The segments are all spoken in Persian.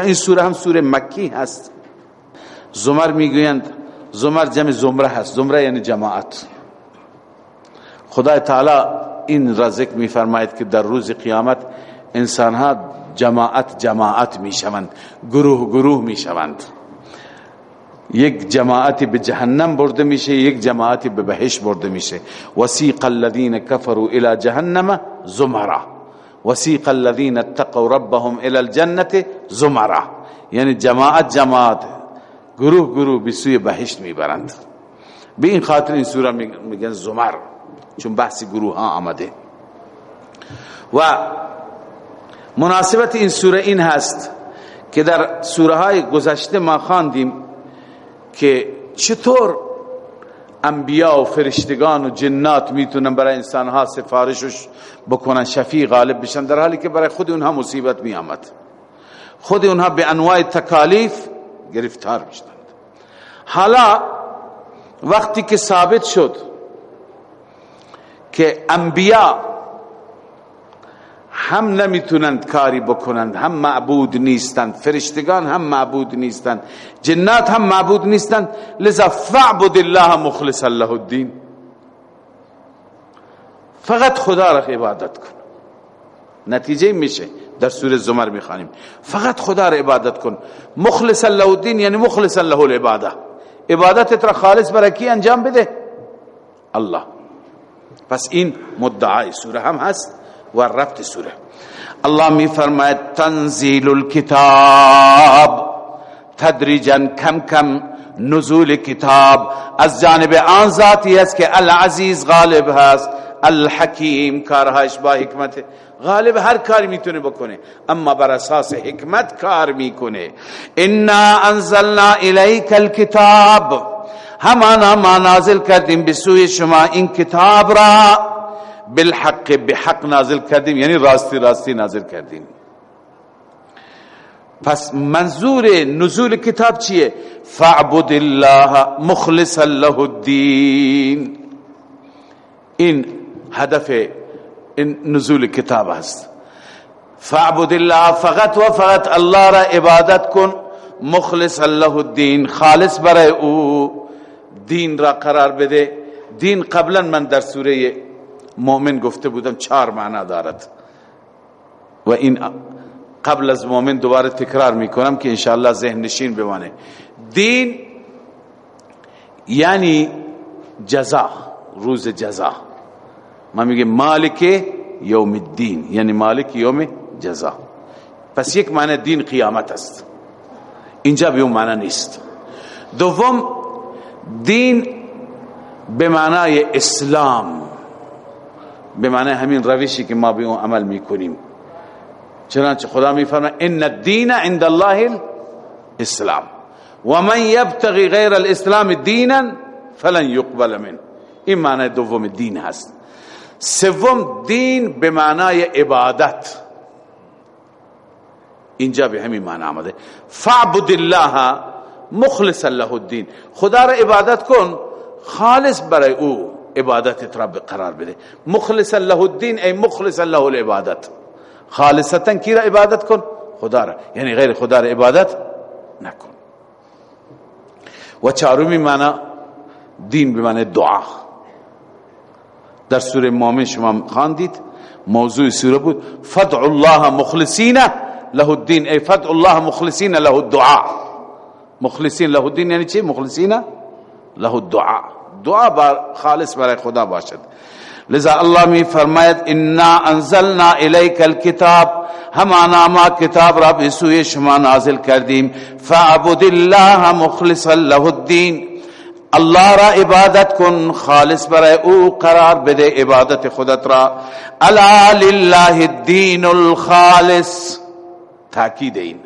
این سوره هم سوره مکی هست. زمر می‌گویند زمر جمع زمره هست. زمره یعنی جماعت. خدای تعالی این ذکر میفرماید که در روز قیامت انسان ها جماعت جماعت می‌شوند. گروه گروه می‌شوند. یک جماعتی به جهنم برده میشه یک جماعتی به بهش برده میشه. وسیق الذين كفروا الى جهنم زمرا. وسیق الذين اتقوا ربهم الى الجنه زمرا یعنی جماعت جماعت گروه گروه به سوی بهشت می‌برند به این خاطر این سوره میگن زمر. چون بحث گروه ها آمده. و مناسبت این سوره این هست که در سوره های گذشته ما خواندیم که چطور انبیا و فرشتگان و جنات می‌تونن برای انسان ها سفارشش بکنن. شفیع غالب بشن در حالی که برای خود اونها مصیبت می آمد خود اونها به انواع تکالیف گرفتار می‌شدند. حالا وقتی که ثابت شد که انبیا هم نمی‌تونند کاری بکنند هم معبود نیستند فرشتگان هم معبود نیستند جنات هم معبود نیستند. لذا فعبد الله مخلص الله الدین. فقط خدا را عبادت کن. نتیجه میشه در سوره زمر می‌خوانیم. فقط خدا را عبادت کن. مخلص الله الدین یعنی مخلص الله العباده. عبادت را خالص برای کی انجام بده؟ الله. پس این مدعای سوره هم هست. و رفت سوره. الله می فرماید تنزیل الكتاب تدریجا کم کم نزول کتاب. از جانب آن ذاتی است که العزیز غالب هست. الحکیم کارهاش با حکمت. غالب هر کاری می‌تونه بکنه اما بر اساس حکمت کار می‌کنه. انا انزلنا الیک الكتاب همانا ما نازل کردیم به سوی شما این کتاب را. بالحق بحق نازل کردیم یعنی راستی راستی نازل کردیم. پس منظور نزول کتاب چیه؟ فعبد الله مخلصا له الدین. این هدف این نزول کتاب است فعبد الله فقط و فقط الله را عبادت کن مخلص الله الدین خالص برای او. دین را قرار بده. دین قبلا من در سوره مؤمن گفته بودم چهار معنا دارد. و این قبل از مؤمن دوباره تکرار می‌کنم که انشاءالله ذهن نشین بمانه. دین یعنی جزا روز جزا. ما میگه مالک یوم الدین یعنی مالک یوم جزا. پس یک معنی دین قیامت است. اینجا به اون معنی نیست. دوم دین به معنای اسلام. به معنی همین روشی که ما به اون عمل می‌کنیم. چنانچه خدا میفرماید ان الدین عند الله الاسلام. ومن يبتغي غیر الاسلام دینا فلن يقبل من. این معنی دوم دین هست. سوم دین به معنای عبادت. اینجا به همین معنی آمده. فعبد الله مخلص له الدین. خدا را عبادت کن خالص برای او. عبادت را قرار بده. مخلص له الدین ای مخلص له العبادت. خالصتا کی را عبادت کن؟ خدا را. یعنی غیر خدا را عبادت نکن. و چهارمی معنی دین به معنی دعا. در سوره مؤمن شما خواندید موضوع سوره بود فدع الله مخلصین له الدین. ای فدع الله مخلصین له الدعاء مخلصین له الدین یعنی چی؟ مخلصین له الدعاء دعا بر خالص برای خدا باشد. لذا الله می فرماید انا انزلنا الیک الكتاب همانا ما کتاب را به سوی شما نازل کردیم. فعبد الله مخلصا له الدین. الله را عبادت کن خالص برای او قرار بده عبادت خودت را. الا لله الدین الخالص. تاکید این.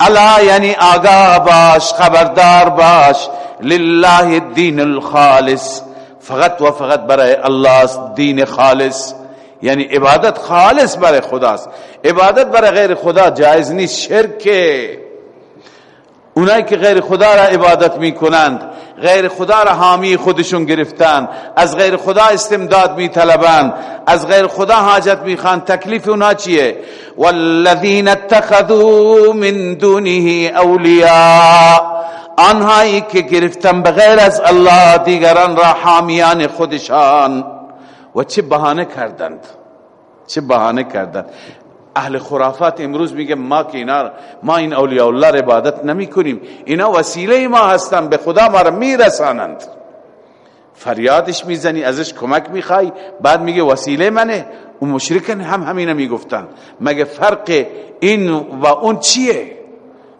الا یعنی آگاه باش خبردار باش. لله الدین الخالص. فقط و فقط برای الله دین خالص. یعنی عبادت خالص برای خداست. عبادت برای غیر خدا جایز نیست شرک اونایی که غیر خدا را عبادت می کنند غیر خدا را حامی خودشون گرفتن از غیر خدا استمداد می طلبن از غیر خدا حاجت می خان تکلیف اونا چیه؟ والذین اتخذوا من دونه اولیاء. آنهایی که گرفتن بغیر از الله دیگران را حامیان خودشان. و چه بهانه کردند؟ چه بهانه کردند؟ اهل خرافات امروز میگه ما که اینا ما این اولیاء الله را عبادت نمی کنیم. اینا وسیله ما هستن به خدا ما را میرسانند. فریادش می‌زنی ازش کمک می‌خوای بعد میگه وسیله منه. اون مشرکن هم همینه می‌گفتن. مگه فرق این و اون چیه؟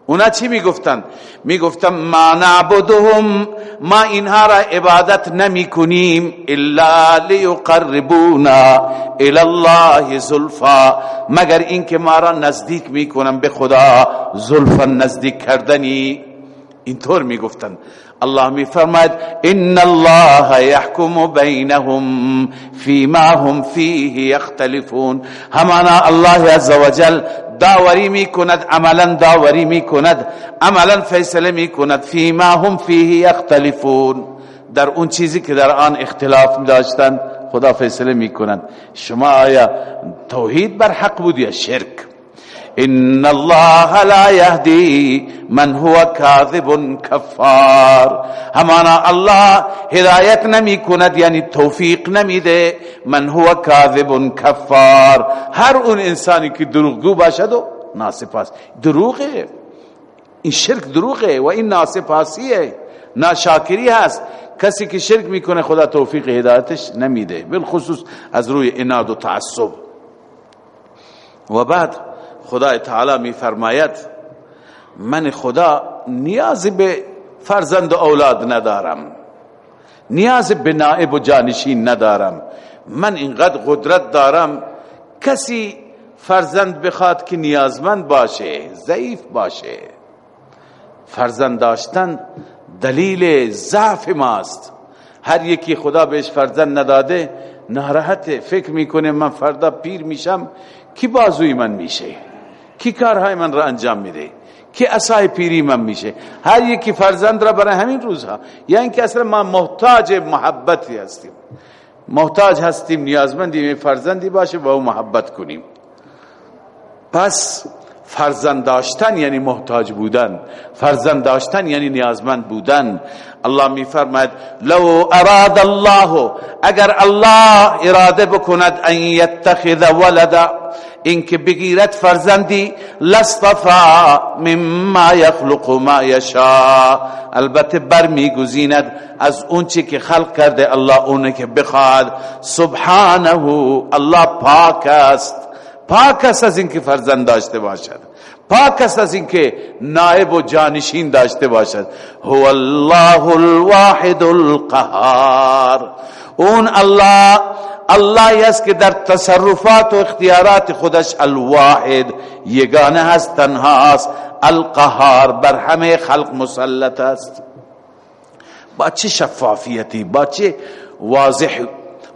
اونا چی می‌گفتن؟ می‌گفتن ما نعبدهم ما اینها را عبادت نمی کنیم الا لیقربونا الى الله زلفا. مگر اینکه ما را نزدیک می‌کنن به خدا زلفا نزدیک کردنی؟ اینطور می‌گفتن. الله می فرماید ان الله يحكم بينهم فيما هم فيه يختلفون. همانا الله عز وجل داوری می کند عملا داوری می کند عملا فیصله می کند فيما هم فيه يختلفون. در اون چیزی که در آن اختلاف داشتند خدا فیصله می کند شما آیا توحید بر حق بود یا شرک؟ ان الله لا يهدي من هو كاذب كفار. همانا الله هدایت نمی کند یعنی توفیق نمیده من هو كاذب کفار هر اون انسانی که دروغگو باشد و ناسپاس دروغه این شرک دروغه و این ناسپاسیه ناشاکری هست. کسی که شرک می‌کنه خدا توفیق هدایتش نمیده بالخصوص از روی اناد و تعصب. و بعد خدا تعالی می فرماید من خدا نیاز به فرزند و اولاد ندارم. نیاز به نائب و جانشین ندارم. من اینقدر قدرت دارم کسی فرزند بخواد که نیازمند باشه ضعیف باشه. فرزند داشتن دلیل ضعف ماست. هر یکی خدا بهش فرزند نداده ناراحته فکر می‌کنه من فردا پیر میشم کی بازوی من میشه؟ کی کارهای من را انجام میده؟ کی اسای پیری من میشه؟ هر یکی فرزند را برای همین روزها. یا اینکه اصلا ما محتاج محبتی هستیم. محتاج هستیم نیازمندیم فرزندی باشه با او محبت کنیم. پس فرزند داشتن یعنی محتاج بودن. فرزند داشتن یعنی نیازمند بودن. الله می فرماید لو اراد الله اگر الله اراده بکند ان یتخذ ولدا اینکه بگیرد فرزندی لصطفا مما یخلق ما یشا البته بر میگزیند از اونچه که خلق کرده الله اونه که بخواد. سبحانه الله پاک است. پاک است از اینکه فرزند داشته باشد. پاک است از اینکه نائب و جانشین داشته باشد. هو الله الواحد القهار. اون الله الله است که در تصرفات و اختیارات خودش الواحد یگانه هست تنهاست القهار بر همه خلق مسلط است. با چه شفافیتی با چه واضح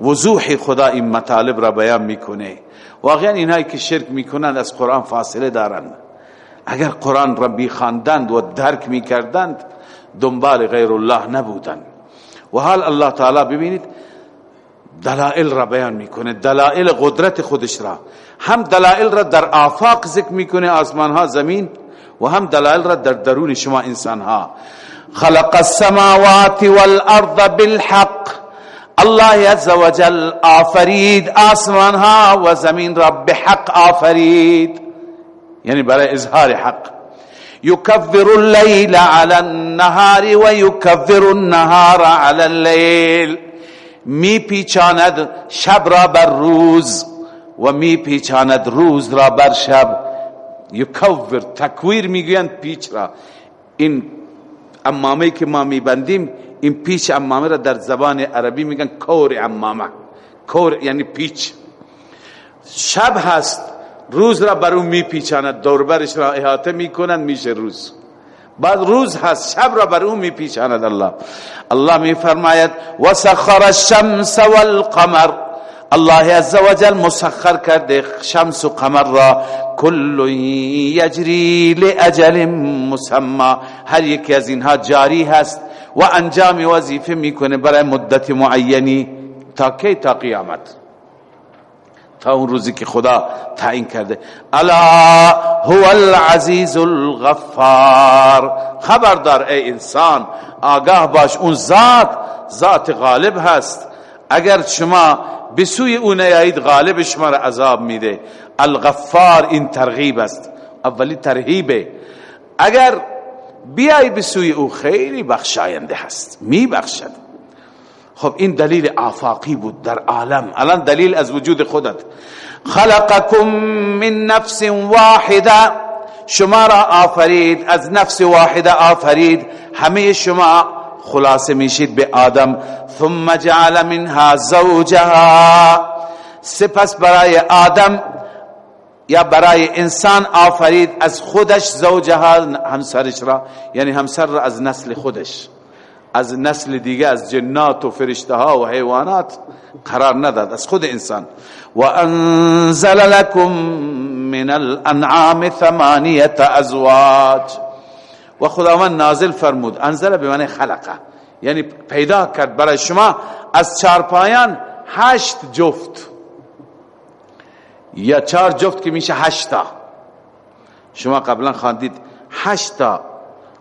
وضوح خدا این مطالب را بیان می‌کنه. واقعا اینهایی که شرک می‌کنند از قرآن فاصله دارند. اگر قرآن را بیخاندند و درک می‌کردند دنبال غیر الله نبودند. و حال الله تعالی ببینید دلائل را بیان می‌کنه دلائل قدرت خودش را. هم دلائل را در آفاق ذکر می‌کنه آسمان ها زمین و هم دلائل را در درون شما انسان ها خلق السماوات والارض بالحق. الله عز وجل آفرید آسمان ها و زمین را بحق آفرید. یعنی برای اظهار حق. يكفر الليل على النهار ويكفر النهار على الليل می پیچاند شب را بر روز و می پیچاند روز را بر شب. یکور تکویر می‌گویند پیچ را. این امامه که ما میبندیم این پیچ امامه را در زبان عربی میگن کور امامه. کور یعنی پیچ. شب هست روز را بر اون میپیچاند دوربرش را احاطه می‌کنند میشه روز. بعد روز هست شب را بر اون میپیچاند الله. الله میفرماید وسخر الشمس والقمر. الله عز وجل مسخر کرده شمس و قمر را. کل یجری لاجل مسمى هر یکی از اینها جاری هست و انجام وظیفه می‌کنه برای مدت معینی تا کی؟ تا قیامت. تا اون روزی که خدا تعیین کرده. الا هو العزیز الغفار. خبردار ای انسان آگاه باش اون ذات ذات غالب هست. اگر شما به سوی او نیایید غالب شما را عذاب میده. الغفار این ترغیب است اولی ترهیبه. اگر بیای به سوی او خیلی بخشاینده هست می بخشد خب این دلیل آفاقی بود در عالم. الان دلیل از وجود خودت. خلقکم من نفس واحده. شما را آفرید از نفس واحده آفرید. همه شما خلاصه میشید به آدم. ثم جعل منها زوجها. سپس برای آدم یا برای انسان آفرید از خودش زوجها همسرش را یعنی همسر را از نسل خودش. از نسل دیگه از جنات و فرشته ها و حیوانات قرار نداد. از خود انسان. و انزل لكم من الانعام ثمانیت ازواج و خداوند نازل فرمود انزل به معنی خلقه. یعنی پیدا کرد برای شما از چارپایان هشت جفت. یا چهار جفت که میشه هشتا. شما قبلا خواندید هشتا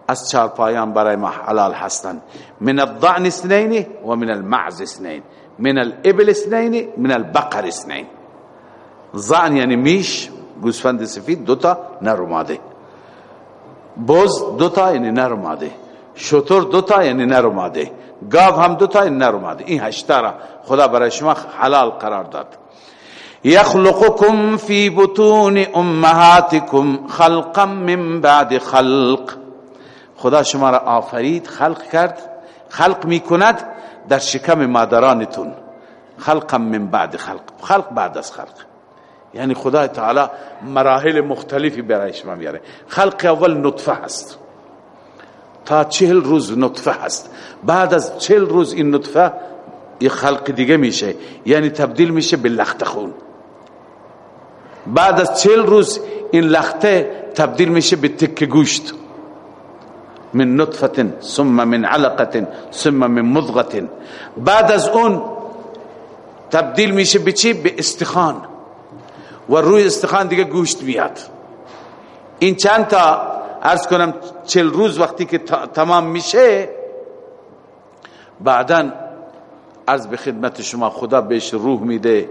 از چارپایان برای ما حلال هستند. من الضعن اثنين و من المعز اثنين من الابل اثنين من البقر اثنين ضعن یعنی میش گوسفند سفید دوتا نر اومده بز دوتا یعنی نر اومده شتر دوتا یعنی نر اومده گاو هم دوتا یعنی نر اومده این هشتا را خدا برای شما حلال قرار داد. یخلقکم فی بطون امهاتکم خلقا من بعد خلق. خدا شما را آفرید خلق کرد خلق می کند در شکم مادرانتون. خلقا من بعد خلق خلق بعد از خلق. یعنی خدا تعالی مراحل مختلفی برای شما میاره. خلق اول نطفه هست. تا چهل روز نطفه هست. بعد از چهل روز این نطفه یه خلق دیگه میشه. یعنی تبدیل میشه به لخت خون. بعد از چهل روز این لخته تبدیل میشه به تک گوشت. من نطفه ثم من علقه ثم من مضغه بعد از اون تبدیل میشه به چی؟ به استخان و روی استخان دیگه گوشت میاد. این چند تا ارز کنم چل روز وقتی که تمام میشه بعدا عرض به خدمت شما خدا بهش روح میده.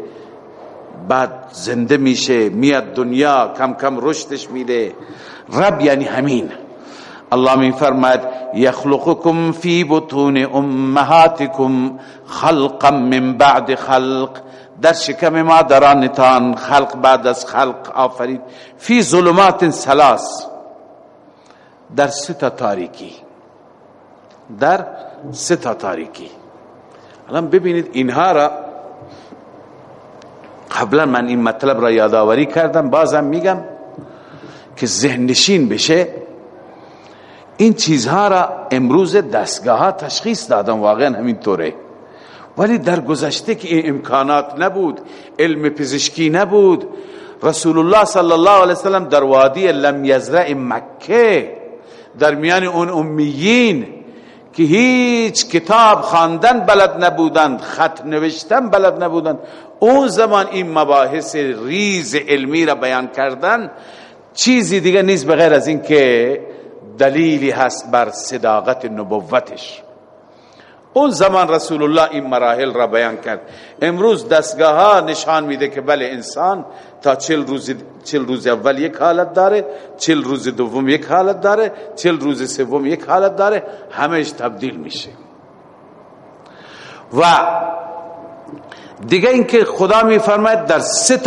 بعد زنده میشه میاد دنیا کم کم رشدش میده. رب یعنی همین. الله می فرماید یخلقکم فی بطون امهاتکم خلقا من بعد خلق. در شکم مادرانتان خلق بعد از خلق آفرید. فی ظلمات سلاس در ستا تاریکی. در ستا تاریکی. الان ببینید اینها را قبلا من این مطلب را یادآوری کردم. بازم میگم که ذهن نشین بشه. این چیزها را امروز دستگاه ها تشخیص دادن واقعا همین طوره ولی در گذشته که این امکانات نبود علم پزشکی نبود رسول الله صلی الله علیه وسلم در وادی لم یزرع مکه در میان اون امیین که هیچ کتاب خواندن بلد نبودند خط نوشتن بلد نبودند اون زمان این مباحث ریز علمی را بیان کردن چیزی دیگه نیست بغیر از این که دلیلی هست بر صداقت نبوتش. اون زمان رسول الله این مراحل را بیان کرد. امروز دستگاه ها نشان میده که بله انسان تا چل روز, چل روز اول یک حالت داره چل روز دوم یک حالت داره چل روز سوم یک حالت داره همهش تبدیل میشه. و دیگه اینکه خدا میفرماید در سه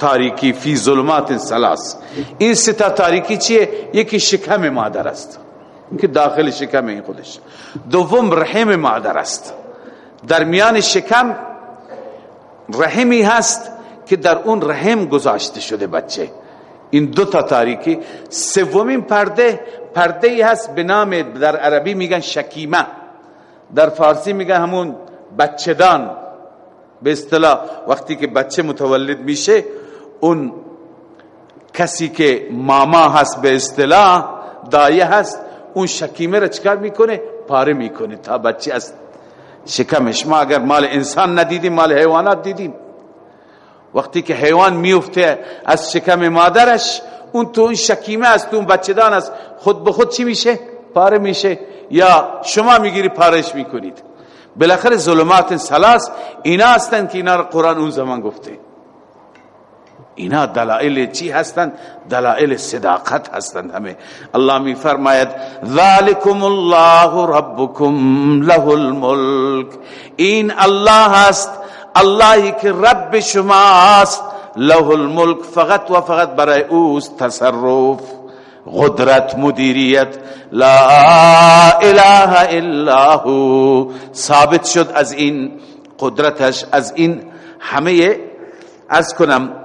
تاریکی فی ظلمات سلاس این سه تا تاریکی چیه؟ یکی شکم مادر است. که داخل شکم این خودش. دوم رحم مادر است. در میان شکم رحمی هست که در اون رحم گذاشته شده بچه. این دو تا تاریکی. سومین پرده پرده ای هست به نام در عربی میگن شکیمه. در فارسی میگن همون بچهدان. به اصطلاح وقتی که بچه متولد میشه اون کسی که ماما هست به اصطلاح دایه هست اون شکیمه را چکار می‌کنه؟ پاره می‌کنید تا بچه از شکمش. ما اگر مال انسان ندیدیم مال حیوانات دیدیم. وقتی که حیوان میفته از شکم مادرش اون تو اون شکیمه است تو اون بچه دان است. خود به خود چی میشه؟ پاره میشه. یا شما می‌گیری پارش می‌کنید. بالاخره ظلمات سلاس اینا هستند که اینا قرآن اون زمان گفته. اینا دلائل چی هستند دلائل صداقت هستند همه. الله می فرماید ذالکم الله ربکم له الملک. این الله هست اللهی که رب شماست له الملک فقط و فقط برای اوست تصرف. قدرت مدیریت. لا اله الا هو. ثابت شد از این قدرتش از این همه. از کنم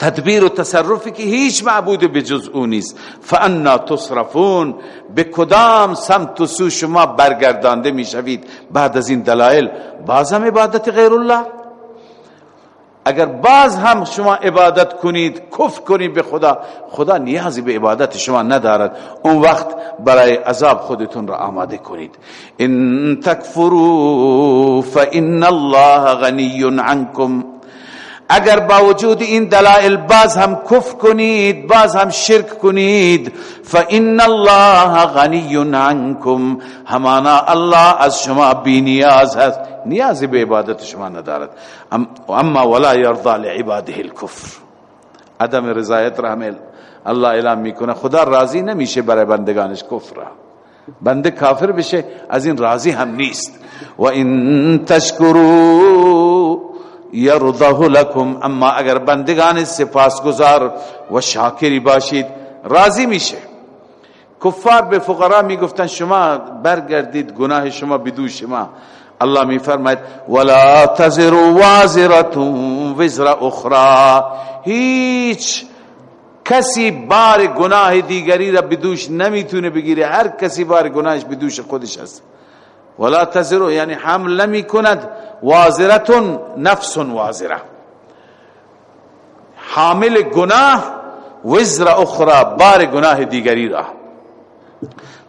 تدبیر و تصرفی که هیچ معبود به جز او نیست. فانا تصرفون به کدام سمت و سو شما برگردانده می‌شوید بعد از این دلائل باز هم عبادت غیر الله اگر باز هم شما عبادت کنید کفر کنید به خدا خدا نیازی به عبادت شما ندارد. اون وقت برای عذاب خودتون را آماده کنید. ان تکفروا فان الله غنی عنكم اگر با وجود این دلائل باز هم کفر کنید باز هم شرک کنید فان الله غنی عنكم همانا الله از شما بی نیاز هست. نیازی به عبادت شما ندارد. اما ولا یرضى لعباده الكفر عدم رضایت را الله اعلام می‌کنه. خدا راضی نمیشه برای بندگانش کفر بنده کافر بشه از این راضی هم نیست. و ان تشکروا یرضه لكم اما اگر بندگان سپاسگزار و شاکری باشید راضی میشه. کفار به فقرا می‌گفتن شما برگردید گناه شما بدو شما الله می فرماید ولا تزر وازره وزر اخرى. هیچ کسی بار گناه دیگری را بدوش نمی‌تونه بگیره. هر کسی بار گناهش بدوش خودش است. ولا تزر یعنی حمل نمی کند وازرتون نفس وازره حامل گناه وزر اخرى بار گناه دیگری را.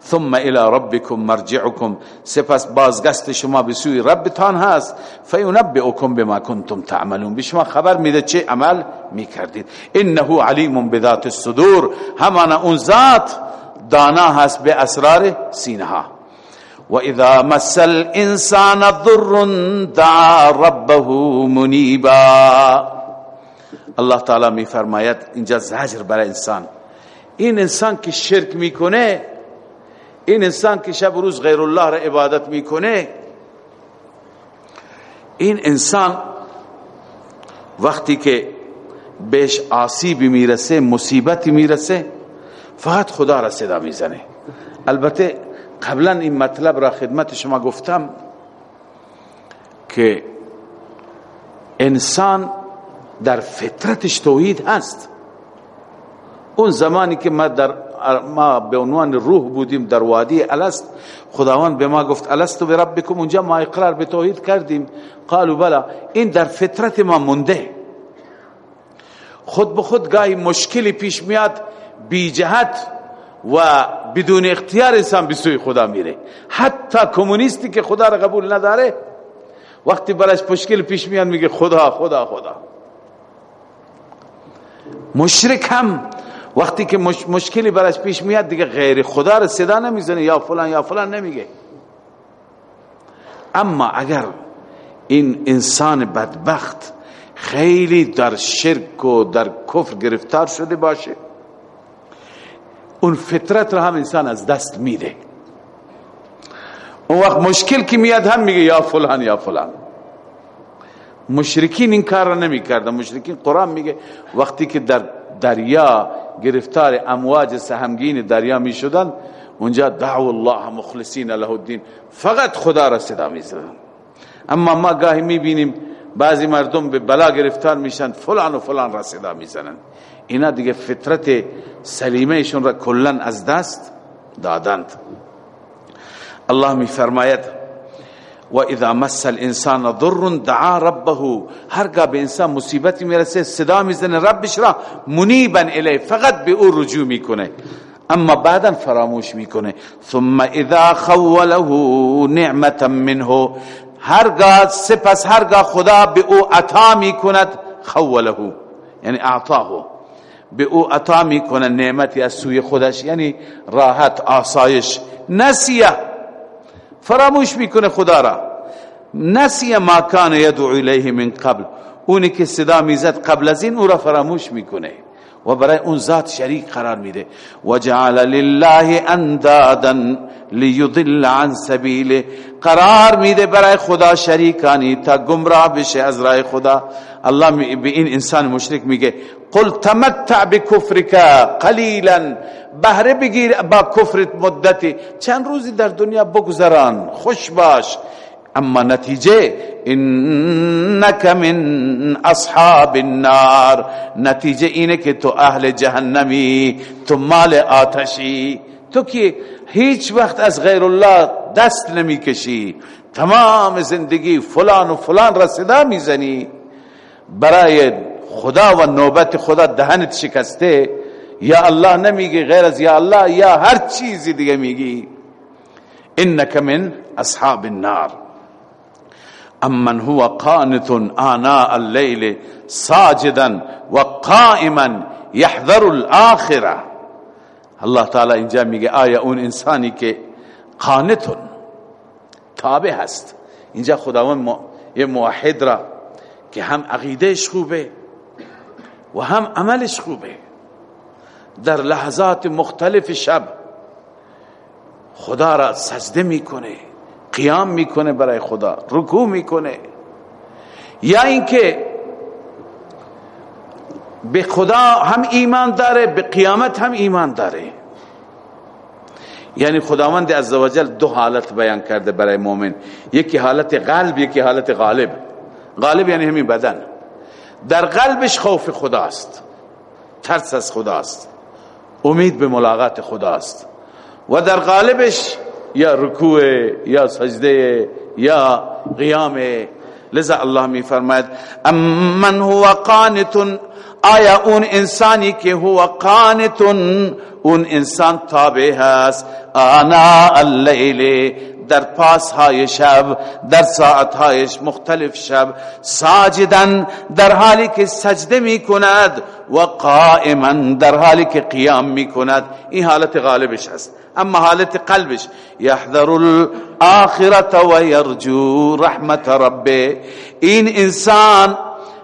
ثم الى ربكم مرجعكم سپس بازگشت شما به سوی ربتان هست. فینبئکم بما کنتم تعملون. به شما خبر میده چه عمل می‌کردید. انه علیم بذات الصدور. همان اون ذات دانا هست به اسرار سینه ها و اذا مس الانسان ضر دعا ربه منیبا الله تعالی میفرماید اینجا زجر برای انسان. این انسان که شرک می‌کنه این انسان که شب روز غیر الله را عبادت می‌کنه این انسان وقتی که بهش آسیبی می‌رسه مصیبتی می‌رسه فقط خدا را صدا می‌زنه. البته قبلا این مطلب را خدمت شما گفتم که انسان در فطرتش توحید هست. اون زمانی که ما در ما به عنوان روح بودیم در وادی الست خداوند به ما گفت الست به ربکم. اونجا ما اقرار به توحید کردیم. قالوا بلا این در فطرت ما مونده. خود به خود گاهی مشکلی پیش میاد بی جهت و بدون اختیار انسان به سوی خدا میره. حتی کمونیستی که خدا را قبول نداره وقتی برش مشکل پیش میاد میگه خدا خدا خدا. مشرک هم وقتی که مش مشکلی برش پیش میاد دیگه غیر خدا رو صدا نمی‌زنه. یا فلان یا فلان نمیگه. اما اگر این انسان بدبخت خیلی در شرک و در کفر گرفتار شده باشه اون فطرت رو هم انسان از دست میده. اون وقت مشکل که میاد هم میگه یا فلان یا فلان. مشرکین این کار رو نمی کردن مشرکین قرآن میگه وقتی که در دریا گرفتار امواج سهمگین دریا می شدن اونجا دعو الله مخلصین له الدین. فقط خدا را صدا می زدن اما ما گاهی می بینیم بعضی مردم به بلا گرفتار میشن فلان و فلان را صدا می‌زنن. اینا دیگه فطرت سلیمه ایشون را کلن از دست دادند. الله می فرماید و اذا مس الانسان ضر دعا ربه. هرگاه به انسان مصیبتی می‌رسه صدا می‌زنه ربش را منیبا الی فقط به او رجوع می‌کنه. اما بعدا فراموش می‌کنه ثم اذا خوله نعمتا منه. هرگاه سپس هرگاه خدا به او عطا می‌کند خوله یعنی اعطاه. به او عطا می‌کنه نعمتی از سوی خودش یعنی راحت آسایش. نسیه. فراموش می‌کنه خدا را. نسیه ما کان یدعو الیه من قبل. اونی که صدا می‌زد قبل از این او را فراموش می‌کنه. و برای اون ذات شریک قرار میده. و جعل لله اندادا لیضل عن سبیله. قرار میده برای خدا شریکانی تا گمراه بشه از راه خدا. الله به این انسان مشرک میگه قل تمتع بکفرک قلیلا بهره بگیر با کفرت مدتی چند روزی در دنیا بگذران خوش باش اما نتیجه انک من اصحاب النار نتیجه اینه که تو اهل جهنمی تو مال آتشی تو که هیچ وقت از غیر الله دست نمی کشی تمام زندگی فلان و فلان را صدا می‌زنی برای خدا و نوبت خدا دهنت شکسته یا الله نمیگی غیر از یا الله یا هر چیزی دیگه میگی. انک من اصحاب النار. امن هو قانت آناء الليل ساجدا وقائما يحذر الاخره الله تعالی اینجا میگه آیا اون انسانی که قانتون تابع هست. اینجا خداوند یه موحد را که هم عقیدهش خوبه و هم عملش خوبه. در لحظات مختلف شب خدا را سجده می‌کنه قیام می‌کنه برای خدا رکوع می‌کنه. یا اینکه به خدا هم ایمان داره به قیامت هم ایمان داره. یعنی خداوند عزوجل دو حالت بیان کرده برای مؤمن یکی حالت قلب یکی حالت غالب. غالب یعنی همین بدن. در قلبش خوف خداست. ترس از خداست. امید به ملاقات خداست. و در غالبش یا رکوع یا سجده یا قیام. لذا الله می فرماید امن هو قانت آیا اون انسانی که هو قانت اون انسان تابع هست؟ آنا اللیل در پاس های شب در ساعت هایش مختلف شب ساجدن در حالی که سجده می کند و قائما در حالی که قیام می کند این حالت غالبش هست اما حالت قلبش یحذر الاخرت و یرجو رحمت ربه. این انسان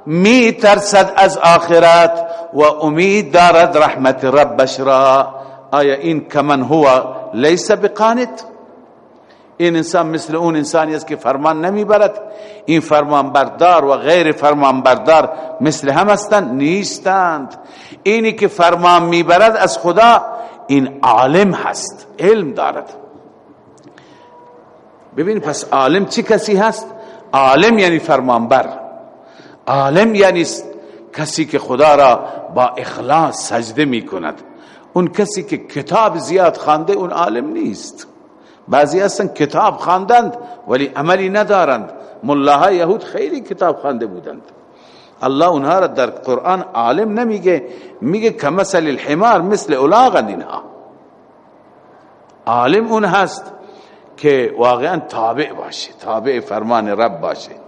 می ترسد از آخرت و امید دارد رحمت ربش را. آیا این کمن هو لیس بقانت؟ این انسان مثل اون انسانی است که فرمان نمی‌برد. این فرمان بردار و غیر فرمان بردار مثل هم هستند نیستند. اینی که فرمان می‌برد از خدا این عالم هست علم دارد. ببین پس عالم چی کسی هست؟ عالم یعنی فرمانبر. عالم یعنی کسی که خدا را با اخلاص سجده می کند اون کسی که کتاب زیاد خانده اون عالم نیست. بعضی هستن کتاب خواندند ولی عملی ندارند. ملاها یهود خیلی کتاب خوانده بودند. الله اونها را در قرآن عالم نمیگه. میگه کمثل الحمار مثل اولاغند اینها. عالم اون هست که واقعا تابع باشه. تابع فرمان رب باشه.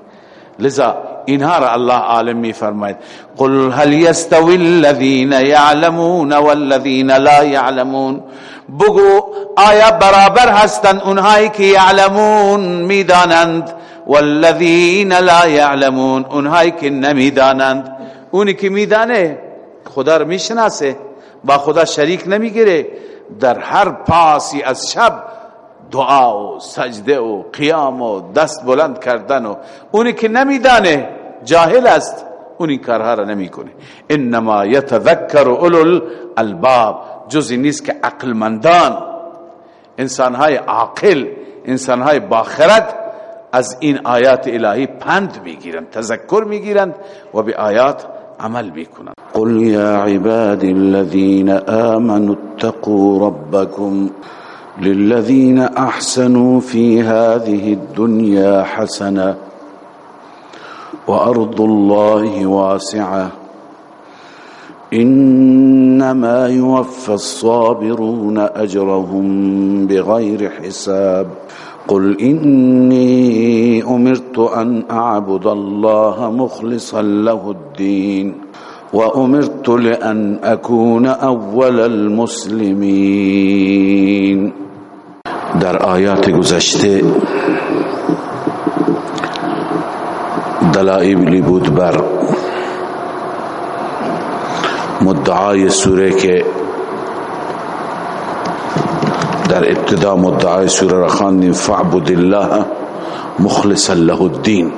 لذا اینها را الله عالم می فرماید قل هل يستوي الذين يعلمون والذين لا يعلمون بگو آیا برابر هستند اونهایی که یعلمون می‌دانند والذین لا یعلمون؟ اونهایی که نمی‌دانند. اونی که میدانه خدا رو می‌شناسه با خدا شریک نمی‌گیره. در هر پاسی از شب دعا و سجده و قیام و دست بلند کردن و اونی که نمیدانه جاهل است اون این کارها را نمی‌کنه. انما یتذکر اولو الالباب جزی نیست که عقلمندان انسانهای عاقل انسانهای باخرت از این آیات الهی پند می‌گیرند تذکر می‌گیرند و به آیات عمل می‌کنند. قل یا عباد الذين آمنوا اتقوا ربكم للذين أحسنوا في هذه الدنيا حسنة وأرض الله واسعة. إن إنما يوفى الصابرون أجرهم بغير حساب. قل إني أمرت أن أعبد الله مخلصا له الدين وأمرت لأن أكون أول المسلمين. در آیات گذشته دلائلی بود بر مدعای سوره که در ابتدا مدعای سوره را خواندیم فعبد الله مخلصا له الدین.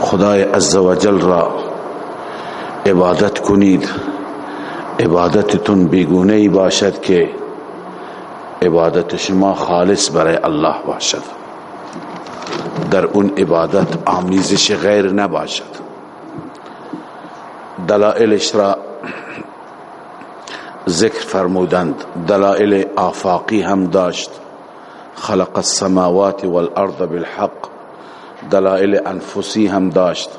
خدای عزوجل را عبادت کنید. عبادتتون بیگونه باشد که عبادت شما خالص برای الله باشد. در اون عبادت آمیزش غیر نباشد. دلائلش را ذکر فرمودند. دلائل آفاقی هم داشت. خلق السماوات والارض بالحق. دلائل انفسی هم داشت.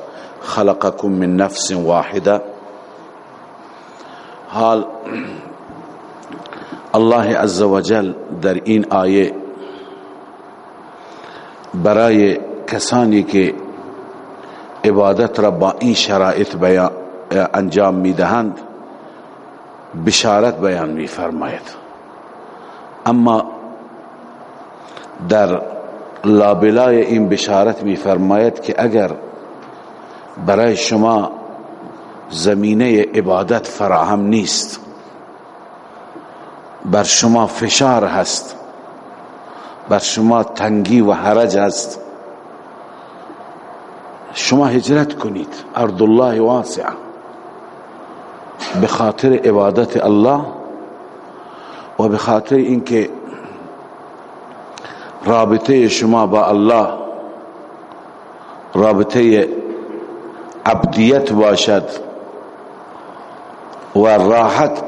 خلقكم من نفس واحده. حال الله عز وجل در این آیه برای کسانی که عبادت را با این شرایط انجام می‌دهند بشارت بیان میفرماید. اما در لابلای این بشارت میفرماید که اگر برای شما زمینه عبادت فراهم نیست بر شما فشار هست. بر شما تنگی و حرج هست. شما هجرت کنید. ارض الله واسعه به خاطر عبادت الله و به خاطر اینکه رابطه شما با الله رابطه عبدیت باشد و راحت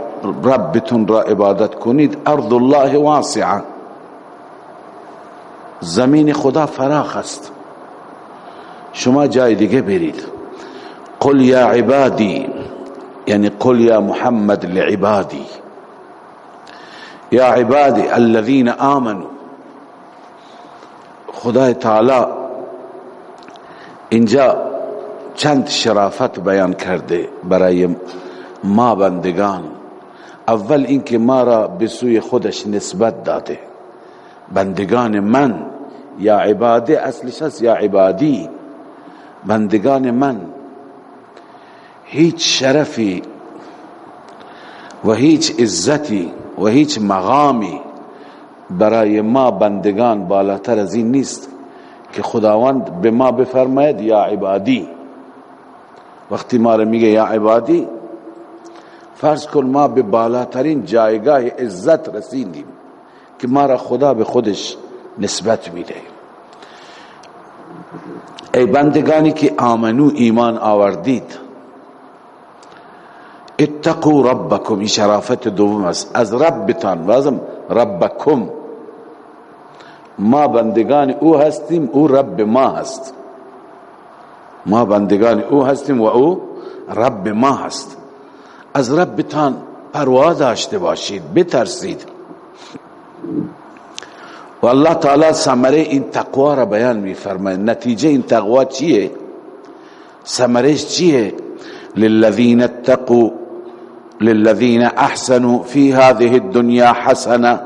ربتون را عبادت کنید ارض الله واسعه. زمین خدا فراخ است. شما جای دیگه برید. قل یا عبادی یعنی قل یا محمد لعبادی. یا عبادی الذين آمنوا. خدای تعالی اینجا چند شرافت بیان کرده برای ما بندگان. اول اینکه ما را به سوی خودش نسبت داده. بندگان من یا عباده اصلش هست یا عبادی. بندگان من. هیچ شرفی و هیچ عزتی و هیچ مقامی برای ما بندگان بالاتر از این نیست که خداوند به ما بفرماید یا عبادی. وقتی ما را میگه یا عبادی فرض کن ما به بالاترین جایگاه عزت رسیدیم که ما را خدا به خودش نسبت میده. ای بندگانی که آمنو ایمان آوردید اتقو ربکم این شرافت دوم است. از ربتان وازم ربکم. ما بندگان او هستیم او رب ما هست. ما بندگان او هستیم و او رب ما هست. از ربتان پروا داشته باشید بترسید. و الله تعالی ثمره این تقوا را بیان می فرماید نتیجه این تقوا چیه؟ ثمرش چیه؟ للذین اتقوا للذین احسنوا فی هذه الدنيا حسنه.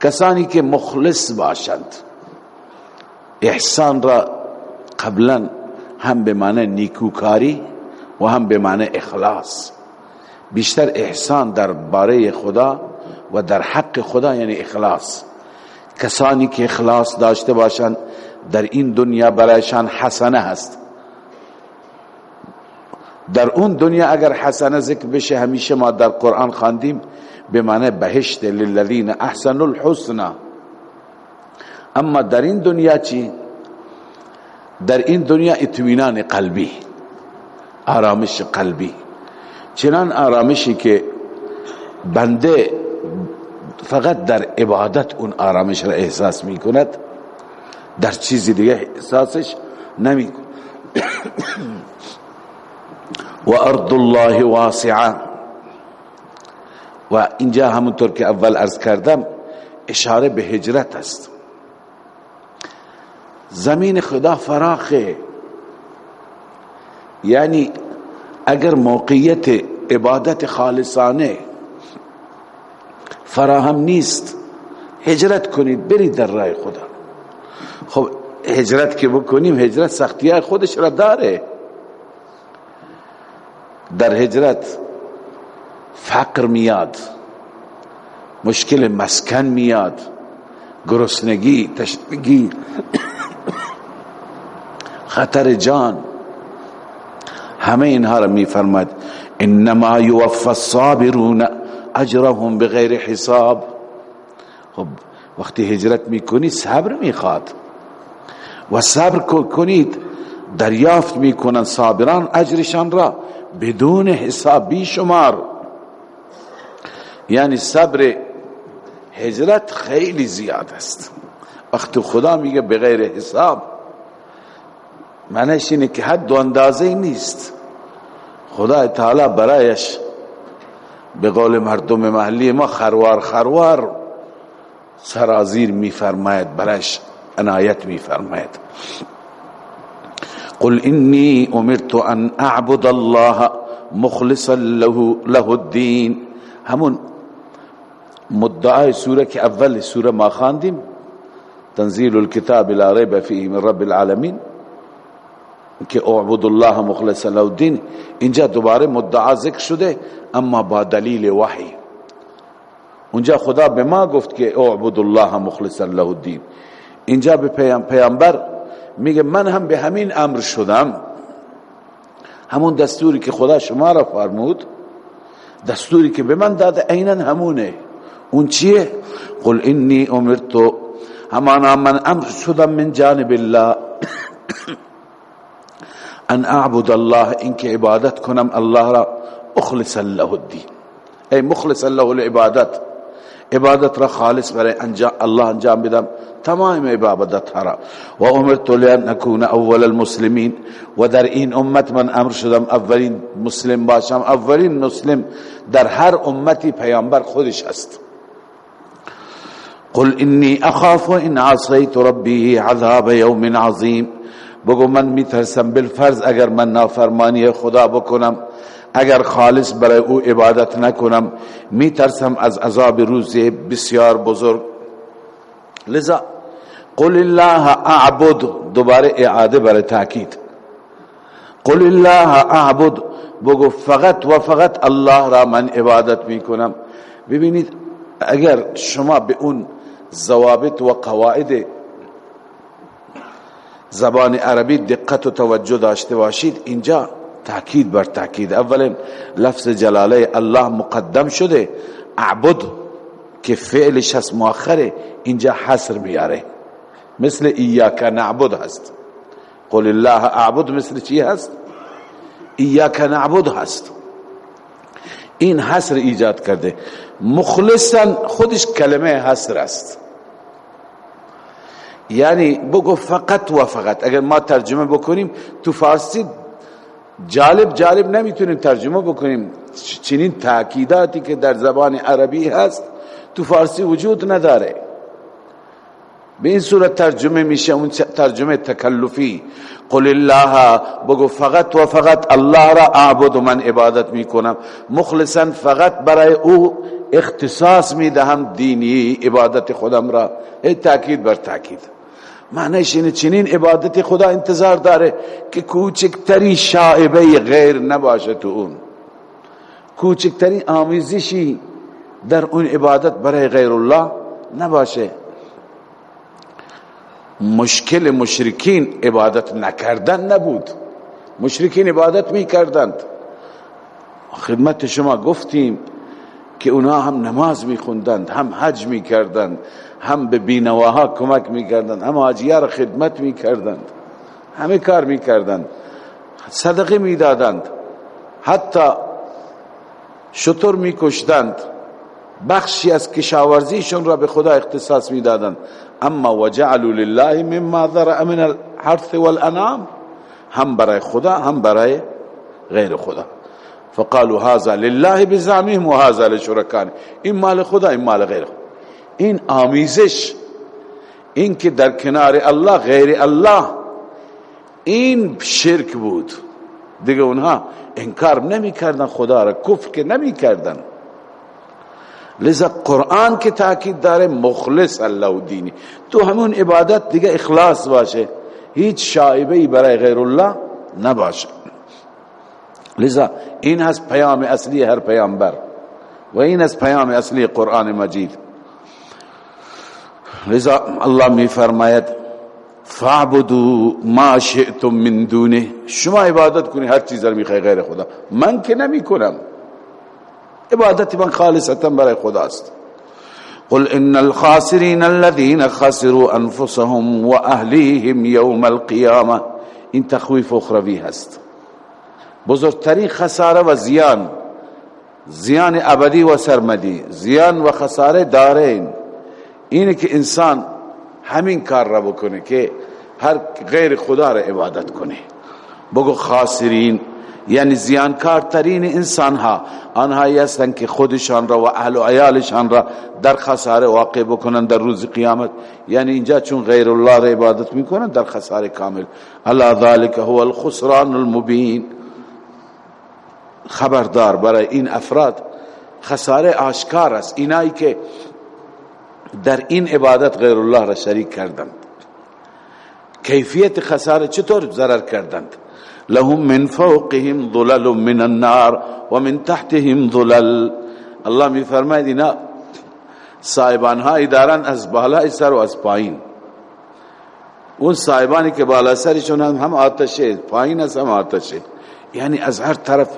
کسانی که مخلص باشند احسان را قبلا هم به معنی نیکوکاری و هم به معنی اخلاص. بیشتر احسان در باره خدا و در حق خدا یعنی اخلاص. کسانی که اخلاص داشته باشند در این دنیا برایشان حسنه هست. در اون دنیا اگر حسنه ذکر بشه همیشه ما در قرآن خواندیم به معنی بهشت للذین احسن الحسنى اما در این دنیا چی؟ در این دنیا اطمینان قلبی. آرامش قلبی. چنان آرامشی که بنده فقط در عبادت اون آرامش را احساس می کند در چیزی دیگه احساسش نمی و ارض الله واسعه. و اینجا همونطور که اول ارز کردم اشاره به هجرت است. زمین خدا فراخه. یعنی اگر موقعیت عبادت خالصانه فراهم نیست هجرت کنید برید در راه خدا. خب هجرت که بکنیم هجرت سختی خودش را داره. در هجرت فقر میاد مشکل مسکن میاد گرسنگی تشنگی خطر جان همه اینها را میفرماد انما یوفى الصابرون اجرهم بغیر حساب. خب وقتی هجرت می‌کنی صبر می‌خواد. و صبر کنید دریافت می‌کنن صابران اجرشان را بدون حساب بی شمار یعنی صبر هجرت خیلی زیاد است. وقتی خدا میگه بغیر حساب معنیش اینه که حد و اندازه نیست. خدا تعالی برایش به قول مردم محلی ما خروار خروار سرازیر میفرماید برایش عنایت میفرماید. قل انی امرت ان اعبد الله مخلصا له, له الدین. همون مدعای سوره که اول سوره ما خواندیم تنزیل الكتاب لا ریب فیه من رب العالمین. که اعبد الله مخلص الدین اینجا دوباره مدعا ذکر شده اما با دلیل وحی. اونجا خدا به ما گفت که اعبد الله مخلص له الدین اینجا به پیامبر میگه من هم به همین امر شدم. همون دستوری که خدا شما را فرمود دستوری که به من داده عینا همونه. اون چیه؟ قل انی امرتو همانا من امر شدم من جانب الله. أن أعبد الله اینکه عبادت کنم الله را اخلص له الدین ای مخلص له العبادت عبادت را خالص برای انجام الله أنجام بدم. تمام عبادت را. و امرت لأن نکون أول المسلمین و در این أمت من أمر شدم. اولین مسلم باشم. اولین مسلم در هر امتی پیامبر خودش است قل انی أخاف ان عصیت ربی عذاب یوم عظیم بگو من میترسم بالفرض اگر من نافرمانی خدا بکنم اگر خالص برای او عبادت نکنم میترسم از عذاب روز بسیار بزرگ. لذا قل الله اعبد دوباره اعاده برای تاکید قل الله اعبد بگو فقط و فقط الله را من عبادت می‌کنم. ببینید اگر شما به اون ضوابط و قواعد زبان عربی دقت و توجه داشته باشید. اینجا تاکید بر تاکید. اولا لفظ جلاله الله مقدم شده. اعبد که فعلش هست مؤخره اینجا حصر میاره. مثل ایاک نعبد هست. قل الله اعبد مثل چی هست؟ ایاک نعبد هست. این حصر ایجاد کرده. مخلصا خودش کلمه حصر است. یعنی بگو فقط و فقط. اگر ما ترجمه بکنیم تو فارسی جالب جالب نمی‌تونیم ترجمه بکنیم. چنین تاکیداتی که در زبان عربی هست تو فارسی وجود نداره. به این صورت ترجمه میشه اون ترجمه تکلفی. قل الله بگو فقط و فقط الله را اعبد و من عبادت می‌کنم. مخلصا فقط برای او اختصاص می‌دهم دینی عبادت خودم را. ای تاکید بر تاکید. معنیش اینه چنین عبادت خدا انتظار داره که کوچکترین شائبه غیر نباشه تو اون. کوچکترین آمیزشی در اون عبادت برای غیر الله نباشه. مشکل مشرکین عبادت نکردن نبود. مشرکین عبادت می کردند خدمت شما گفتیم که اونا هم نماز می خوندند هم حج می کردند هم به بینواها کمک می کردند هم حاجیار خدمت می کردند همه کار می کردند صدقه می دادند حتی شطور می کشتند بخشی از کشاورزیشون را به خدا اختصاص می دادند اما وجعلوا لله مما ذرأ من الحرث والانام هم برای خدا هم برای غیر خدا. فقالوا هذا لله بزعمهم و هذا لشرکان این مال خدا این مال غیر خدا. این آمیزش این که در کنار الله غیر الله این شرک بود. دیگه اونها انکار نمی کردن خدا را کفر که نمی کردن لذا قرآن که تاکید داره مخلص الله دینی. تو همون عبادت دیگه اخلاص باشه. هیچ شایبه برای غیر الله نباشه. لذا این هست پیام اصلی هر پیامبر. و این از پیام اصلی قرآن مجید. لذا الله می فرماید فعبدو ما شئتم من دونه. شما عبادت کنی هر چیز رو می‌خوای غیر خدا. من که نمی کنم. عبادت من خالصتا برای خداست قل ان الخاسرین الذين خسروا انفسهم واهليهم يوم القيامه این تخویف اخروی هست. بزرگترین خساره و زیان زیان ابدی و سرمدی زیان و خساره دارین. اینه که انسان همین کار را بکنه که هر غیر خدا را عبادت کنه. بگو خاسرین یعنی زیانکارترین انسان ها آنهایی هستند که خودشان را و اهل و عیالشان را در خساره واقع بکنن در روز قیامت. یعنی اینجا چون غیر الله را عبادت می‌کنن در خساره کامل. الله ذالک هو الخسران المبین. خبردار برای این افراد. خساره آشکار است. اینایی که در این عبادت غیر الله را شریک کردند. کیفیت خساره چطور ضرر کردند؟ لهم من فوقهم ظلل من النار و من تحتهم ظلل. الله می فرماید اینا صاحبان هایی دارن از بالای سر و از پایین. اون صاحبانی که بالا سرشون هم, هم آتشه پایین از هم آتشه. یعنی از هر طرف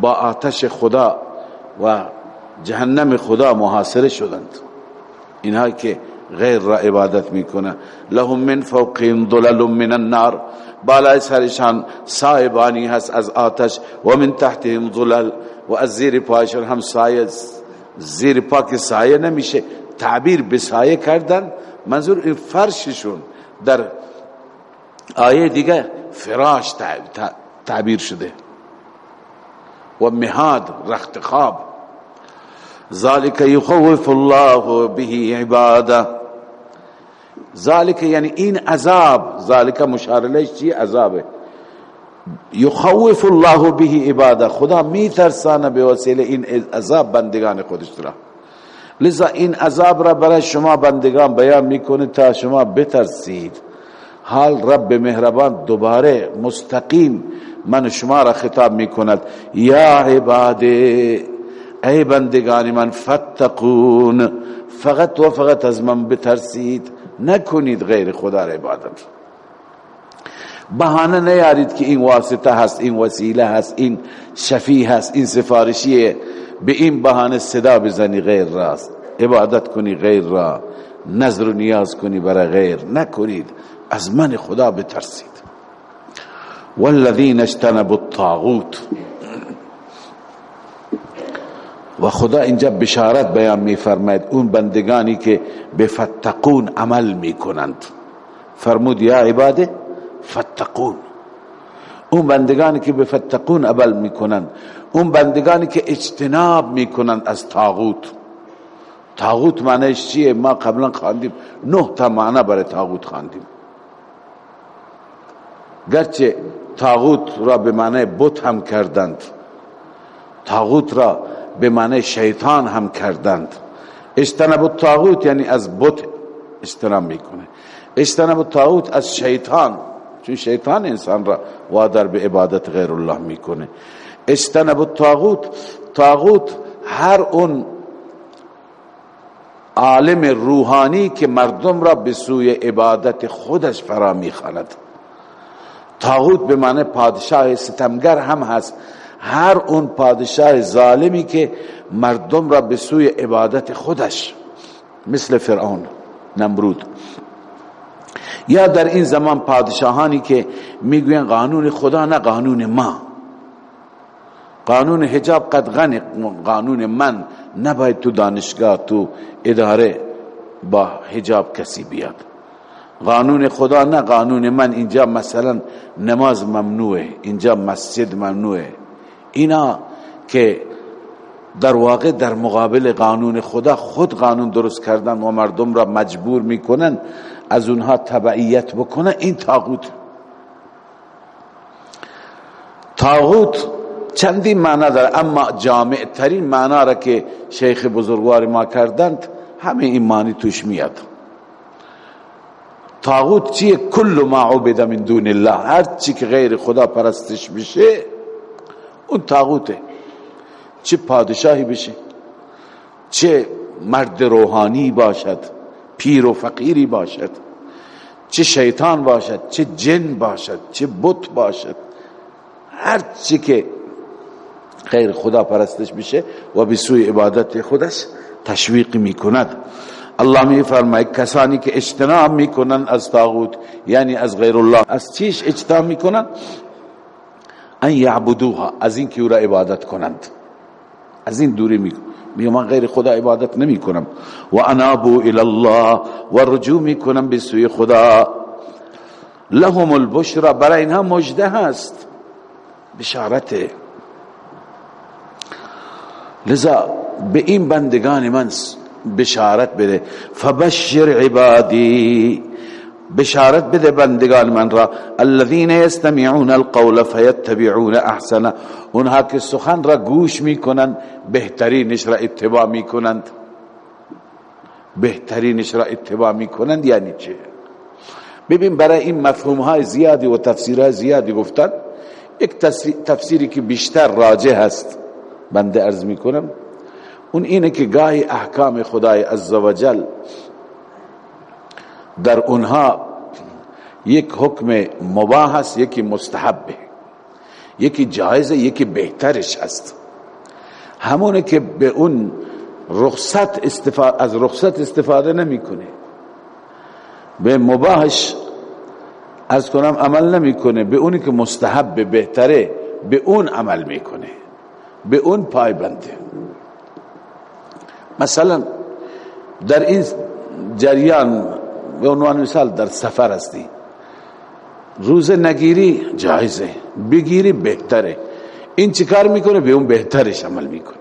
با آتش خدا و جهنم خدا محاصره شدند. اینها که غیر را عبادت می‌کنه لهم من فوقهم ظلل من النار. بالای سرشان صاحبانی هست از آتش و من تحتهم ظلل. و از زیر پایشان هم سایه زیر پا که سایه نمیشه. تعبیر به سایه کردن منظور این فرششون. در آیه دیگه فراش تعبیر شده. و مهاد رخت خواب ذالک یخوف الله به عباده. ذالک یعنی این عذاب ذالک مشارلش چی عذابه؟ یخوف الله به عباده. خدا می ترسانه به وسیله این عذاب بندگان خودش را. لذا این عذاب را برای شما بندگان بیان می‌کنه تا شما بترسید. حال رب مهربان دوباره مستقیم من شما را خطاب می‌کند. یا عباده ای بندگان من فتقون فقط و فقط از من بترسید. نکنید غیر خدا را عبادت. بهانه نیارید که این واسطه هست این وسیله هست این شفی هست این سفارشیه. به این بهانه صدا بزنی غیر راست عبادت کنی غیر را. نظر و نیاز کنی برای غیر. نکنید. از من خدا بترسید. والذین اجتنبوا الطاغوت. و خدا اینجا بشارت بیان می فرماید اون بندگانی که بفتقون عمل می کنند فرمود یا عباده فتقون. اون بندگانی که بفتقون عمل می کنند اون بندگانی که اجتناب می کنند از تاغوت تاغوت معنیش چیه؟ ما قبلا خواندیم نه تا معنی برای تاغوت خواندیم. گرچه تاغوت را به معنی بت هم کردند تاغوت را به معنی شیطان هم کردند. اجتنب الطاغوت یعنی از بت اجتناب می‌کنه. اجتنب الطاغوت از شیطان چون شیطان انسان را وادر به عبادت غیر الله می‌کنه. اجتنب الطاغوت طاغوت هر اون عالم روحانی که مردم را به سوی عبادت خودش فرا می‌خواند. طاغوت به معنی پادشاه ستمگر هم هست. هر اون پادشاه ظالمی که مردم را به سوی عبادت خودش مثل فرعون نمرود. یا در این زمان پادشاهانی که می‌گوین قانون خدا نه قانون ما. قانون حجاب قد غنی قانون من. نباید تو دانشگاه تو اداره با حجاب کسی بیاد. قانون خدا نه قانون من. اینجا مثلا نماز ممنوعه اینجا مسجد ممنوعه. اینا که در واقع در مقابل قانون خدا خود قانون درست کردن و مردم را مجبور می‌کنن از اونها تبعیت بکنن این تاغوت. تاغوت چندین معنا داره اما جامع ترین معنا را که شیخ بزرگوار ما کردند همه این معنی توش میاد. تاغوت چیه؟ کل ما عبد من دون الله. هر چی که غیر خدا پرستش بشه اون تاغوته چه پادشاهی بشه. چه مرد روحانی باشد. پیر و فقیری باشد. چه شیطان باشد. چه جن باشد. چه بت باشد. هر چی که غیر خدا پرستش بشه و به سوی عبادت خودش تشویق می‌کند. الله می فرماید کسانی که اجتناب می‌کنن از طاغوت یعنی از غیر الله از چیش اجتناب می‌کنن؟ ان یعبدوها از این که او را عبادت کنند. از این دوری می میگه من غیر خدا عبادت نمی کنم. و انابو الله و رجوع می کنم به سوی خدا. لهم البشرا برای اینها مجده هست. بشارته لذا به این بندگان من بشارت بده. فبشر عبادی. بشارت بده بندگان من را. الذين يستمعون القول فيتبعون احسنه اونها که سخن را گوش می‌کنند بهترینش را اتباع می‌کنند. بهترینش را اتباع می‌کنند یعنی چه؟ ببین برای این مفهوم های زیادی و تفسیرهای زیادی گفتن یک تفسیری که بیشتر راجع هست بنده ارز می‌کنم. اون اینه که گاهی احکام خدای عزوجل در اونها یک حکم مباح است یکی مستحبه یکی جایزه یکی بهترش است. همونه که به اون رخصت استفاده از رخصت استفاده نمی‌کنه. به مباحش از کنم عمل نمی‌کنه. به اونی که مستحب بهتره به اون عمل می‌کنه. به اون پای بنده. مثلا در این جریان به عنوان مثال در سفر هستی. روز نگیری جایزه بگیری بهتره. این چیکار می‌کنه؟ به اون بهترش عمل می‌کنه.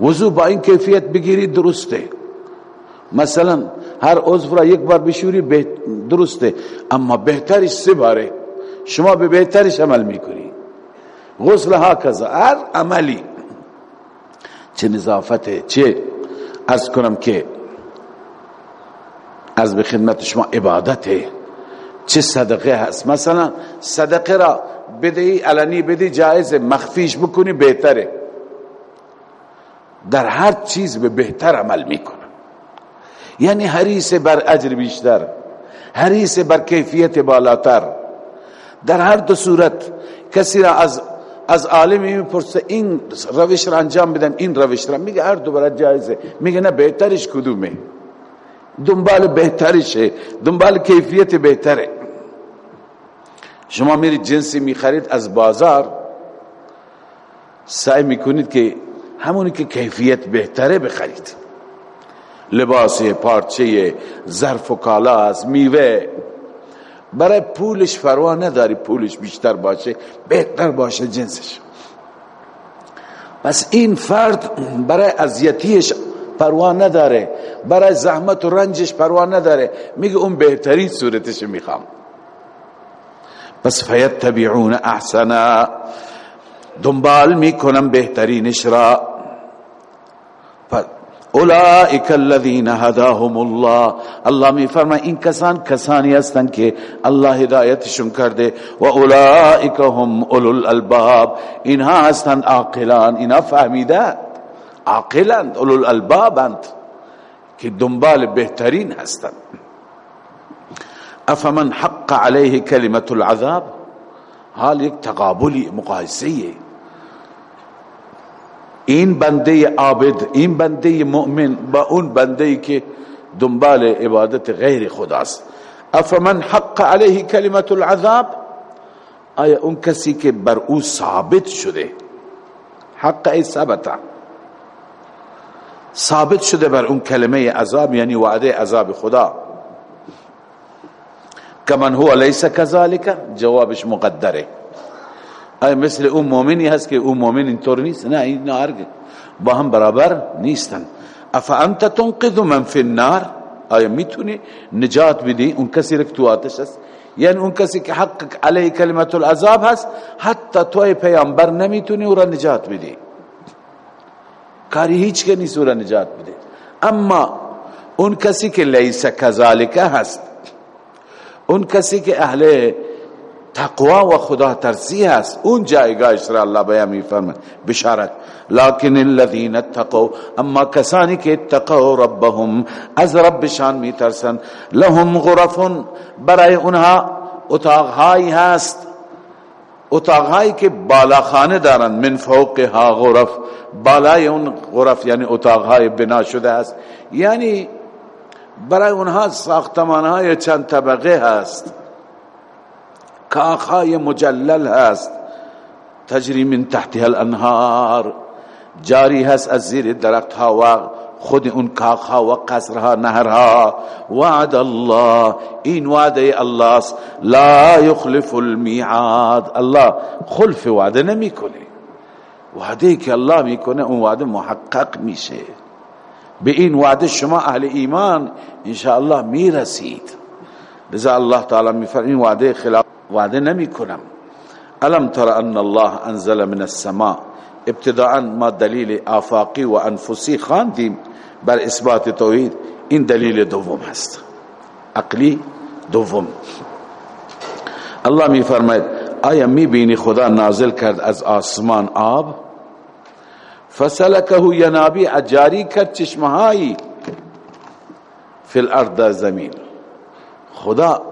وضو با این کیفیت بگیری درسته. مثلا هر عضو را یک بار بشوری درسته اما بهترش سه باره. شما به بهترش عمل می‌کنی. غسل ها کذا هر عملی. چه نظافته چه از کنم که از به خدمت شما عبادته. چه صدقه هست؟ مثلا صدقه را بدهی علنی بدهی جایز مخفیش بکنی بهتره. در هر چیز به بهتر عمل می‌کنه یعنی حریص بر اجر بیشتر حریص بر کیفیت بالاتر. در هر دو صورت کسی را از از عالمی می‌پرسه این روش را انجام بدم این روش را. میگه هر دو برای جایزه. میگه نه بهترش کدومه؟ دنبال بهترشه دنبال کیفیت بهتره. شما میرید جنسی می‌خرید از بازار سعی می‌کنید که همونی که کیفیت بهتره بخرید. لباس پارچه ظرف و کالا از میوه. برای پولش فروا نداری پولش بیشتر باشه بهتر باشه جنسش. پس این فرد برای اذیتیش پروا نداره. برای زحمت و رنجش پروا نداره. میگه اون بهترین صورتش می‌خوام. پس فیتبعون احسنا. دنبال می‌کنم بهترینش را. اولئک الذین هداهم الله. الله می فرما این کسان کسانی هستند که الله هدایتشون کرده. و اولئک هم اولو الالباب. اینها هستند عاقلان. اینها فهمیده عاقلند أولو الالبابند که دنبال بهترین هستند أفمن حق علیه کلمت العذاب؟ حال یک تقابلی مقایسه این بنده عابد این بنده مؤمن با اون بنده که دنبال عبادت غیر خداست أفمن حق علیه کلمت العذاب؟ آیا اون کسی که بر أو ثابت شده. حق ای ثبت ثابت شده بر اون کلمه عذاب یعنی وعده عذاب خدا. کمن هو لیس کذالک؟ جوابش مقدره. آیا مثل اون مؤمنی هست که اون مؤمن اینطور نیست؟ نه این هرگز با هم برابر نیستن. افا انت تنقذ من فی النار؟ آیا می‌تونی نجات بدی؟ اون کسی که تو آتش است یعنی اون کسی که حق علیه کلمت العذاب هست حتی توی پیامبر نمی‌تونی او را نجات بدی. کاری هیچ که نیست را نجات بده. اما اون کسی که لیس کذالک هست اون کسی که اهل تقوا و خدا ترسی هست اون جایگاهش را الله بیان میفرماید. بشارت. لكن الذين اتقوا اما کسانی که اتقوا ربهم از ربشان میترسن لهم غرف برای اونها اتاقهایی هست. اتاقهایی که بالاخانه دارن من فوقها غرف. بالای اون غرف یعنی اتاقهای بنا شده است. یعنی برای اونها ساختمانهای چند طبقه هست. کاخهای مجلل هست. تجری من تحتها الانهار. جاری هست از زیر درخت ها و خود اون کاخها و قصرها نهرها. وعد الله. این وعده الله لا يخلف المیعاد. الله خلف وعده نمی‌کنه. وعده که الله می‌کنه اون وعده محقق میشه. به این وعده شما اهل ایمان انشاءالله می‌رسید. لذا الله تعالی میفرماید این وعده خلاف وعده نمی‌کنم. الم تر ان الله انزل من السماء. ابتداء ما دلیل آفاقی و انفسی خواندیم. بر اثبات توحید این دلیل دوم هست. عقلی دوم. الله می فرماید آیا می بینی خدا نازل کرد از آسمان آب؟ فسلکه ینابی اجاری کرد چشمهایی فی الارض زمین. خدا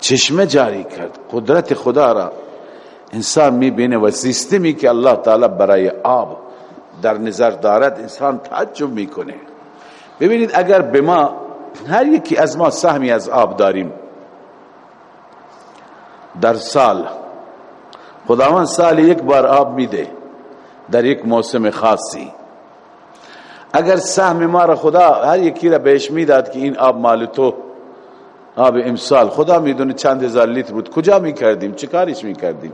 چشمه جاری کرد قدرت خدا را. انسان می‌بینه و سیستمی که الله تعالی برای آب در نظر دارد انسان تعجب می‌کنه. ببینید اگر به ما هر یکی از ما سهمی از آب داریم. در سال خداوند سال یک بار آب میده در یک موسم خاصی. اگر سهم ما را خدا هر یکی را بهش می‌داد که این آب مال تو آب امسال خدا می‌دونه چند هزار لیتر بود. کجا می‌کردیم؟ چه کارش می‌کردیم؟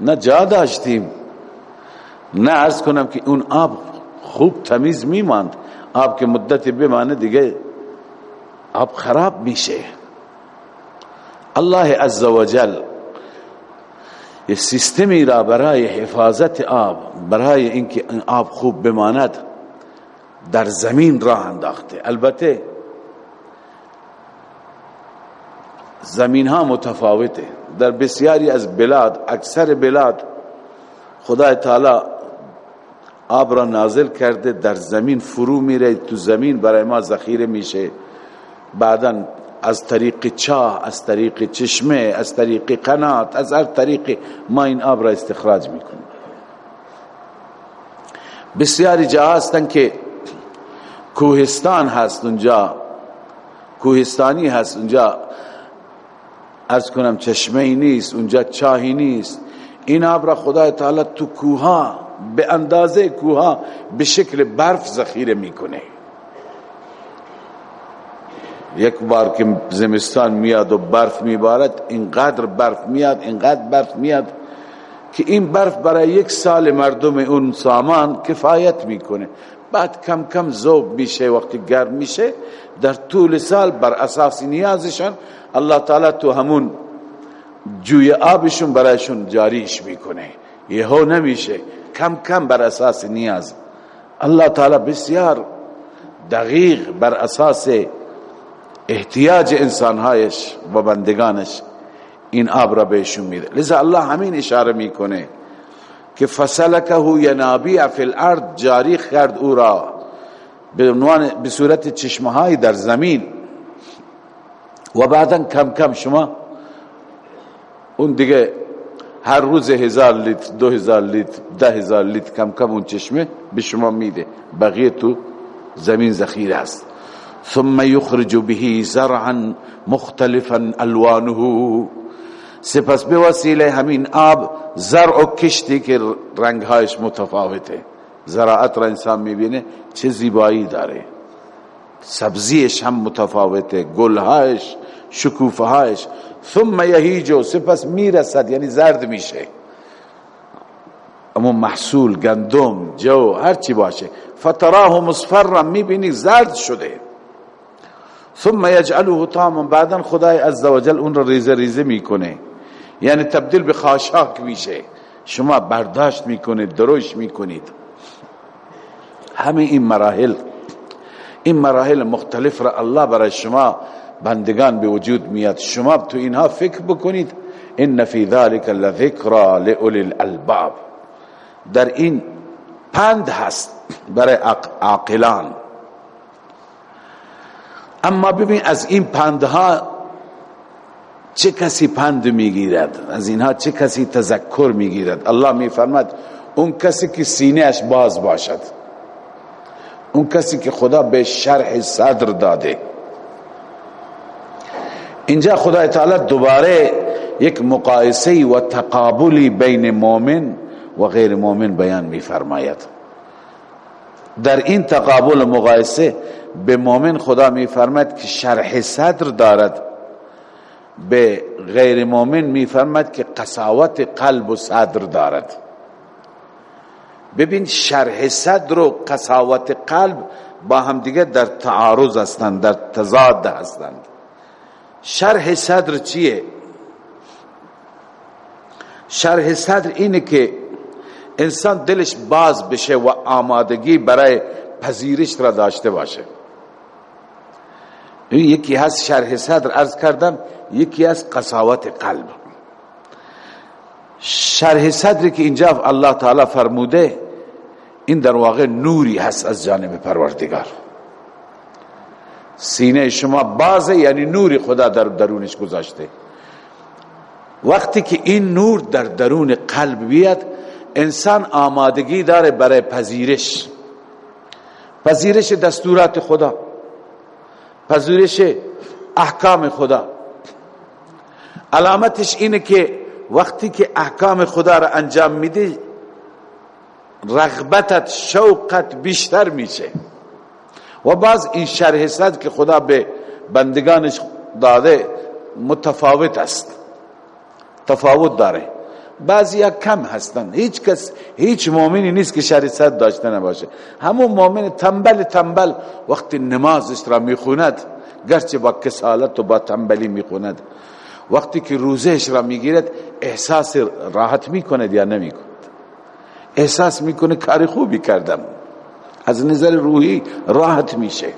نه جا داشتیم. نه ارز کنم که اون آب خوب تمیز میماند. آب که مدت بمانه دیگه آب خراب میشه. الله عزوجل یه سیستمی را برای حفاظت آب برای اینکه این آب خوب بماند در زمین راه انداخته. البته زمین ها متفاوته. در بسیاری از بلاد اکثر بلاد خدا تعالی آب را نازل کرده در زمین فرو میره تو زمین برای ما ذخیره میشه. بعدا از طریق چاه از طریق چشمه از طریق قنات از هر طریق ما این آب را استخراج می‌کنیم. بسیاری جا هستن که کوهستان هست اونجا کوهستانی هست اونجا. از کنم چشمه نیست اونجا چاهی نیست. این آب را خدای تعالی تو کوها به اندازه کوها به شکل برف ذخیره می‌کنه. یک بار که زمستان میاد و برف میبارد اینقدر برف میاد اینقدر برف میاد که این برف برای یک سال مردم اون سامان کفایت می‌کنه. بعد کم کم زوب میشه وقتی گرم میشه در طول سال بر اساس نیازشان الله تعالی تو همون جوی آبشون برایشون جاریش می‌کنه. یهو نمیشه. کم کم بر اساس نیاز. الله تعالی بسیار دقیق بر اساس احتیاج انسانهایش و بندگانش این آب را بهشون میده. لذا الله همین اشاره می‌کنه که فسلکه ینابیع فی الارض جاری کرد او را به عنوان به صورت چشمه در زمین. و بعدا کم کم شما اون دیگه هر روز هزار لیتر دو هزار لیتر ده هزار لیتر کم کم اون چشمه به شما میده. بقیه تو زمین ذخیره است. ثم يخرج به زرعا مختلفا الوانه. سپس به وسیله همین آب زرع و کشتی که رنگهایش متفاوته. زراعت را انسان می‌بینه چه زیبایی داره. سبزیش هم متفاوته گلهایش شکوفهایش ثم یهیجو سپس می‌رسد یعنی زرد میشه. اما محصول گندم جو هر چی باشه. فتراه مصفرا می‌بینی زرد شده. ثم یجعله طاما بعدا خدای عزوجل اون رو ریزه ریزه می‌کنه. یعنی تبدیل به خاشاک میشه. شما برداشت می‌کنید دروش می‌کنید. همه این مراحل این مراحل مختلف را الله برای شما بندگان به وجود میاد. شما تو اینها فکر بکنید. ان فی ذلك لذکرا لاولی الالباب. در این پند هست برای عاقلان. اما ببین از این پندها چه کسی پند می‌گیرد؟ از اینها چه کسی تذکر می‌گیرد؟ الله میفرماد اون کسی که سینه اش باز باشد اون کسی که خدا به شرح صدر داده اینجا خدا تعالی دوباره یک مقایسه و تقابلی بین مؤمن و غیر مؤمن بیان میفرماید. در این تقابل مقایسه به مؤمن خدا میفرماید که شرح صدر دارد. به غیر مؤمن میفرماید که قساوت قلب و صدر دارد. ببین شرح صدر و قساوت قلب با هم دیگه در تعارض هستند در تضاد هستند. شرح صدر چیه؟ شرح صدر اینه که انسان دلش باز بشه و آمادگی برای پذیرش را داشته باشه. یکی هست شرح صدر ارز کردم یکی از قساوت قلب. شرح صدری که اینجا الله تعالی فرموده این در واقع نوری هست از جانب پروردگار. سینه شما بازه یعنی نوری خدا در درونش گذاشته. وقتی که این نور در درون قلب بیاد انسان آمادگی داره برای پذیرش. پذیرش دستورات خدا. پذیرش احکام خدا. علامتش اینه که وقتی که احکام خدا را انجام میده رغبتت شوقت بیشتر میشه. و بعض این شرح صد که خدا به بندگانش داده متفاوت است. تفاوت داره. بعضی ها کم هستن. هیچ کس هیچ مؤمنی نیست که شرح صد داشته نباشه. همون مؤمن تنبل تنبل وقتی نمازش را می‌خوند گرچه با کسالت و با تنبلی می‌خوند وقتی که روزهش را می‌گیرد احساس راحت می‌کند یا نمی‌کند؟ احساس می‌کنه کار خوبی کردم. از نظر روحی راحت میشه.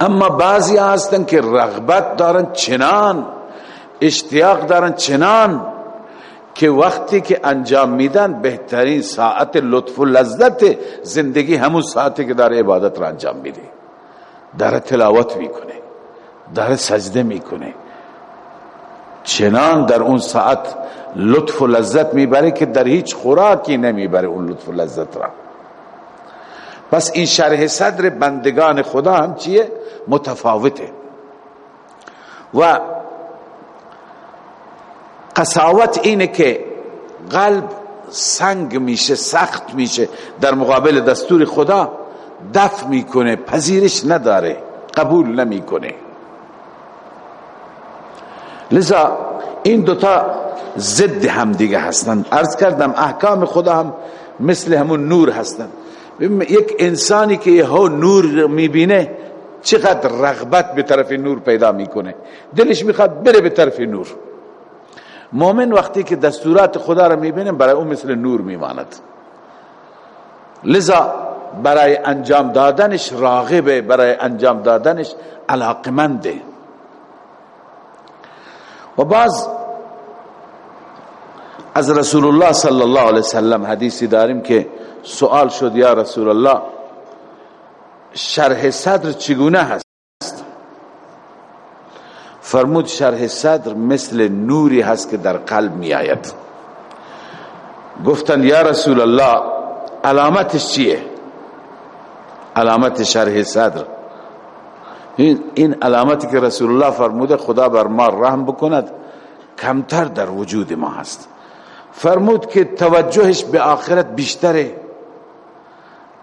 اما بعضی هستن که رغبت دارن چنان اشتیاق دارن چنان که وقتی که انجام میدن بهترین ساعت لطف و لذت زندگی همون ساعتی که داره عبادت را انجام میده. داره تلاوت می‌کنه داره سجده می‌کنه. چنان در اون ساعت لطف و لذت می‌بره که در هیچ خوراکی نمی‌بره اون لطف و لذت را. پس این شرح صدر بندگان خدا هم چیه؟ متفاوته. و قساوت اینه که قلب سنگ میشه سخت میشه. در مقابل دستور خدا دفع می‌کنه پذیرش نداره قبول نمی‌کنه. لذا این دوتا ضد هم دیگه هستند. عرض کردم احکام خدا هم مثل همون نور هستند. یک انسانی که یه نور می‌بینه چقدر رغبت به طرف نور پیدا می‌کنه. دلش می‌خواد بره به طرف نور. مؤمن وقتی که دستورات خدا را می‌بینه برای اون مثل نور میماند. لذا برای انجام دادنش راغبه برای انجام دادنش علاقمنده. و بعض از رسول الله صلی الله علیه وسلم حدیثی داریم که سوال شد یا رسول الله شرح صدر چگونه هست؟ فرمود شرح صدر مثل نوری هست که در قلب می آید. گفتن یا رسول الله علامتش چیه؟ علامت شرح صدر. این علامتی که رسول الله فرموده خدا بر ما رحم بکند کمتر در وجود ما هست. فرمود که توجهش به آخرت بیشتره.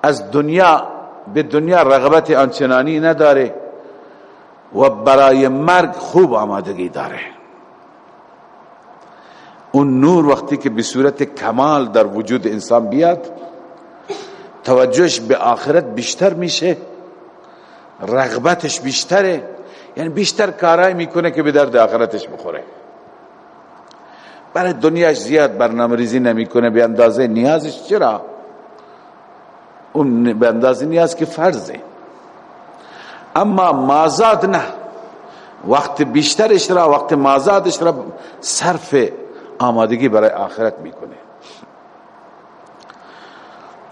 از دنیا به دنیا رغبت آنچنانی نداره و برای مرگ خوب آمادگی داره. اون نور وقتی که به صورت کمال در وجود انسان بیاد توجهش به آخرت بیشتر میشه رغبتش بیشتره. یعنی بیشتر کارای می‌کنه که به درد آخرتش بخوره. برای دنیاش زیاد برنامه ریزی نمی‌کنه به اندازه نیازش چرا؟ اون به اندازه نیاز که فرضه. اما مازاد نه. وقت بیشترش را وقت مازادش را صرف آمادگی برای آخرت می‌کنه.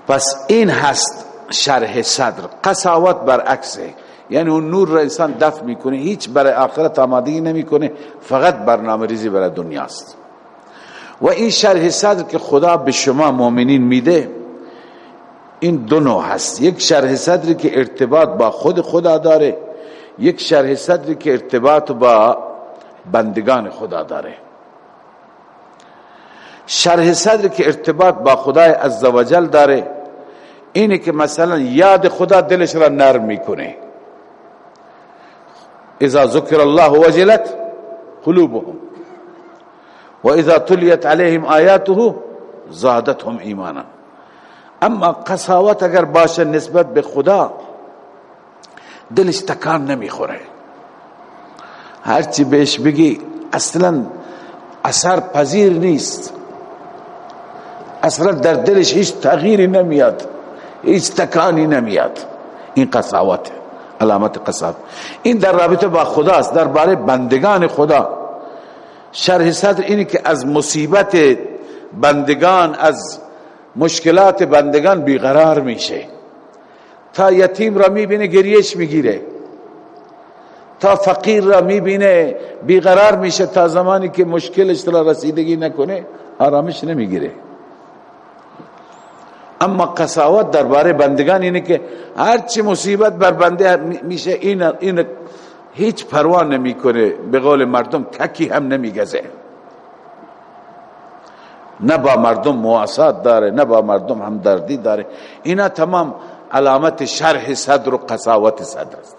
پس این هست شرح صدر. قصاوت برعکسه. یعنی اون نور را انسان دفع می‌کنه. هیچ برای آخرت آمادگی نمی‌کنه. فقط برنامه ریزی برای دنیاست. و این شرح صدر که خدا به شما مؤمنین میده این دو نوع هست. یک شرح صدری که ارتباط با خود خدا داره یک شرح صدری که ارتباط با بندگان خدا داره. شرح صدری که ارتباط با خدای عزوجل داره اینه که مثلا یاد خدا دلش را نرم می‌کنه. اذا ذکر الله وجلت قلوبهم و اذا تلیت علیهم آیاته زادتهم ایمانا. اما قساوت اگر باشه نسبت به خدا دلش تکان نمی‌خوره. هرچی بهش بگی اصلا اثر پذیر نیست. اصلا در دلش هیچ تغییری نمیاد هیچ تکانی نمیاد. این قساوت علامت قساوت. این در رابطه با خداست در باره بندگان خدا. شرح صدر اینی که از مصیبت بندگان از مشکلات بندگان بیقرار میشه. تا یتیم را می‌بینه گریش می‌گیره. تا فقیر را می‌بینه بیقرار میشه تا زمانی که مشکلش را رسیدگی نکنه آرامش نمی‌گیره. اما قساوت درباره بندگان اینه که هرچی مصیبت بر بنده میشه این, این هیچ پروا نمی‌کنه. به قول مردم ککی هم نمیگزه. نه با مردم مواسات داره نه با مردم همدردی داره. اینا تمام علامت شرح صدر و قساوت صدر است.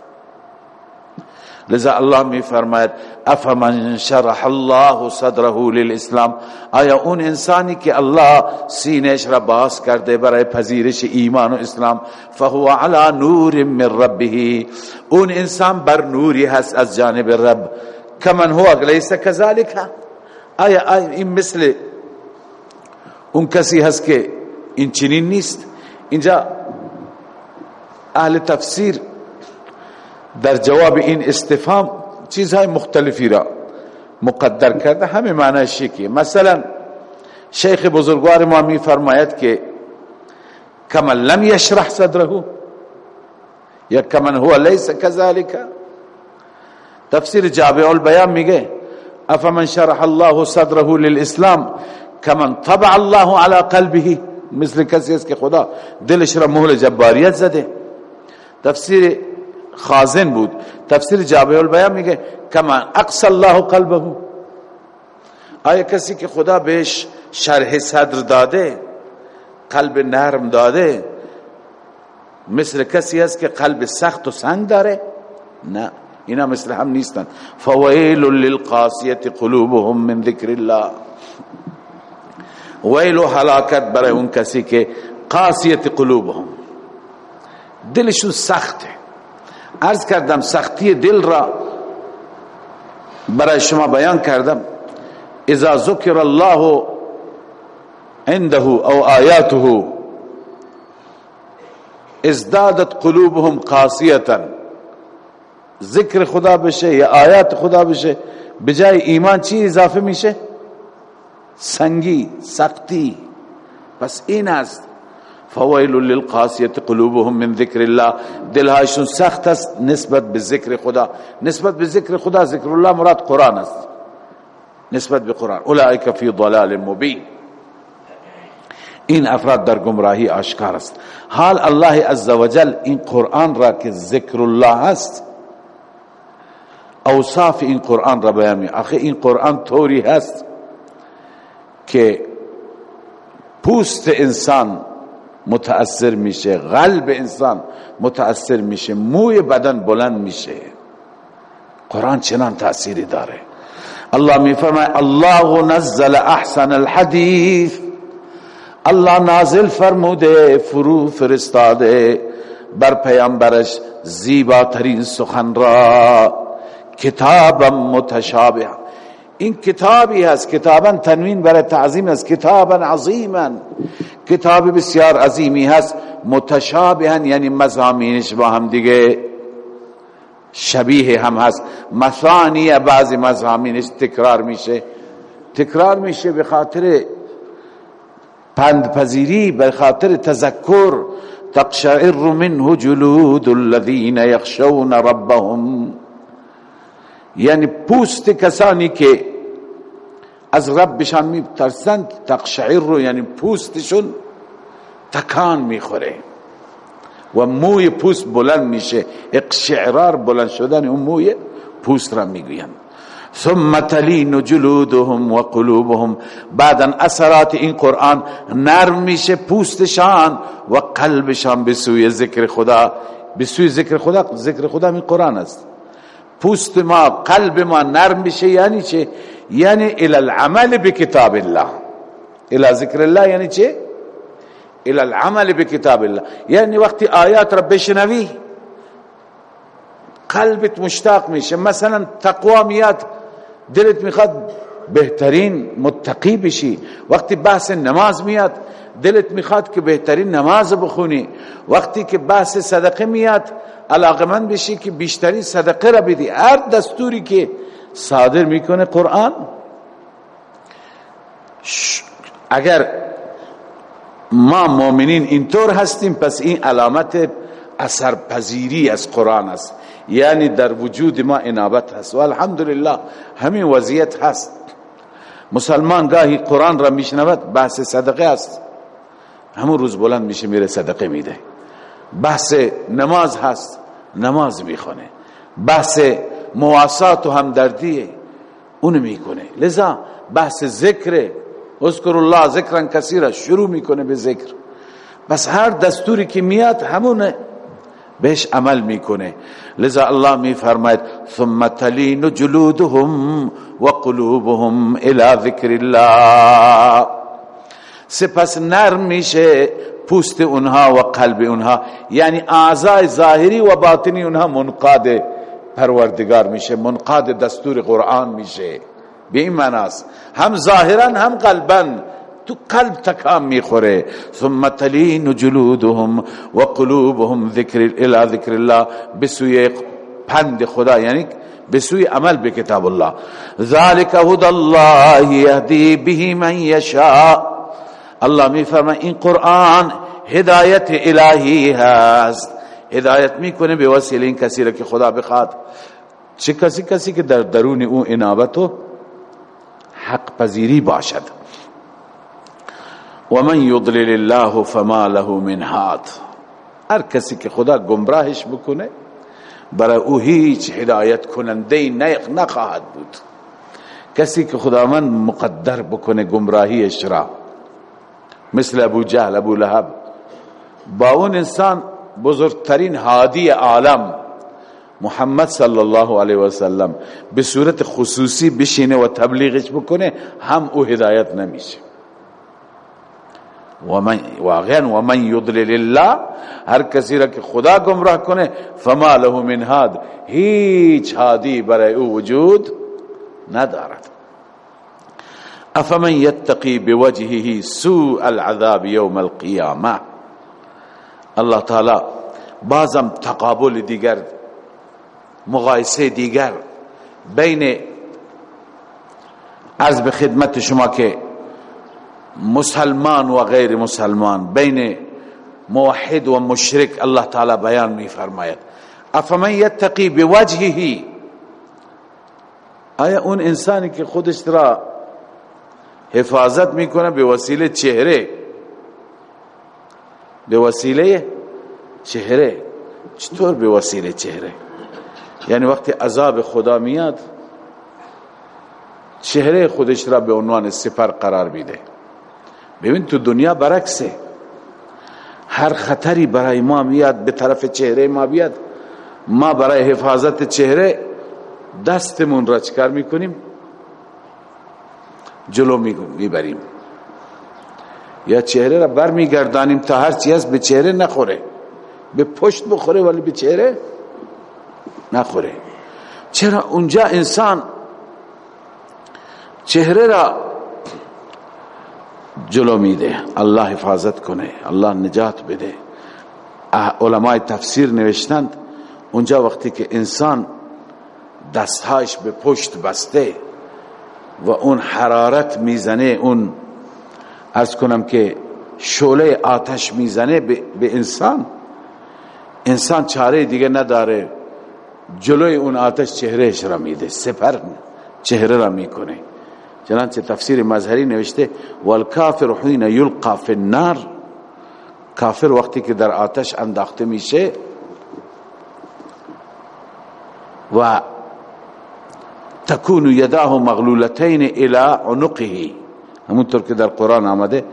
لذا الله می فرماید افمن شرح الله صدره للاسلام؟ آیا اون انسانی که الله سینهش را باز کرده برای پذیرش ایمان و اسلام فهو على نور من ربه؟ اون انسان بر نوری هست از جانب رب. کمن هو لیس کذالک؟ آیا این مثل اون کسی هست که این چنین نیست اینجا اهل تفسیر در جواب این استفهام چیزهای مختلفی را مقدر کرده همه معنی شکی مثلا شیخ بزرگوار ما می فرماید که کمن لم یشرح صدره یا کمن هو لیس کذالک تفسیر جابع البیان میگه افمن شرح الله صدره للاسلام کمن طبع الله على قلبه مثل کسی است که خدا دلش را مهل جباریت زده تفسیر خازن بود، تفسیر جابع البیان میگه کما اقصى الله قلبه آیا کسی که خدا بهش شرح صدر داده قلب نرم داده مثل کسی است که قلب سخت و سنگ داره نه، اینا مثل هم نیستن۔ فویل للقاسیت قلوبهم من ذکر الله ویل و حلاکت برای اون کسی که قاسیت قلوبهم. دلشون سخته. عرض کردم سختی دل را برای شما بیان کردم. اذا ذکر الله عنده او آیاته ازدادت قلوبهم قاسیتا. ذکر خدا بشه یا آیات خدا بشه بجای ایمان چی اضافه میشه؟ سنگی سختی. پس این است فویل للقاسیت قلوبهم من ذکر الله. دلهایشون سخت است نسبت به ذکر خدا. نسبت به ذکر خدا ذکر الله مراد قرآن است. نسبت به قرآن. اولئک فی ضلال مبین. این افراد در گمراهی آشکار است. حال الله عزوجل این قرآن را که ذکر الله است اوصاف این قرآن را بیان می آخه این قرآن طوری هست که پوست انسان متاثر میشه قلب انسان متاثر میشه موی بدن بلند میشه. قرآن چنان تأثیری داره. الله می فرماید الله نزل احسن الحدیث. الله نازل فرموده فرو فرستاده. بر پیامبرش زیباترین سخن را کتاب متشابه این کتابی هست کتابا تنوین برای تعظیم است کتابا عظیما. کتاب بسیار عظیمی هست متشابه یعنی مزامینش با هم دیگه شبیه هم هست. مثانی بعضی مزامینش تکرار میشه. تکرار میشه به خاطر پندپذیری به خاطر تذکر. تقشعر منه جلود الذين يخشون ربهم. یعنی پوست کسانی که از ربشان می ترسند تقشعر یعنی پوستشون تکان می‌خوره. و موی پوست بلند میشه اقشعرار بلند شدن اون موی پوست را می‌گوین ثم تلین جلودهم و قلوبهم. بعدا اثرات این قرآن نرم میشه پوستشان و قلبشان به سوی ذکر خدا. به سوی ذکر خدا ذکر خدا این قرآن است. پوست ما قلب ما نرم میشه یعنی چه؟ یعنی إلى العمل بکتاب الله. إلى ذکر الله یعنی چه؟ إلى العمل بكتاب الله. یعنی وقتی آیات را بشنوی قلبت مشتاق میشه. مثلا تقوا میاد دلت میخواد بهترین متقی بشی. وقتی بحث نماز میاد دلت می‌خواد که بهترین نماز بخونی. وقتی که بحث صدقه میاد علاقمند بشی که بیشترین صدقه را بدی. هر دستوری که صادر می‌کنه قرآن. اگر ما مؤمنین اینطور هستیم پس این علامت اثرپذیری از قرآن است. یعنی در وجود ما انابت هست. و الحمدلله همین وضعیت هست. مسلمان گاهی قرآن را میشنود بحث صدقه است. همون روز بلند میشه میره صدقه میده. بحث نماز هست نماز می‌خونه. بحث مواسات و همدردیه اونو می‌کنه. لذا بحث ذکر اذکر الله ذکرا کثیرا شروع می‌کنه به ذکر. بس هر دستوری که میاد همونه بهش عمل می‌کنه. لذا الله میفرماید ثم تلین جلودهم و قلوبهم الى ذکر الله. سپس نرم میشه پوست اونها و قلب اونها. یعنی اعضای ظاهری و باطنی اونها منقاد پروردگار میشه منقاد دستور قرآن میشه. به این معناست. هم ظاهرا هم قلبا. تو قلب تکام می‌خوره. ثم تلین جلودهم و قلوبهم ذکر الى ذکر الله. بسوی پند خدا یعنی بسوی عمل به کتاب الله. ذالک هدى الله یهدی به من یشاء. الله میفرما این قرآن هدایت الهی هست. هدایت می‌کنه به وسیله این کسی را که خدا بخواد. چه کسی کسی که در درون او انابت و حق پذیری باشد. و من یضلل الله فما له من هاد هر کسی که خدا گمراهش بکنه برای او هیچ هدایت کننده نخواهد بود. کسی که خداوند مقدر بکنه گمراهیش را. مثل ابو جهل ابو لهب. با اون انسان بزرگترین هادی عالم محمد صلی الله علیه و سلم به صورت خصوصی بشینه و تبلیغش بکنه هم او هدایت نمیشه. و من واقعا و من یضلل الله هر کسی را که خدا گمراه کنه فما له من هاد هیچ هادی برای او وجود ندارد. أفمن یتقی بوجهه سوء العذاب یوم القیامه الله تعالی بازم تقابل دیگر مقایسه دیگر بین از به خدمت شما که مسلمان و غیر مسلمان بین موحد و مشرک الله تعالی بیان می فرماید أفمن یتقی بوجهه؟ آیا اون انسانی که خودش را حفاظت می‌کنه به وسیله چهره. به وسیله چهره. چطور به وسیله چهره؟ یعنی وقتی عذاب خدا میاد چهره خودش را به عنوان سپر قرار میده. ببین تو دنیا برعکسه. هر خطری برای ما میاد به طرف چهره ما بیاد ما برای حفاظت چهره دستمون را چکار می‌کنیم؟ جلو می‌بریم. یا چهره را بر میگردانیم تا هر چیز به چهره نخوره. به پشت بخوره ولی به چهره نخوره. چرا اونجا انسان چهره را جلو میده؟ الله حفاظت کنه الله نجات بده. علماء تفسیر نوشتند اونجا وقتی که انسان دستهایش به پشت بسته و اون حرارت می‌زنه اون ارز کنم که شعله آتش می‌زنه به انسان انسان چاره دیگه نداره. جلوی اون آتش چهرهش را میده سپر چهره را می‌کنه. چنانچه تفسیر مظهری نوشته والکافر حین یلقا فی النار. کافر وقتی که در آتش انداخته میشه و تکون یداه مغلولتین الى عنقه. همونطور که در قرآن آمده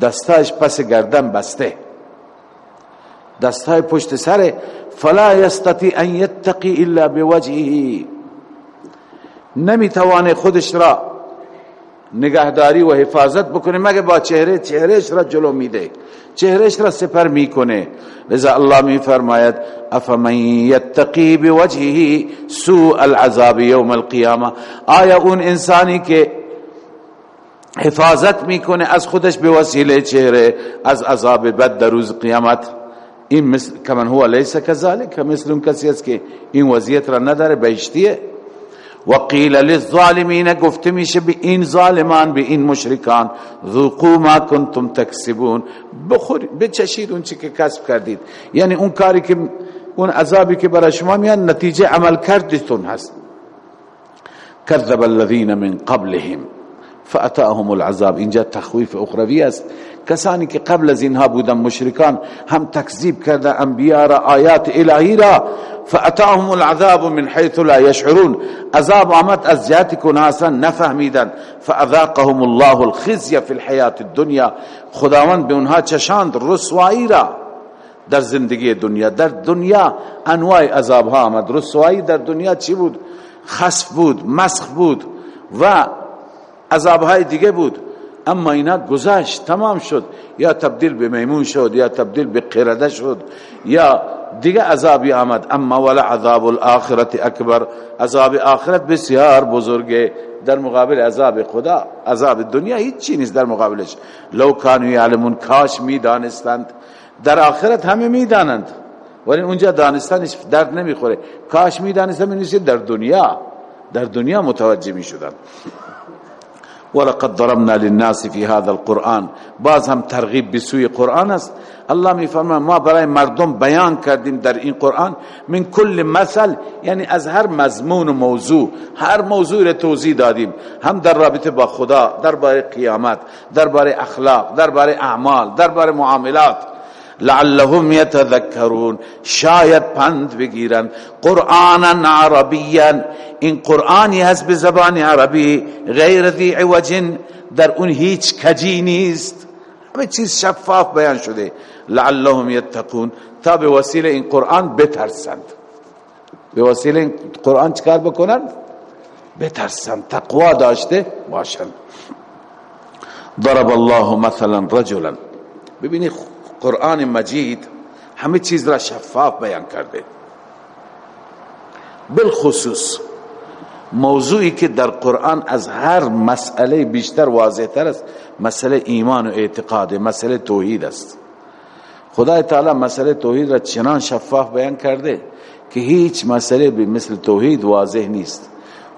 دستایش پس گردن بسته. دستای پشت سر فلا یستطیع ان یتقی الا بوجهه. نمی‌توانه خودش را نگهداری و حفاظت بکنه. مگه با چهره چهرهش را جلو میده؟ چهرهش را سپر می‌کنه. لذا الله می فرماید افمن یتقی بوجهه سوء العذاب یوم القیامه آیا اون انسانی که حفاظت می‌کنه از خودش به وسیله چهره از عذاب بد در روز قیامت؟ این مثل کمن هو لیس کذالک؟ مثل اون کسی است که این وضعیت را نداره بهشتیه. و قیل للظالمین گفته میشه به این ظالمان به این مشرکان ذوقوا ما کنتم تکسبون. بخورید بچشید اون چی که کسب کردید. یعنی اون کاری که اون عذابی که برای شما میاد نتیجه عمل کردتون هست. کذب الذین من قبلهم. فأتاهم العذاب. اینجا تخویف اخروی است کسانی که قبل از اینها بودن مشرکان هم تکذیب کرده انبیاء را آیات الهی را. فأتاهم العذاب من حيث لا يشعرون. عذاب آمد از جهتی که أصلا نفهمیدن. فأذاقهم الله الخزي في الحياة الدنيا خداوند به اونها چشاند رسوایی را. در زندگی دنیا در دنیا انواع عذاب ها آمد. رسوایی در دنیا چی بود؟ خسف بود مسخ بود. و عذاب های دیگه بود. اما اینا گذشت تمام شد. یا تبدیل به میمون شد یا تبدیل به قرده شد یا دیگه عذابی آمد. اما ولا عذاب الاخرت اکبر. عذاب آخرت بسیار بزرگه. در مقابل عذاب خدا عذاب دنیا هیچ چی نیست در مقابلش. لو کانو یعلمون کاش می دانستند در آخرت همه می دانند ولی اونجا دانستانش درد نمی‌خوره. کاش می دانستند در دنیا. در دنیا متوجه می شدند ولقد ضربنا للناس في هذا القرآن. باز هم ترغیب بسوی قرآن است. الله می ما برای مردم بیان کردیم در این قرآن. من کل مثل یعنی از هر مضمون و موضوع هر موضوع را توضیح دادیم. هم در رابطه با خدا درباره قیامت درباره اخلاق درباره اعمال درباره معاملات. لعلهم يتذكرون. شاید پند بگیرن. قرآنا عربیا. این قرآنی هست به زبان عربی. غیر ذی عوج در اون هیچ کجی نیست. همه چیز شفاف بیان شده. لعلهم يتقون تا به وسیله این قرآن بترسند. به وسیله این قرآن چکار بکنن؟ بترسند. تقوا داشته باشند ضرب الله مثلا رجلا. ببینید قرآن مجید همه چیز را شفاف بیان کرده. بالخصوص موضوعی که در قرآن از هر مسئله بیشتر واضح تر است مسئله ایمان و اعتقاد مسئله توحید است. خدای تعالی مسئله توحید را چنان شفاف بیان کرده که هیچ مسئله به مثل توحید واضح نیست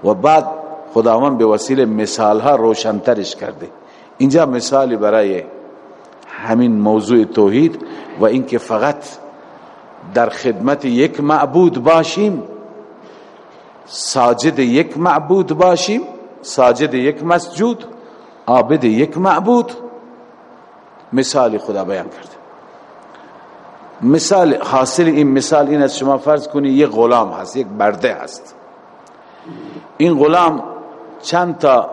و بعد خداوند به وسیله مثال ها روشنترش کرده. اینجا مثالی برای همین موضوع توحید و اینکه فقط در خدمت یک معبود باشیم ساجد یک معبود باشیم ساجد یک مسجود عابد یک معبود. مثال خدا بیان کرده مثال حاصل این مثال این از شما فرض کنی یک غلام هست یک برده هست. این غلام چند تا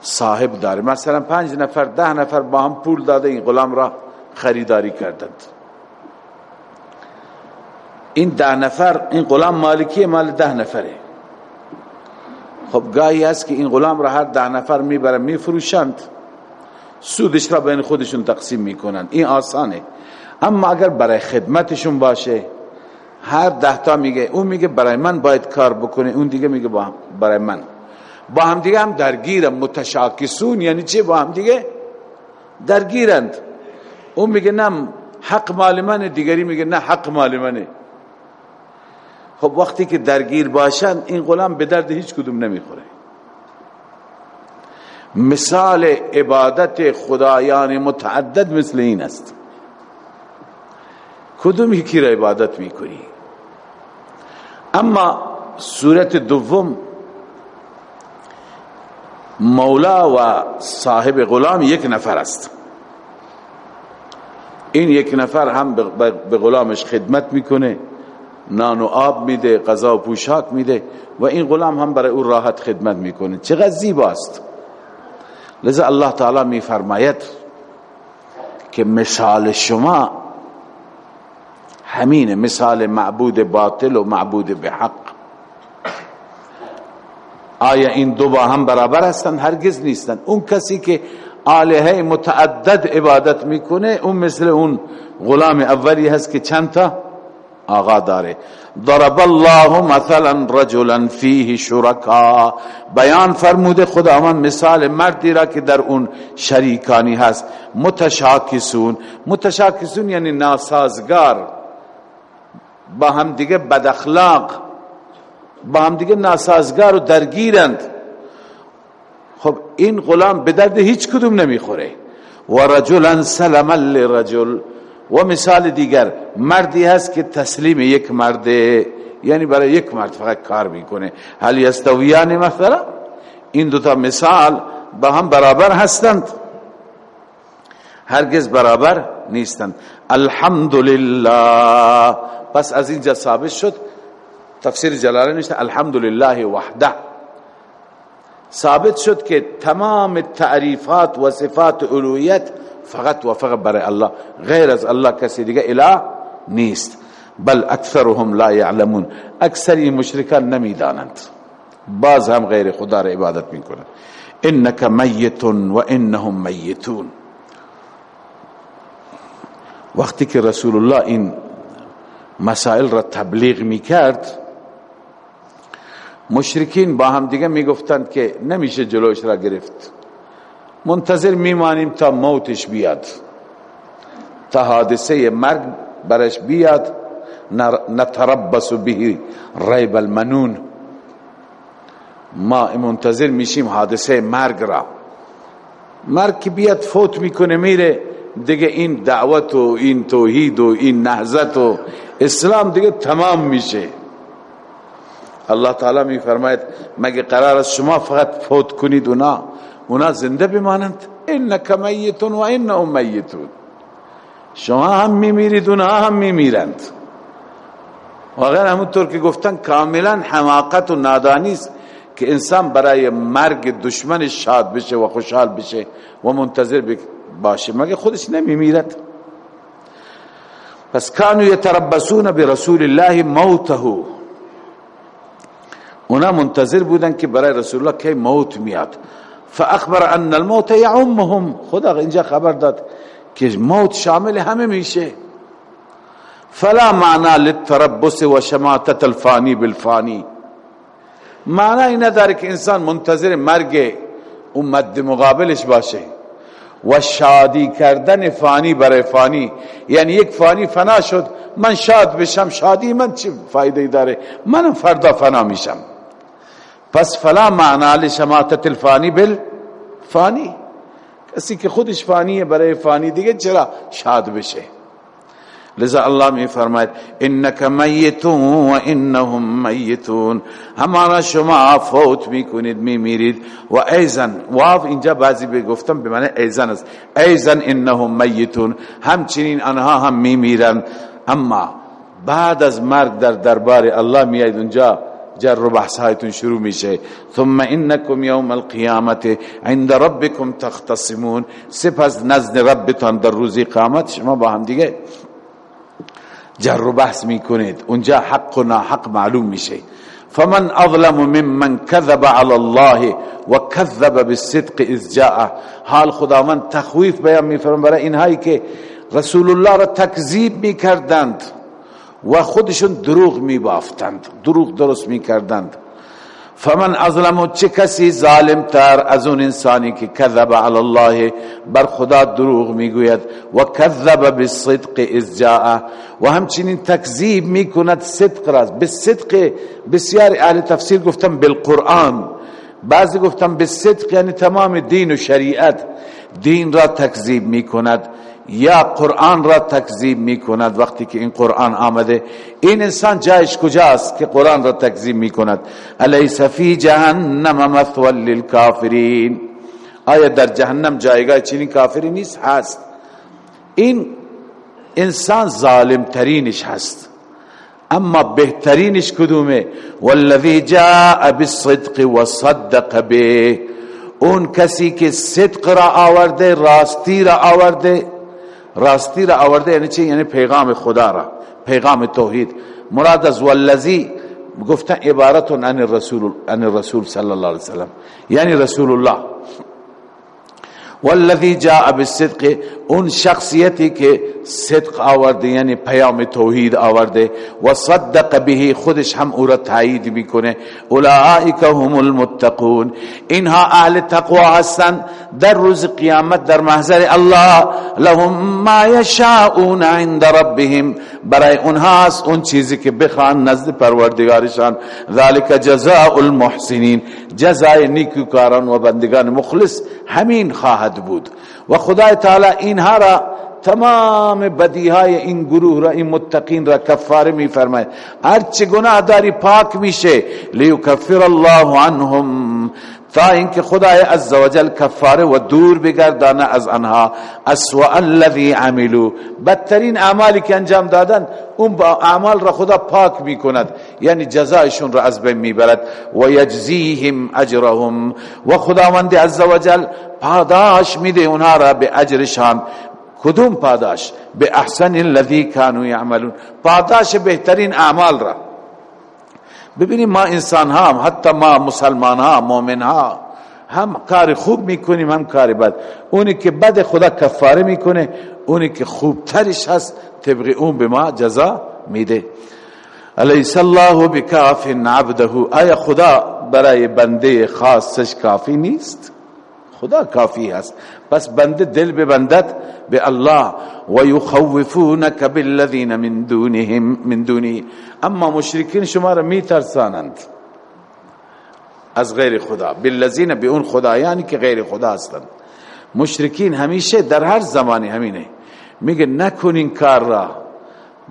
صاحب داره. مثلا پنج نفر ده نفر با هم پول داده این غلام را خریداری کردند. این ده نفر این غلام مالکی مال ده نفره. خب گاهی هست که این غلام را هر ده نفر می‌برن میفروشند. سودش را بین خودشون تقسیم می‌کنن این آسانه. اما اگر برای خدمتشون باشه هر ده تا میگه اون میگه برای من باید کار بکنه اون دیگه میگه برای من. با هم دیگه هم درگیرن متشاکسون یعنی چه با هم دیگه درگیرند. اون میگه نه حق مال منه. دیگری میگه نه حق مال منه. خب وقتی که درگیر باشند این غلام به درد هیچ کدوم نمی‌خوره. مثال عبادت خدایان متعدد مثل این است. کدوم یکی را عبادت می‌کنی؟ اما صورت دوم مولا و صاحب غلام یک نفر است. این یک نفر هم به غلامش خدمت می‌کنه نان و آب میده غذا و پوشاک میده و این غلام هم برای او راحت خدمت می‌کنه. چقدر زیباست لذا الله تعالی میفرماید که مثال شما همین مثال معبود باطل و معبود به حق. آیا این دو با هم برابر هستند هرگز نیستند اون کسی که آلهه متعدد عبادت می‌کنه اون مثل اون غلام اولی هست که چند تا؟ آقا داره. ضرب الله مثلا رجلا فیه شرکا. بیان فرموده خداوند مثال مردی را که در اون شریکانی هست. متشاکسون. متشاکسون یعنی ناسازگار. با هم دیگه بد اخلاق با هم دیگه ناسازگار و درگیرند. خب این غلام به درد هیچ کدوم نمی‌خوره. و رجلا سلما لرجل. و مثال دیگر مردی هست که تسلیم یک مرد یعنی برای یک مرد فقط کار می‌کنه. هل یستویان مثلا؟ این دوتا مثال با هم برابر هستند. هرگز برابر نیستند. الحمدلله. پس از اینجا ثابت شد تفسیر جلاله نشته الحمدلله وحده. ثابت شد که تمام تعریفات و صفات الوهیت فقط و فقط برای الله غیر از الله کسی دیگه اله نیست. بل اکثرهم لا يعلمون اکثری مشرکان نمی‌دانند. باز هم غیر خدا را عبادت می‌کنند. انك میت و انهم میتون. وقتی که رسول الله این مسائل را تبلیغ می‌کرد مشرکین با هم دیگه می‌گفتند که نمیشه جلوش را گرفت. منتظر میمانیم تا موتش بیاد. تا حادثه مرگ برش بیاد. نتربس به ریب المنون. ما منتظر میشیم حادثه مرگ را. مرگ بیاد فوت می‌کنه میره. دیگه این دعوت و این توحید و این نهزت و اسلام دیگه تمام میشه. الله تعالی می فرماید مگه قرار است شما فقط فوت کنید و نه اونا زنده بمانند. انک میتون و انهم میتون. شما هم میمیرید اونا هم میمیرند. واقعا همونطور که گفتن کاملا حماقت و نادانی است که انسان برای مرگ دشمن شاد بشه و خوشحال بشه و منتظر باشه. مگه خودش نمیمیرد؟ پس کانو یتربسون برسول الله موته. اونا منتظر بودن که برای رسول الله کی موت میاد. فاخبر ان الموت يعمهم خدا اینجا خبر داد که موت شامل همه میشه. فلا معنى للتربص و شماتت الفانی بالفانی. معنی نداره که انسان منتظر مرگ اون مد مقابلش باشه. و شادی کردن فانی برای فانی. یعنی یک فانی فنا شد من شاد بشم شادی من چه فایده داره؟ من فردا فنا میشم. پس فلا معنى لشماتة الفاني بالفاني. کسی که خودش فانیه برای فانی دیگه چرا شاد بشه؟ لذا الله می فرماید إنك ميت وإنهم ميتون. همانا شما فوت می‌کنید میمیرید. و ایضا واو اینجا بعضی بگفتم به معنی ایضا است. ایزن انهم میتون. همچنین آنها هم میمیرند اما بعد از مرگ در دربار الله میاید اونجا. جر و بحث هایتون شروع میشه. ثم انکم یوم القیامت عند ربکم تختصمون. سپس نزد ربتان در روزی قیامت شما با هم دیگه جر و بحث می‌کنید. اونجا حق و ناحق معلوم میشه. فمن اظلم ممن كذب على الله وكذب بالصدق اذ جاء. حال خداوند تخویف بیان میفرمان برای اینهایی که رسول الله را تکذیب می‌کردند. و خودشون دروغ میبافتند دروغ درست می‌کردند. فمن اظلم چه کسی ظالم تر از اون انسانی که کذب علی الله بر خدا دروغ می‌گوید و کذب بالصدق اذ جاء. و همچنین تکذیب می‌کند صدق را. بالصدق بسیار اهل تفسیر گفتم بالقرآن. بعضی گفتم بالصدق یعنی تمام دین و شریعت. دین را تکذیب می‌کند. یا قرآن را تکذیب می کند وقتی که این قرآن آمده. این انسان جایش کجاست که قرآن را تکذیب می کند الیس فی جهنم مثوى للکافرین. آیا در جهنم جایگاه چنین کافری نیست؟ هست. این انسان ظالم ترینش هست. اما بهترینش کدومه؟ والذی جاء بالصدق وصدق به. اون کسی که صدق را آورده راستی را آورده راستی را آورده یعنی چی؟ یعنی پیغام خدا را پیغام توحید. مراد از والذی گفتن عبارت عن الرسول عن الرسول صلی الله علیه وسلم. یعنی رسول الله. والذی جاء بالصدق اون شخصیتی که صدق آورده یعنی پیام توحید آورده و صدق به خودش هم او را تایید می‌کنه. اولئک هم المتقون. اینها اهل تقوا هستند. در روز قیامت در محضر الله لهم ما یشاءون عند ربهم. برای اونها است اون چیزی که بخوان نزد پروردگارشان. ذلك جزاء المحسنین. جزای نیکوکاران و بندگان مخلص همین خواهد بود. و خدای تعالی اینها را تمام بدیهای این گروه را این متقین را کفاره می فرماید هر چه گناه داری پاک میشه. لیکفر الله عنهم. تا اینکه خدای عزوجل کفاره و دور بگردانه از آنها. اسوء الذي عملوا. بدترین اعمالی که انجام دادن اون با اعمال را خدا پاک می‌کند. یعنی جزایشون را از بین می‌برد. و یجزیهم اجرهم. و خداوند عزوجل پاداش میده اونها را به اجرشان. کدوم پاداش؟ به احسن الذي كانوا يعملون پاداش بهترین اعمال را. ببینیم ما انسان ها حتی ما مسلمان ها مؤمن ها هم کار خوب می‌کنیم هم کار بد. اونی که بد خدا کفاره می‌کنه اونی که خوب ترش هست طبق اون به ما جزا میده. الیس الله بکاف عبده؟ آیا خدا برای بنده خاصش کافی نیست؟ خدا کافی است پس بنده دل ببندد به الله. و یخوفونک بالذین من دونهم من دونه اما مشرکین شما را میترسانند. از غیر خدا. بالذین به اون خدایانی که غیر خدا هستند. مشرکین همیشه در هر زمانی همینه. میگه نکن این کار را.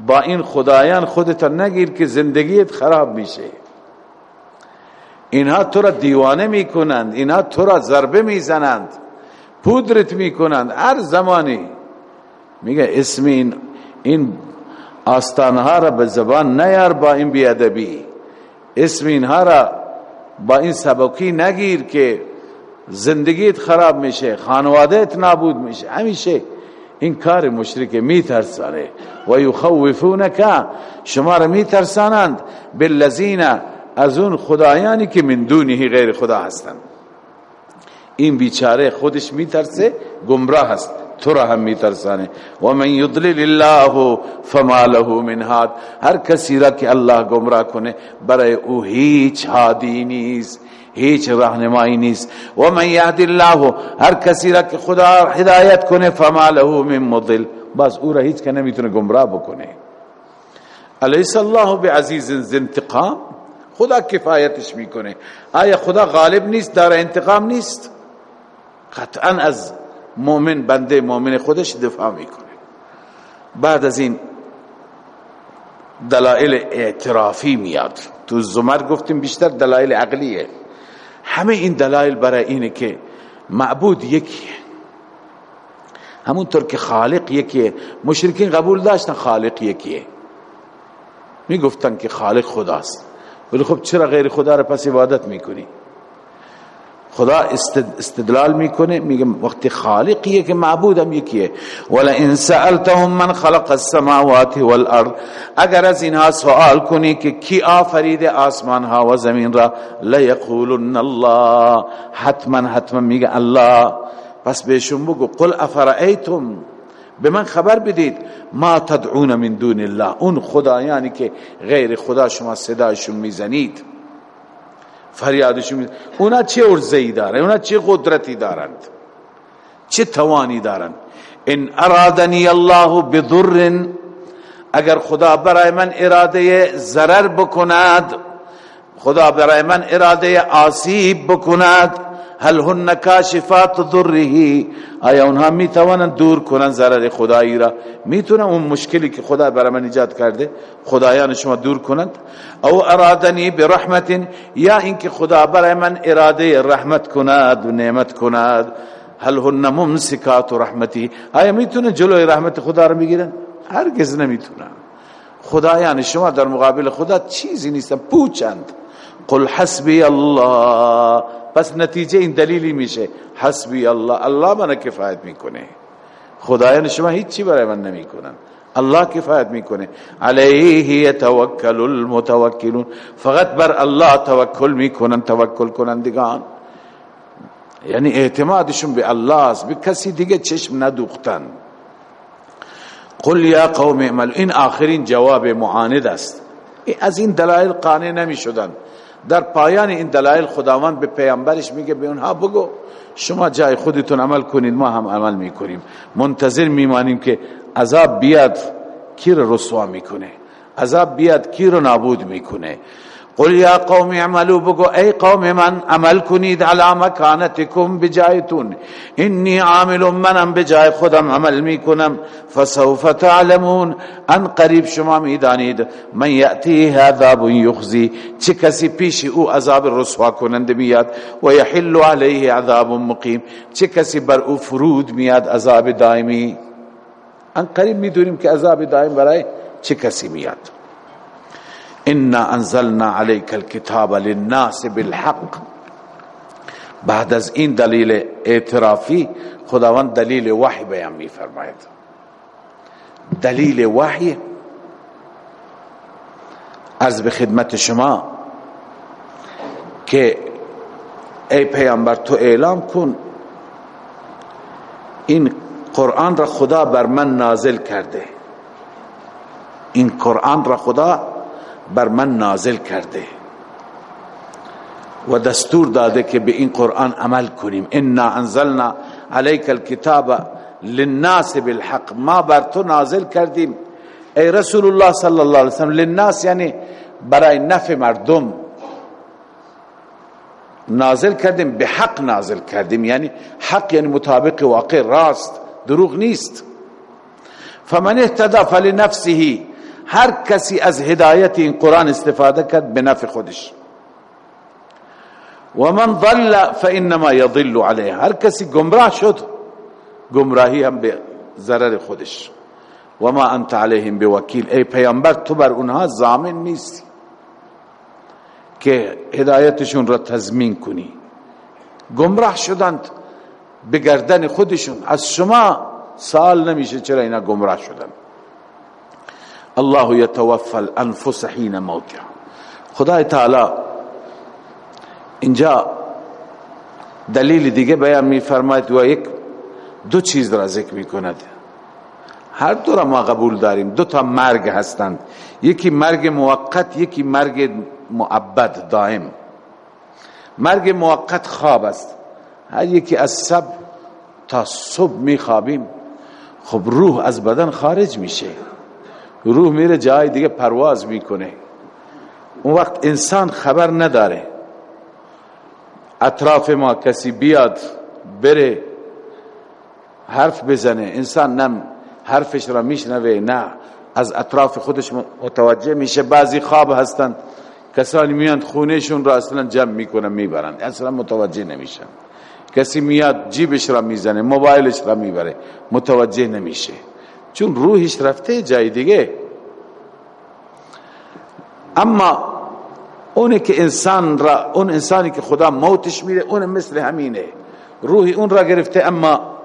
با این خدایان خودت نگیر که زندگیت خراب میشه. اینها تو را دیوانه می‌کنند اینها تو را ضربه می‌زنند پودرت می‌کنند. هر زمانی. میگه اسم این این آستانها را به زبان نیار با این بیادبی. اسم اینها را با این سبکی نگیر که زندگیت خراب میشه خانوادهت نابود میشه. همیشه این کار مشرک میترسانه. و یخوفونک شما را میترسانند. بالذین از اون خدایانی که من دونی غیر خدا هستند. این بیچاره خودش میترسه گمراه هست. تو را هم میترسانه و من یضلل الله فما له من هاد هر کسی را که الله گمراه کنه برای او هیچ هادی نیست هیچ راهنمایی نیست و من یهد الله هر کسی را که خدا هدایت کنه فما له من مضل۔ بس او را هیچ که نمی‌تونه گمراه بکنه الیس الله بعزیز انتقام؟ خدا کفایتش می‌کنه آیا خدا غالب نیست دار انتقام نیست؟ قطعا از مؤمن بنده مؤمن خودش دفاع می‌کنه. بعد از این دلائل اعترافی میاد. تو زمر گفتیم بیشتر دلائل عقلیه. همه این دلائل برای اینه که معبود یکیه. همونطور که خالق یکیه. مشرکین قبول داشتن خالق یکیه. می‌گفتن که خالق خداست. ولی خب چرا غیر خدا را پس عبادت می‌کنی؟ خدا استدلال می‌کنه میگه وقتی خالقیه که معبودم یکیه. ولا ان سالتهم من خلق السماوات والارض اگر از اینها سوال کنی که کی آفرید آسمان ها و زمین را لیقولن الله. حتما حتما میگه الله. پس بهشون بگو قل افرائیتم به من خبر بدید. ما تدعون من دون الله. اون خدایانی که غیر خدا شما صدایشون می‌زنید. فریادشون اونا چه ارزهی دارن؟ اونا چه قدرتی دارند چه توانی دارند ان ارادنی الله بضر اگر خدا برای من اراده ضرر بکند خدا برای من اراده آسیب بکند هل هن کاشفات ضره آیا اونها می‌توانند دور کنن ضرر خدایی را؟ می‌تونن اون مشکلی که خدا برای من ایجاد کرده خدایان شما دور کنند؟ او ارادنی برحمت یا اینکه خدا برای من اراده رحمت کند و نعمت کند. هل هن ممسکات رحمتی؟ آیا می‌تونه جلوی رحمت خدا را بگیرن؟ هرگز نمی‌تونن. خدایان شما در مقابل خدا چیزی نیستن پوچند. قل حسبی الله. پس نتیجه این دلیلی میشه. حسبی الله. الله من کفایت می‌کنه. خدایان شما هیچی برای من نمی‌کنن. الله کفایت می‌کنه. علیه یتوکل المتوکلون. فقط بر الله توکل می‌کنن توکل کنندگان. یعنی اعتمادشون به الله است. به کسی دیگه چشم ندوختن. قل یا قوم اعملوا. این آخرین جواب معاند است. از این دلائل قانع نمی شدن در پایان این دلایل خداوند به پیامبرش میگه به اونها بگو شما جای خودتون عمل کنید ما هم عمل می‌کنیم. منتظر میمانیم که عذاب بیاد کی رو رسوا می‌کنه؟ عذاب بیاد کی رو نابود می‌کنه؟ قل یا قوم اعملوا بگو ای قوم من عمل کنید علی مکانتکم بجایتون انی عامل منم بجای خودم عمل می‌کنم. فسوف تعلمون. ان قریب شما می‌دانید. من یأتی عذاب یخزی. چه کسی پیش او عذاب رسوا کننده میاد و یحل علیه عذاب مقیم. چه کسی بر او فرود میاد عذاب دائمی؟ ان قریب می‌دونیم که عذاب دائم برای چه کسی میاد. انا انزلنا عليك الكتاب للناس بالحق بعد از این دلیل اعترافی خداوند دلیل وحی بیان می فرماید دلیل وحی از به خدمت شما که ای پیامبر تو اعلام کن این قرآن را خدا بر من نازل کرده. این قرآن را خدا بر من نازل کرده و دستور داده که به این قرآن عمل کنیم. انا انزلنا علیک الكتاب للناس بالحق. ما بر تو نازل کردیم. ای رسول الله صلی الله علیه وسلم للناس یعنی برای نفع مردم. نازل کردیم به حق نازل کردیم. یعنی حق یعنی مطابق واقع راست دروغ نیست. فمن اهتدى فلنفسه هر کسی از هدایت این قرآن استفاده کرد به نفع خودش. و من ضل فانما يضل عليه. هر کسی گمراه شد گمراهی هم به ضرر خودش. و ما انت علیهم بوکیل. ای پیامبر تو بر اونها ضامن نیستی که هدایتشون را تضمین کنی. گمراه شدند به گردن خودشون. از شما سال نمیشه چرا اینا گمراه شدند الله يتوفى الانفس حين موتها خدای تعالی اینجا دلیل دیگه بیان می فرماید و یک دو چیز را ذکر می کند هر دو را ما قبول داریم دو تا مرگ هستند یکی مرگ موقت یکی مرگ معبد دائم مرگ موقت خواب است هر یکی از سب تا صبح می خوابیم خب روح از بدن خارج میشه روح میره جای دیگه پرواز می‌کنه. اون وقت انسان خبر نداره. اطراف ما کسی بیاد بره حرف بزنه. انسان نم حرفش را میشنوه نه. از اطراف خودش متوجه میشه. بعضی خواب هستند کسانی میان خونهشون را اصلا جمع می‌کنن می‌برن. اصلا متوجه نمیشن. کسی میاد جیبش را می‌زنه موبایلش را می‌بره. متوجه نمیشه. چون روحش رفته جای دیگه. اما اونی که انسان را اون انسانی که خدا موتش میده اون مثل همینه. روحی اون را گرفته اما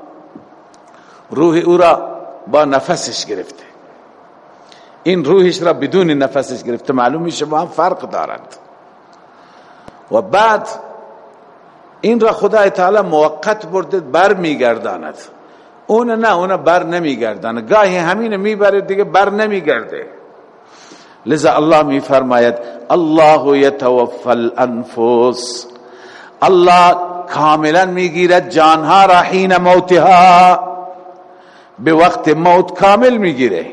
روح او را با نفسش گرفته. این روحش را بدون نفسش گرفته. معلوم میشه با هم فرق دارند. و بعد این را خدا تعالی موقت برده بر میگرداند اون نه اون بر نمیگرداند گاهی همین می‌بره دیگه بر نمیگرده. لذا الله میفرماید الله یتوفى الانفس. الله کاملا می‌گیرد جانها را حین موتها. به وقت موت کامل می‌گیره.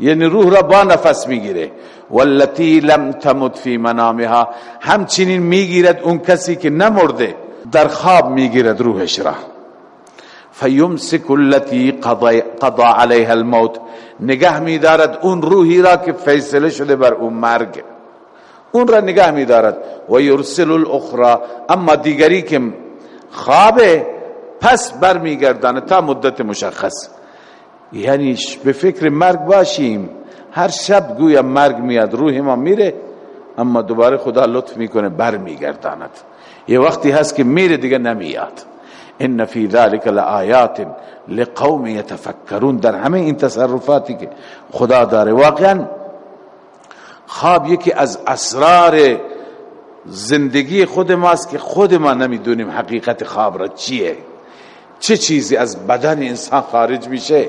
یعنی روح را با نفس می‌گیره. والتي لم تمت في منامها. همچنین می‌گیرد اون کسی که نمرده در خواب می‌گیرد روحش را. فیمسک التي قضا عليها الموت. نگه میدارد اون روحی را که فیصله شده بر اون مرگ. اون را نگه میدارد. و یرسل الاخرى اما دیگری که خواب پس بر میگردانه تا مدت مشخص. یعنی به فکر مرگ باشیم. هر شب گویا مرگ میاد روح ما میره اما دوباره خدا لطف می‌کنه بر میگرداند یه وقتی هست که میره دیگه نمیاد. ان فی ذلك لآیات لقوم یتفکرون در همه این تصرفاتی که خدا داره واقعا خواب یکی از اسرار زندگی خود ماست که خود ما نمی‌دونیم حقیقت خواب را چیه. چه چیزی از بدن انسان خارج میشه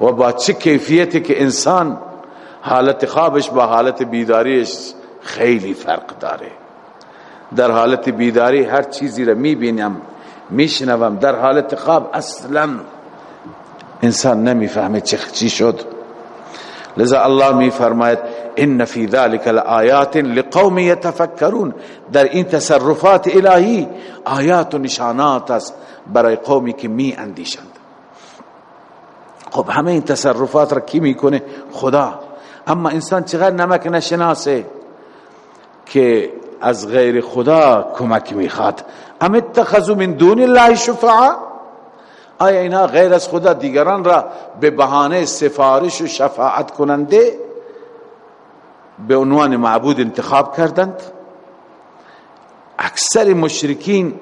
و با چه کیفیتی که انسان حالت خوابش با حالت بیداریش خیلی فرق داره. در حالت بیداری هر چیزی را می‌بینم میشنوم. در حالت خواب اصلا انسان نمی‌فهمه چی شد. لذا الله میفرماید ان فی ذلك لآیات لقوم یتفکرون. در این تصرفات الهی آیات و نشانات است برای قومی که می اندیشند خب همه این تصرفات را کی می‌کنه؟ خدا. اما انسان چقدر نمک نشناسه که از غیر خدا کمک می‌خواد. ام اتخذوا من دون الله شفعا آیا اینها غیر از خدا دیگران را به بهانه سفارش و شفاعت کننده به عنوان معبود انتخاب کردند؟ اکثر مشرکین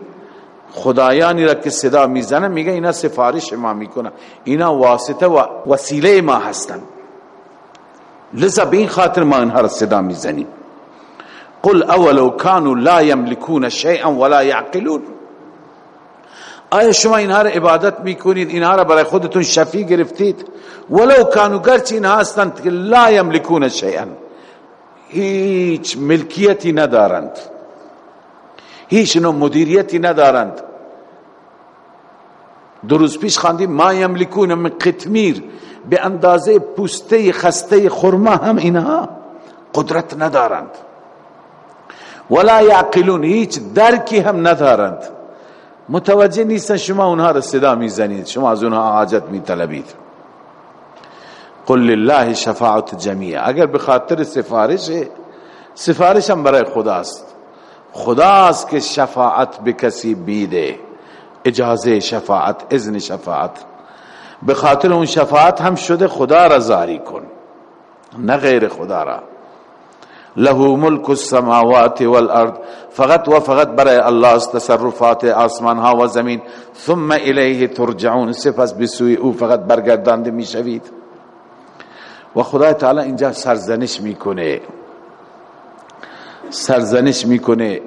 خدایانی را که صدا می‌زنن میگه اینا سفارش ما می‌کنن. اینا واسطه و وسیله ما هستن. لذا به این خاطر ما اینها را صدا می‌زنیم. قل اولو كانوا لا يملكون شيئا ولا يعقلون. آیا شما اینها را عبادت می‌کنید؟ اینها را برای خودتون شفی گرفتید؟ ولو کانو گرچه اینها هستند که لا یملکون شیئا. هیچ ملکیتی ندارند. هیچ نوع مدیریتی ندارند. دو پیش خواندیم ما یملکون من قتمیر به اندازه پوسته خسته خرما هم اینها قدرت ندارند. ولا یعقلون هیچ درکی هم ندارند. متوجه نیستن شما اونها را صدا می‌زنید شما از اونها حاجت میطلبید. قل لله شفاعت جمیع. اگر به خاطر سفارش سفارش هم برای خداست. خداست که شفاعت به کسی بیده. اجازه شفاعت اذن شفاعت. به خاطر اون شفاعت هم شده خدا را زاری کن. نه غیر خدا را. له ملک السماوات والارض. فقط و فقط برای الله است تصرفات آسمان ها و زمین. ثم الیه ترجعون. سپس بسوی او فقط برگردانده می‌شوید. و خدای تعالی اینجا سرزنش می‌کنه. سرزنش می‌کنه.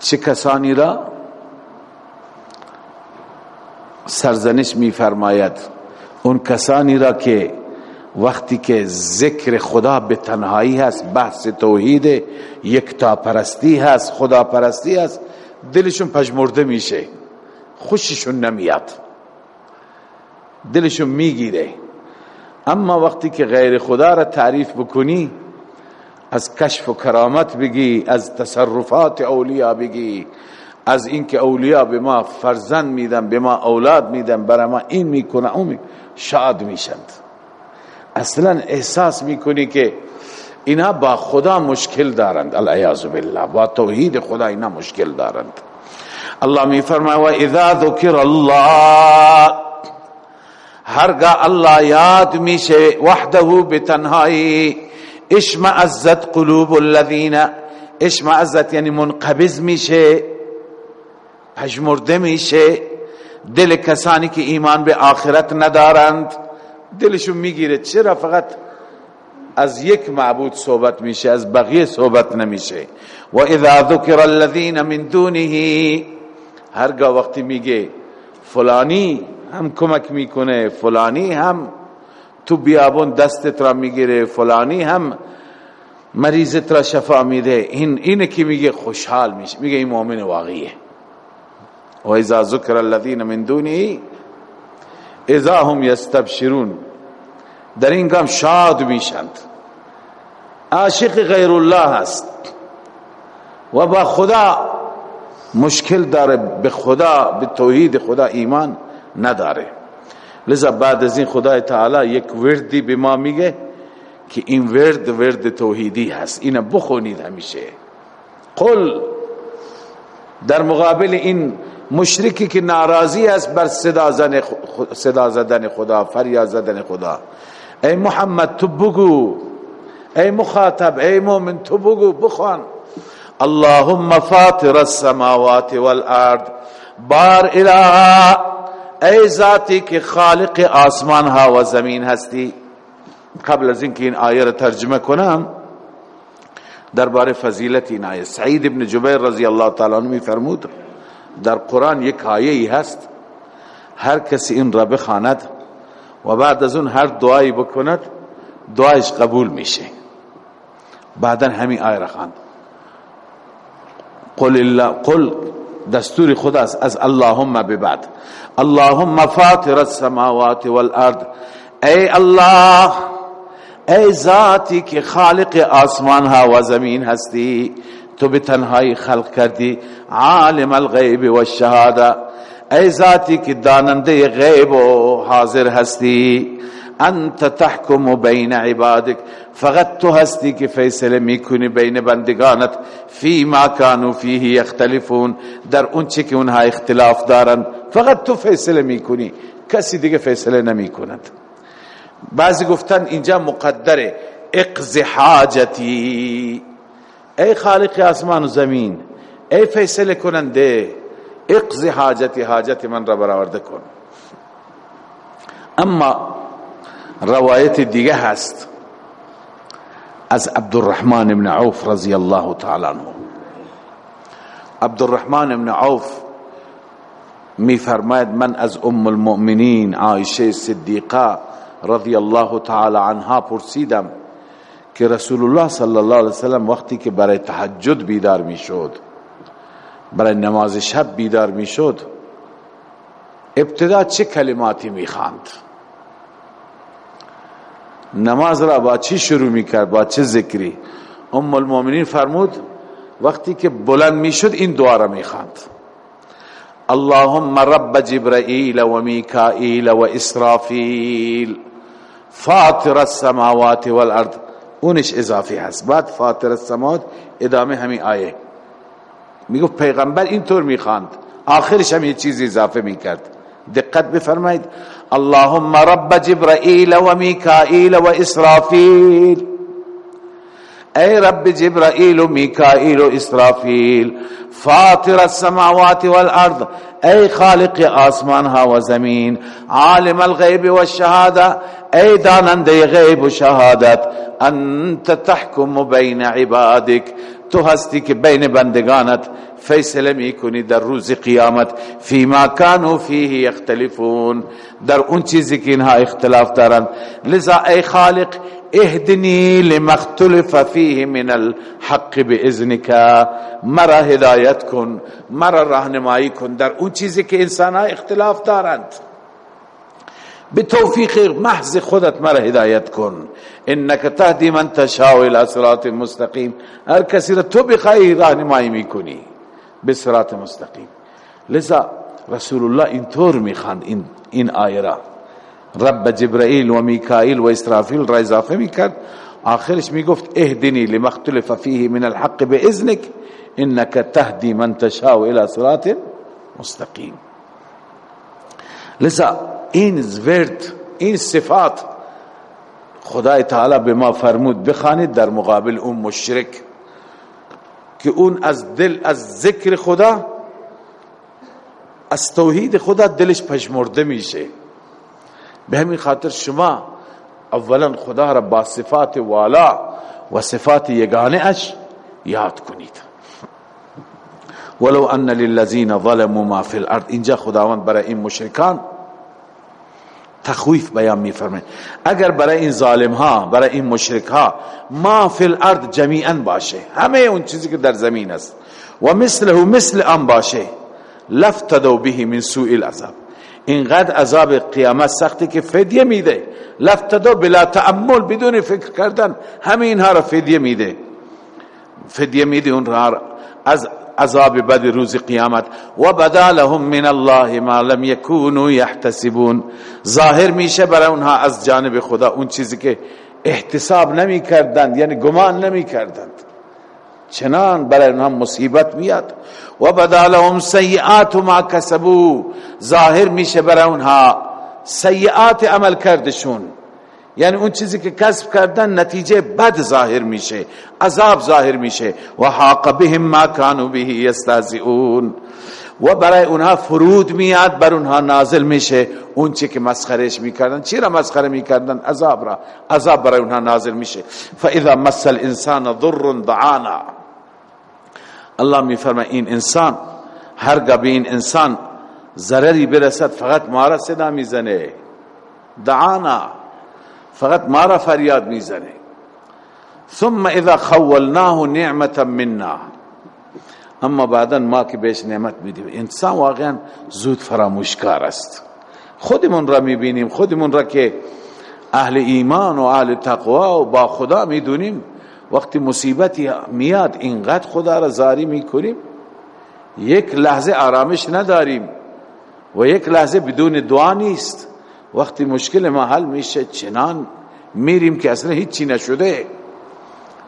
چه کسانی را؟ سرزنش میفرماید. اون کسانی را که وقتی که ذکر خدا به تنهایی هست بحث توحید یکتا پرستی هست خدا پرستی هست دلشون پشمرده میشه. خوششون نمیاد. دلشون می‌گیره. اما وقتی که غیر خدا را تعریف بکنی از کشف و کرامت بگی از تصرفات اولیاء بگی از اینکه اولیاء به ما فرزند میدن به ما اولاد میدن برای ما این می‌کنه اون شاد میشند. اصلا احساس می‌کنی که اینا با خدا مشکل دارند. العیاذ بالله. با توحید خدا اینا مشکل دارند. الله می فرماید و اذا ذکر الله. هرگاه الله یاد میشه وحده به تنهایی اشمعزت قلوب الذین اشمعزت یعنی منقبض میشه پژمرده میشه. دل کسانی که ایمان به آخرت ندارند دلشون می‌گیره. چرا؟ فقط از یک معبود صحبت میشه از بقیه صحبت نمیشه. و اذا ذکر الذین من دونه هرگاه وقتی میگه فلانی هم کمک می‌کنه فلانی هم تو بیابون دستت را می‌گیره فلانی هم مریضت را شفا میده. این اینه که میگه خوشحال میشه. میگه این مؤمن واقعیه. و اذا ذکر الذین من دونه اذا هم یستبشرون. در این گام شاد میشند. عاشق غیر الله هست و با خدا مشکل داره به خدا به توحید خدا ایمان نداره. لذا بعد از این خدای تعالی یک وردی به ما میگه که این ورد ورد توحیدی هست. این بخونید همیشه. قل در مقابل این مشرکی که ناراضی است بر صدا, صدا زدن خدا فریاد زدن خدا. ای محمد تو بگو. ای مخاطب ای مومن تو بگو بخوان. اللهم فاطر السماوات والارض. بار اله ای ذاتی که خالق آسمان ها و زمین هستی. قبل از اینکه این آیه را ترجمه کنم درباره فضیلت این آیه. سعید ابن جبیر رضی الله تعالی می فرمود در قرآن یک آیه ای هست. هر کسی این را بخواند و بعد از اون هر دعایی بکند دعایش قبول میشه. بعدا همین آیه را خواند. قل الله قل دستور خداست. از اللهم ببعد. اللهم فاطر السماوات والارض. ای الله ای ذاتی که خالق آسمان ها و زمین هستی تو به تنهایی خلق کردی عالم الغیب و الشهاده. ای ذاتی که داننده غیب و حاضر هستی انت تحکم بین عبادک. فقط تو هستی که فیصله می‌کنی بین بندگانت. فی ما کانو فیه یختلفون. در اون چی که اونها اختلاف دارن فقط تو فیصله می‌کنی. کسی دیگه فیصله نمی‌کند. بعضی گفتن اینجا مقدره اقض حاجتی. ای خالق آسمان و زمین ای فیصله کننده اقض حاجتی حاجت من را برآورده کن. اما روایت دیگه هست از عبدالرحمن بن عوف رضی الله تعالی عنه عبدالرحمن بن عوف می فرماید من از ام المؤمنین عایشه صدیقه رضی الله تعالی عنها پرسیدم که رسول الله صلی الله علیه وسلم وقتی که برای تهجد بیدار می‌شد برای نماز شب بیدار می‌شد ابتدا چه کلماتی می‌خواند؟ نماز را با چی شروع می‌کرد؟ با چه ذکری؟ ام المؤمنین فرمود وقتی که بلند می‌شد این دعا را می‌خواند. اللهم رب جبرائیل و میکائیل و اسرافیل فاطر السماوات والارض. اونش اضافی هست. بعد فاطر السماوات ادامه همین آیه. میگو پیغمبر اینطور می‌خواند. آخرش هم یه چیزی اضافه می‌کرد. دقت بفرمایید. اللهم رب جبرائيل وميكائيل وإسرافيل اے رب جبرائیل و میکائیل و اسرافیل فاطر السماوات والأرض اے خالق آسمان ها و زمین عالم الغیب والشهادة اے دانند غیب و شهادت أنت تحکم بین عبادک تو هستی که بین بندگانت فیصله میکنی در روز قیامت فیما کانو فیه اختلفون در اون چیزی که اینها اختلاف دارند لذا ای خالق اهدنی لمختلف فیه من الحق باذنک مرا هدایت کن مرا راهنمایی کن در اون چیزی که انسان اختلاف دارند. به توفیق محض خودت مرا هدایت کن. انك تهدی من تشاء الى صراط مستقیم. هر کسی را تو بخوای راهنمایی می‌کنی. به صراط مستقیم. لذا رسول الله اینطور می‌خواند این این آیه را. رب جبرائیل و میکائیل و اسرافیل را اضافه میکرد آخرش میگفت اهدنی لمختلف فیه من الحق بإذنك إنك تهدی من تشاء إلى صراط مستقیم لذا این ورد این صفات خدای تعالی به ما فرمود بخوانید در مقابل اون مشرک که اون از دل از ذکر خدا از توحید خدا دلش پشمرده میشه. به همین خاطر شما اولا خدا را با صفات والا و صفات یگانه اش یاد کنید. ولو ان للذین ظلموا ما فی الارض. اینجا خداوند برای این مشرکان تخویف بیان میفرمه اگر برای این ظالم ها برای این مشرک ها ما فی الارض جمیعا باشه همه اون چیزی که در زمین است و مثله مثل آن باشه لفتدو به من سوء العذاب. اینقدر عذاب قیامت سختی که فدیه میده. لفتدو بلا تعمل بدون فکر کردن همه اینها را فدیه میده. فدیه میده اون را از عذاب بد روز قیامت. و بدا لهم من الله ما لم يكونوا يحتسبون ظاهر میشه برای اونها از جانب خدا اون چیزی که احتساب نمی کردند یعنی گمان نمی کردند چنان برای اونها مصیبت میاد. و بدا لهم سیئات ما کسبو ظاهر میشه برای اونها سیئات عمل کردشون. یعنی اون چیزی که کسب کردن نتیجه بد ظاهر میشه عذاب ظاهر میشه. و حاق بهم ما كانوا به یستهزئون. و برای اونها فرود میاد بر اونها نازل میشه. اون چی که مسخرش می‌کردن چی را مسخره می‌کردن؟ عذاب را. عذاب برای اونها نازل میشه. فاذا مس الانسان ضر دعانا. الله میفرمه این انسان هر به این انسان ضرری برسد فقط ما را صدا می‌زنه. دعانا فقط ما را فریاد می‌زنه. ثم اذا خولناه نعمتا منا. اما بعدا ما که بهش نعمت میدیم. انسان واقعا زود فراموشکار است. خودمون را می‌بینیم خودمون را که اهل ایمان و اهل تقوا و با خدا می‌دونیم. وقتی مصیبتی میاد اینقدر خدا را زاری می‌کنیم. یک لحظه آرامش نداریم و یک لحظه بدون دعا نیست. وقتی مشکل ما حل میشه چنان میریم که اصلا هیچی نشده.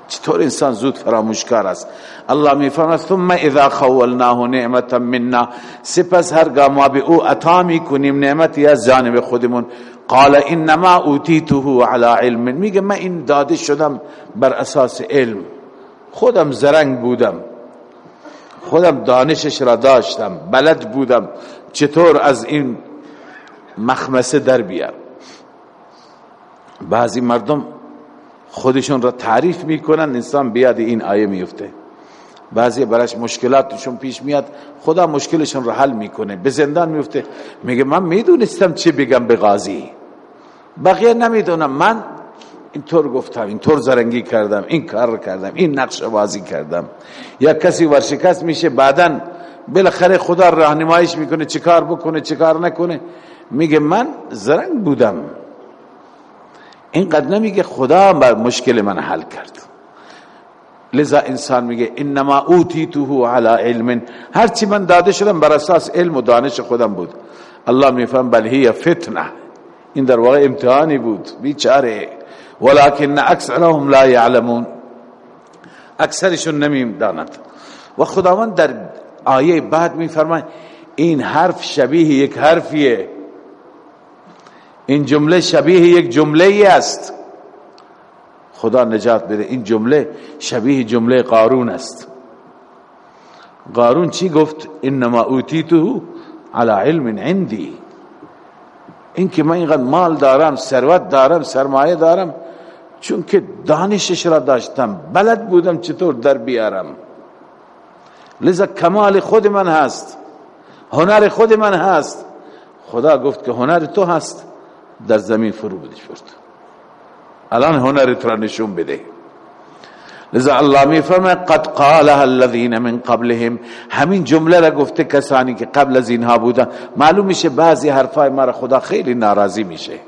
چطور انسان زود فراموشکار است؟ الله میفرماید ثم اذا خولناه نعمتا منا. سپس هرگاه ما به او عطا می‌کنیم نعمتی از جانب خودمون. قال انما اوتیته على علم. میگه من این داده شدم بر اساس علم. خودم زرنگ بودم. خودم دانشش را داشتم. بلد بودم چطور از این مخمسه در بیار بعضی مردم خودشون را تعریف می‌کنن. انسان بیاد این آیه میفته بعضی براش مشکلاتشون پیش میاد خدا مشکلشون را حل می‌کنه. به زندان میفته میگه من می‌دونستم چی بگم به غازی بقیه نمی‌دونم. من اینطور گفتم اینطور زرنگی کردم این کار کردم این نقش بازی کردم. یا کسی ورشکست میشه بعدا بالاخره خدا راهنماییش می‌کنه چیکار بکنه چیکار نکنه. میگه من زرنگ بودم. اینقدر نمیگه خدا بر مشکل من حل کرد. لذا انسان میگه انما اوتیته علی علم. هرچی من داده شدم بر اساس علم و دانش خودم بود. الله میفهم بل هی فتنه. این در واقع امتحانی بود بیچاره. ولكن اکثرهم لا يعلمون اکثرشون نمی داند و خداوند در آیه بعد میفرماید این حرف شبیه یک حرفیه. این جمله شبیه یک جمله است. خدا نجات بده. این جمله شبیه جمله قارون است. قارون چی گفت؟ انما اوتیته على علم عندي این که من اینقدر مال دارم ثروت دارم سرمایه دارم چون که دانشش را داشتم بلد بودم چطور در بیارم. لذا کمال خود من هست. هنر خود من هست. خدا گفت که هنر تو هست. در زمین فرو بدش برد الان هنرت را نشون بده. لذا الله می فرماید قد قالها الذين من قبلهم. همین جمله را گفته کسانی که قبل از اینها بودن. معلوم میشه بعضی حرفای ما را خدا خیلی ناراضی میشه.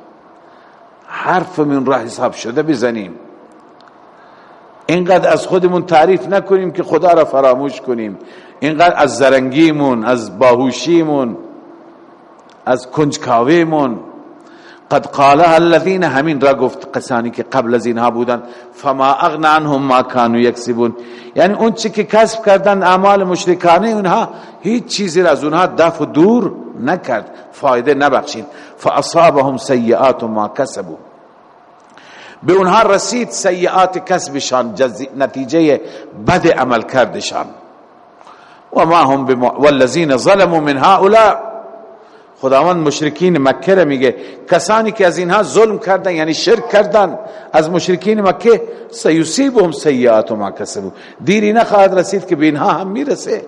حرف من را حساب شده بزنیم. اینقدر از خودمون تعریف نکنیم که خدا را فراموش کنیم. اینقدر از زرنگیمون از باهوشیمون از کنجکاویمون قد قالها الذين همین را گفت قسانی که قبل از اینها بودن فما اغنى عنهم ما كانوا يكسبون یعنی اون چی که کسب کردن اعمال مشرکانه اونها هیچ چیزی را از اونها دفع دور نکرد فایده نبخشید. فاصابهم سیئات ما کسبوا. به اونها رسید سیعات کسبشان نتیجه بد عمل کردشان. و ما هم بم... والذین ظلموا من هؤلاء. خداوند مشرکین مکه را میگه. کسانی که از اینها ظلم کردن یعنی شرک کردن از مشرکین مکه سیصیبهم سیئات ما کسبوا. دیری نخواهد رسید که به اینها هم می‌رسه.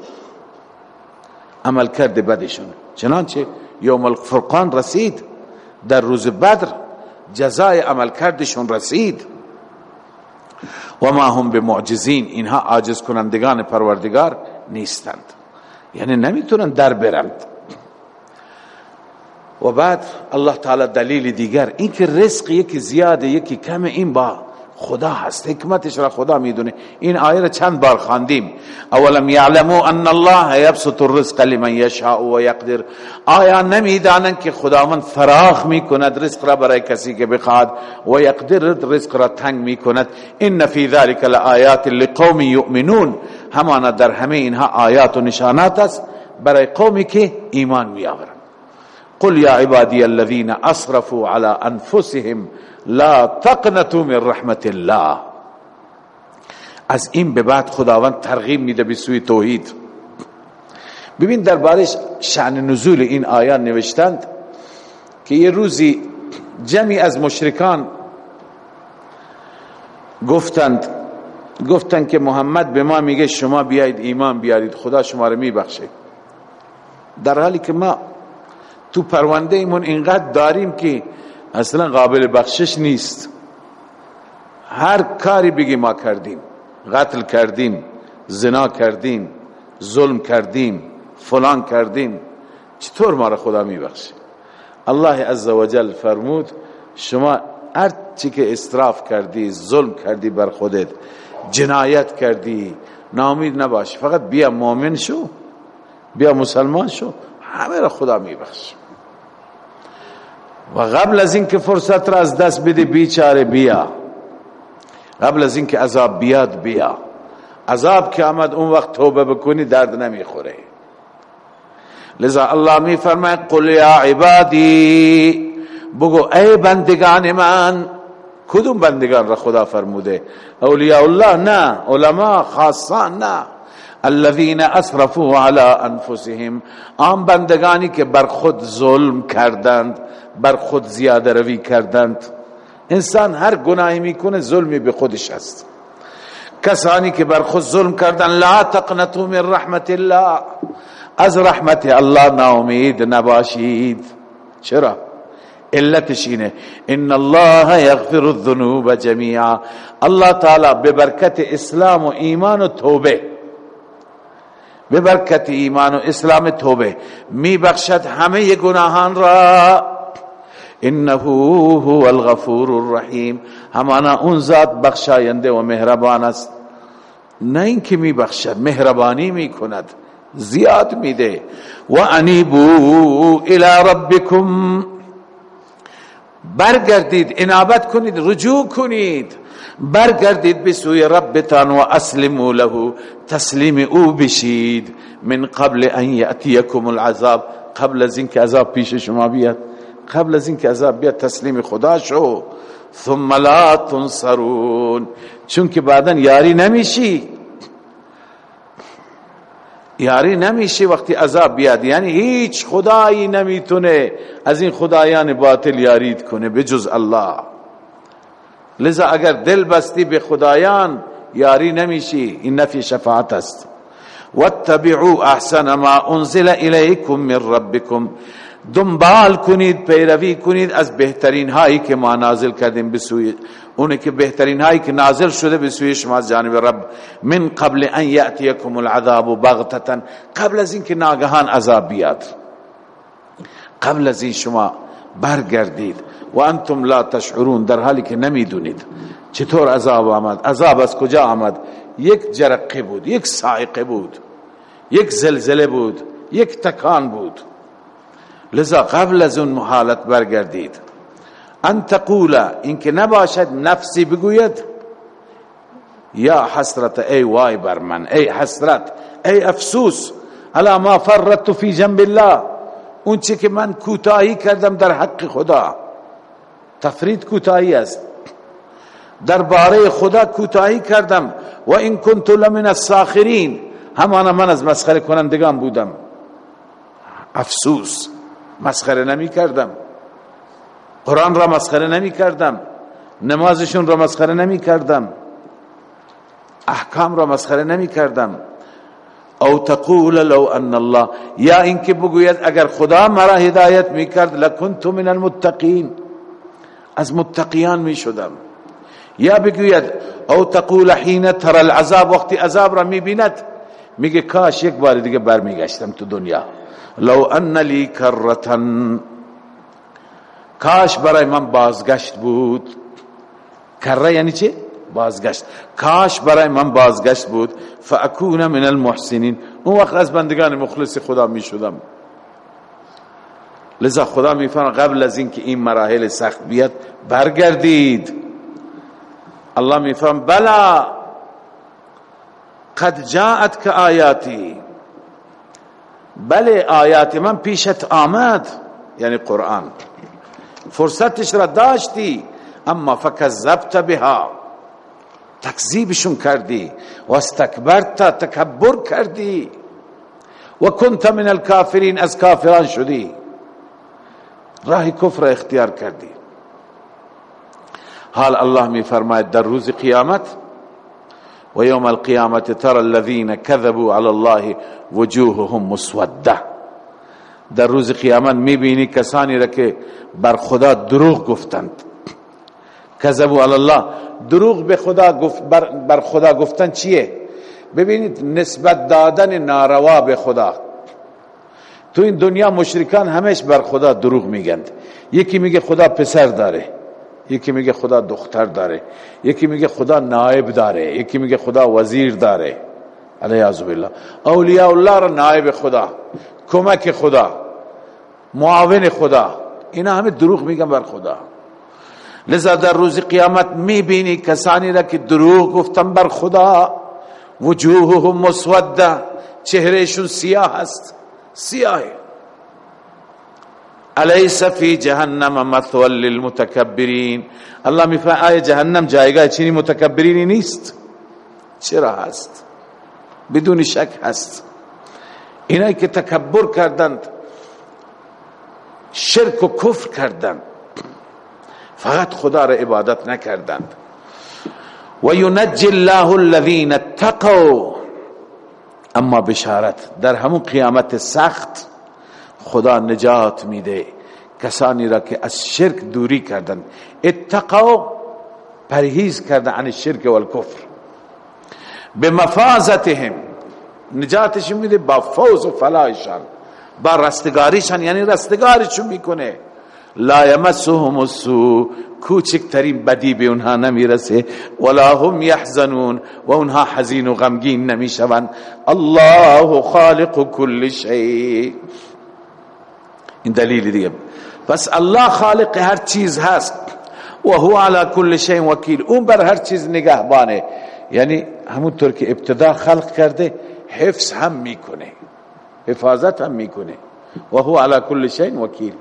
عمل کرده بدشون. چنانچه یوم الفرقان رسید. در روز بدر جزای عمل کردشون رسید. و ما هم به معجزین اینها عاجز کنندگان پروردگار نیستند. یعنی نمی‌تونن در برند. و بعد الله تعالی دلیل دیگر این که رزق یکی زیاده یکی کم این با خدا هست حکمتش را خدا می‌دونه. این آیه را چند بار خواندیم. اولم یعلمو ان الله یبسط الرزق لمن یشاء و یقدر. آیا نمی‌دانند که خداوند فراخ می‌کند رزق را برای کسی که بخواد و یقدر رزق را تنگ می‌کند؟ ان فی ذلک لآیات لقوم یؤمنون. همانا در همه اینها آیات و نشانات است برای قومی که ایمان میآورند. قل یا عبادی الذين اسرفوا على انفسهم لا تقنطوا من رحمت الله. از این به بعد خداوند ترغیب میده به سوی توحید. ببین دربارش شأن نزول این آیات نوشتند که یه روزی جمعی از مشرکان گفتند گفتند که محمد به ما میگه شما بیایید ایمان بیارید خدا شما رو میبخشه. در حالی که ما تو پرونده ایمون اینقدر داریم که اصلا قابل بخشش نیست. هر کاری بگی ما کردیم. قتل کردیم زنا کردیم ظلم کردیم فلان کردیم. چطور ما را خدا میبخشه الله عزوجل فرمود شما هر چی که استراف کردی ظلم کردی بر خودت جنایت کردی نامید نباش. فقط بیا مؤمن شو بیا مسلمان شو همه را خدا میبخش. و قبل از اینکه فرصت را از دست بده بیچاره بیا. قبل از اینکه عذاب بیاد بیا. عذاب که آمد اون وقت توبه بکنی درد نمی‌خوره. لذا الله می فرماید قل یا عبادی بگو ای بندگان من کدوم بندگان را خدا فرموده؟ اولیاء الله نه علما خاصان نه. الذين اسرفوا على انفسهم آن بندگانی که بر خود ظلم کردند بر خود زیاده روی کردند. انسان هر گناهی می‌کنه ظلمی به خودش است کسانی که بر خود ظلم کردن لا تقنطوا من رحمت الله. از رحمت الله ناامید نباشید. چرا؟ علتش اینه. ان الله یغفر الذنوب جميعا الله تعالی به برکت اسلام و ایمان و توبه به برکت ایمان و اسلام توبه. می بخشد همه گناهان را. انه هو الغفور الرحیم. همانا اون ذات بخشاینده و مهربان است. نه اینکه می بخشد مهربانی می کند زیاد میده. و انیبو الى ربکم. برگردید انابت کنید رجوع کنید. برگردید به سوی ربتان و اسلموا له. تسلیم او بشید. من قبل ان یأتیکم العذاب. قبل از اینکه عذاب پیش شما بیاد. قبل از اینکه عذاب بیاد تسلیم خدا شو. ثم لا تنصرون. چون که بعدا یاری نمیشی. یاری نمیشه وقتی عذاب بیاد. یعنی هیچ خدایی نمی‌تونه از این خدایان باطل یارید کنه. بجز الله. لذا اگر دل بستی به خدایان یاری نمیشی. این نفی شفاعت است. واتبعوا احسن ما انزل الیکم من ربکم. دنبال کنید پیروی کنید از بهترین هایی که ما نازل کردیم به سوی اونه که بهترین هایی که نازل شده به سوی شما از جانب رب. من قبل ان یاتیکم العذاب بغتتا قبل از اینکه ناگهان عذاب بیاد. قبل از این شما برگردید. و انتم لا تشعرون در حالی که نمی‌دونید چطور عذاب آمد. عذاب از کجا آمد؟ یک جرقه بود یک سائقه بود یک زلزله بود یک تکان بود. لذا قبل از اون حالت برگردید. ان تقول اینکه نباشد نفسی بگوید یا حسرت ای وای بر من ای حسرت ای افسوس الا ما فرطت فی جنب الله. اون چی که من کوتاهی کردم در حق خدا. تفرید کوتاهی است. درباره خدا کوتاهی کردم و این کنت لمن الساخرین. همانا من از مسخره کنندگان بودم. افسوس مسخره نمی کردم. قرآن را مسخره نمی کردم. نمازشون را مسخره نمی کردم. احکام را مسخره نمی کردم. او تقول لو ان الله یا اینکه بگوید اگر خدا مرا هدایت می کرد لکنت من المتقین. از متقیان می شدم. یا بگوید او تقول حین تر العذاب وقتی عذاب را می بیند میگه کاش یک بار دیگه برمیگشتم تو دنیا. لو ان لی کرتن. کاش برای من بازگشت بود. کره یعنی چه؟ بازگشت. کاش برای من بازگشت بود. فاکون من المحسنین. اون وقت از بندگان مخلص خدا می شدم. لذا خدا می قبل از اینکه این مراحل سخت بیاد برگردید. الله می بلا قد جاءت که آیاتی بله آیات من پیشت آمد یعنی قرآن. فرصتش را داشتی اما فکذبت بها. تکذیبشون کردی و استکبرت تکبر کردی. و کنت من الكافرین از کافران شدی. راه کفر اختیار کردی. حال الله می فرماید در روز قیامت و یوم القیامت تر الذین كذبوا على الله وجوههم مسوده در روز قیامت می‌بینی کسانی را که بر خدا دروغ گفتند. کذبوا علی الله. دروغ به خدا گفت بر, خدا گفتن چیه؟ ببینید نسبت دادن ناروا به خدا. تو این دنیا مشرکان همش بر خدا دروغ میگند. یکی میگه خدا پسر داره یکی میگه خدا دختر داره یکی میگه خدا نائب داره یکی میگه خدا وزیر داره. علیه بالله. اولیاء الله را نائب خدا کمک خدا معاون خدا اینا همه دروغ میگن بر خدا. لذا در روز قیامت می‌بینی کسانی را که دروغ گفتن بر خدا وجوههم مسوده چهرهشون سیاه است. سیاه الیس فی جهنم مثوى للمتکبرین الله میفرماید آیا جهنم جایگاه چینی متکبرینی نیست چرا هست؟ بدون شک هست. اینایی که تکبر کردند شرک و کفر کردند. فقط خدا را عبادت نکردند. و ینجی الله الذین اتقوا اما بشارت. در همون قیامت سخت خدا نجات میده. کسانی را که از شرک دوری کردند اتقوا پرهیز کردن عن الشرک والکفر. به مفازتهم نجاتش میده با فوز و فلاحشان با رستگاریشان یعنی رستگاریشون می‌کنه. لا یمسهم السو کوچکترین بدی به اونها نمی‌رسه. ولا هم یحزنون و اونها حزین و غمگین نمی‌شوند. الله خالق كل شيء این دلیل دیگه. پس الله خالق هر چیز هست. و هو على كل شيء وکیل. اون بر هر چیز نگهبانه. یعنی همونطور که ابتدا خلق کرده حفظ هم می‌کنه. حفاظت هم می‌کنه. و هو على كل شيء وکیل.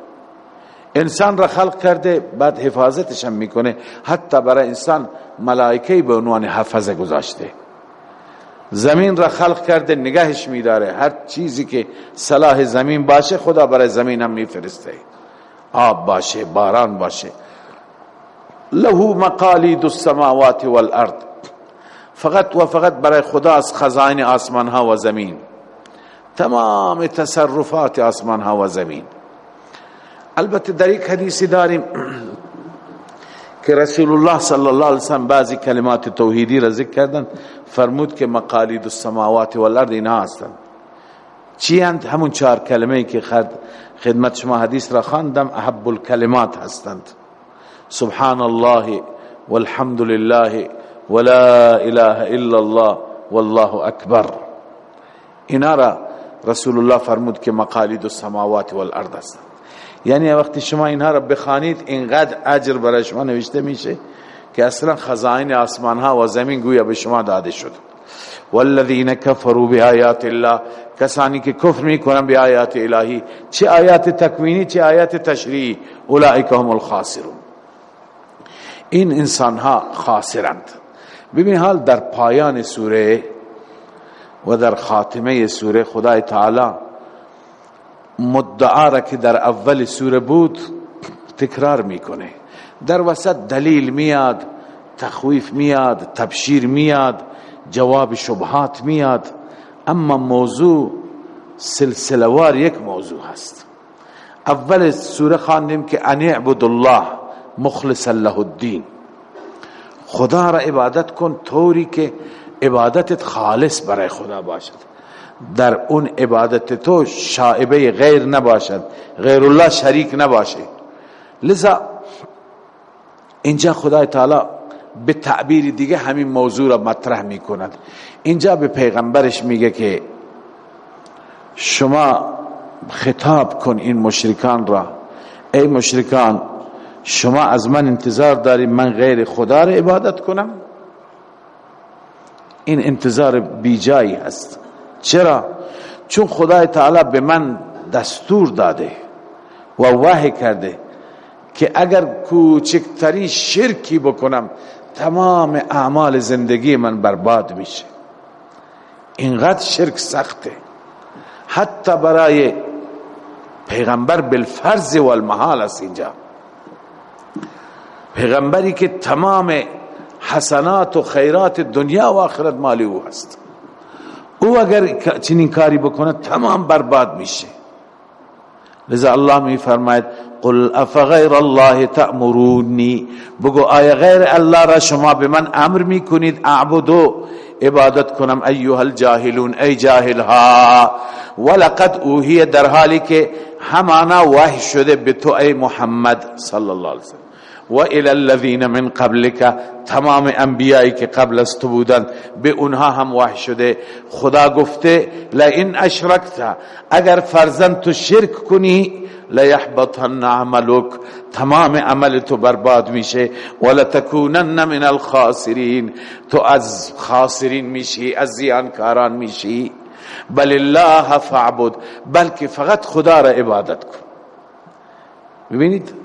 انسان را خلق کرده بعد حفاظتش هم می‌کنه. حتی برای انسان ملائکه به عنوان حفظه گذاشته. زمین را خلق کرده نگهش میداره. هر چیزی که صلاح زمین باشه خدا برای زمین هم میفرسته. آب باشه باران باشه. له مقالید السماوات والارض. فقط و فقط برای خدا از خزائن آسمان ها و زمین. تمام تصرفات آسمان ها و زمین. البته در یک حدیثی داریم که رسول الله صلی الله علیه وسلم بعضی کلمات توحیدی را ذکر کردن. فرمود که مقالید السماوات والارض اینها هستند چی اند؟ همون چهار کلمه که خدمت شما حدیث را خواندم احب الکلمات هستند. سبحان الله والحمد لله ولا اله الا الله والله اکبر. اینا را رسول الله فرمود که مقالید السماوات والارض هستند یعنی وقتی شما اینها را بخوانید اینقدر اجر برای شما نوشته میشه که اصلا خزائن آسمان ها و زمین گویا به شما داده شد والذین کفروا بآیات الله کسانی که کفر می‌کنن به آیات الهی. چه آیات تکوینی چه آیات تشریعی. اولئک هم الخاسرون. این انسان ها خاسرند. ببین حال در پایان سوره و در خاتمه سوره خدای تعالی مدعا را که در اول سوره بود تکرار می‌کنه. در وسط دلیل میاد تخویف میاد تبشیر میاد جواب شبهات میاد اما موضوع سلسلوار یک موضوع هست. اول سوره خواندیم که ان اعبد الله مخلصا له الدین. خدا را عبادت کن طوری که عبادتت خالص برای خدا باشد. در اون عبادت تو شائبه غیر نباشد غیر الله شریک نباشه لذا اینجا خدای تعالی به تعبیر دیگه همین موضوع را مطرح می کند اینجا به پیغمبرش میگه که شما خطاب کن این مشرکان را. ای مشرکان شما از من انتظار دارید من غیر خدا را عبادت کنم؟ این انتظار بیجایی هست. چرا؟ چون خدای تعالی به من دستور داده و وحی کرده که اگر کوچکتری شرکی بکنم تمام اعمال زندگی من برباد میشه. اینقدر شرک سخته. حتی برای پیغمبر بالفرض و المحال است اینجا. پیغمبری که تمام حسنات و خیرات دنیا و آخرت مالی او هست. او اگر چنین کاری بکنه تمام برباد میشه. لذا الله می فرماید قل افغیر الله تأمرونی؟ بگو آیا غیر الله را شما به من امر می‌کنید؟ اعبدو عبادت کنم. ایها الجاهلون ای جاهل ها ولقد اوهی در حالی که همانا وحی شده به تو ای محمد صلی الله علیه وسلم و الى الذين من قبلك تمام انبیایی که قبل است تو بودن به اونها هم وحی شده خدا گفته لئن اشرکت اگر فرزند تو شرک کنی لیحبطن عملک تمام عمل تو برباد میشه ولتکونن من الخاسرین تو از خاسرین میشی از زیانکاران میشی بل الله فعبد بلکه فقط خدا را عبادت کن ببینید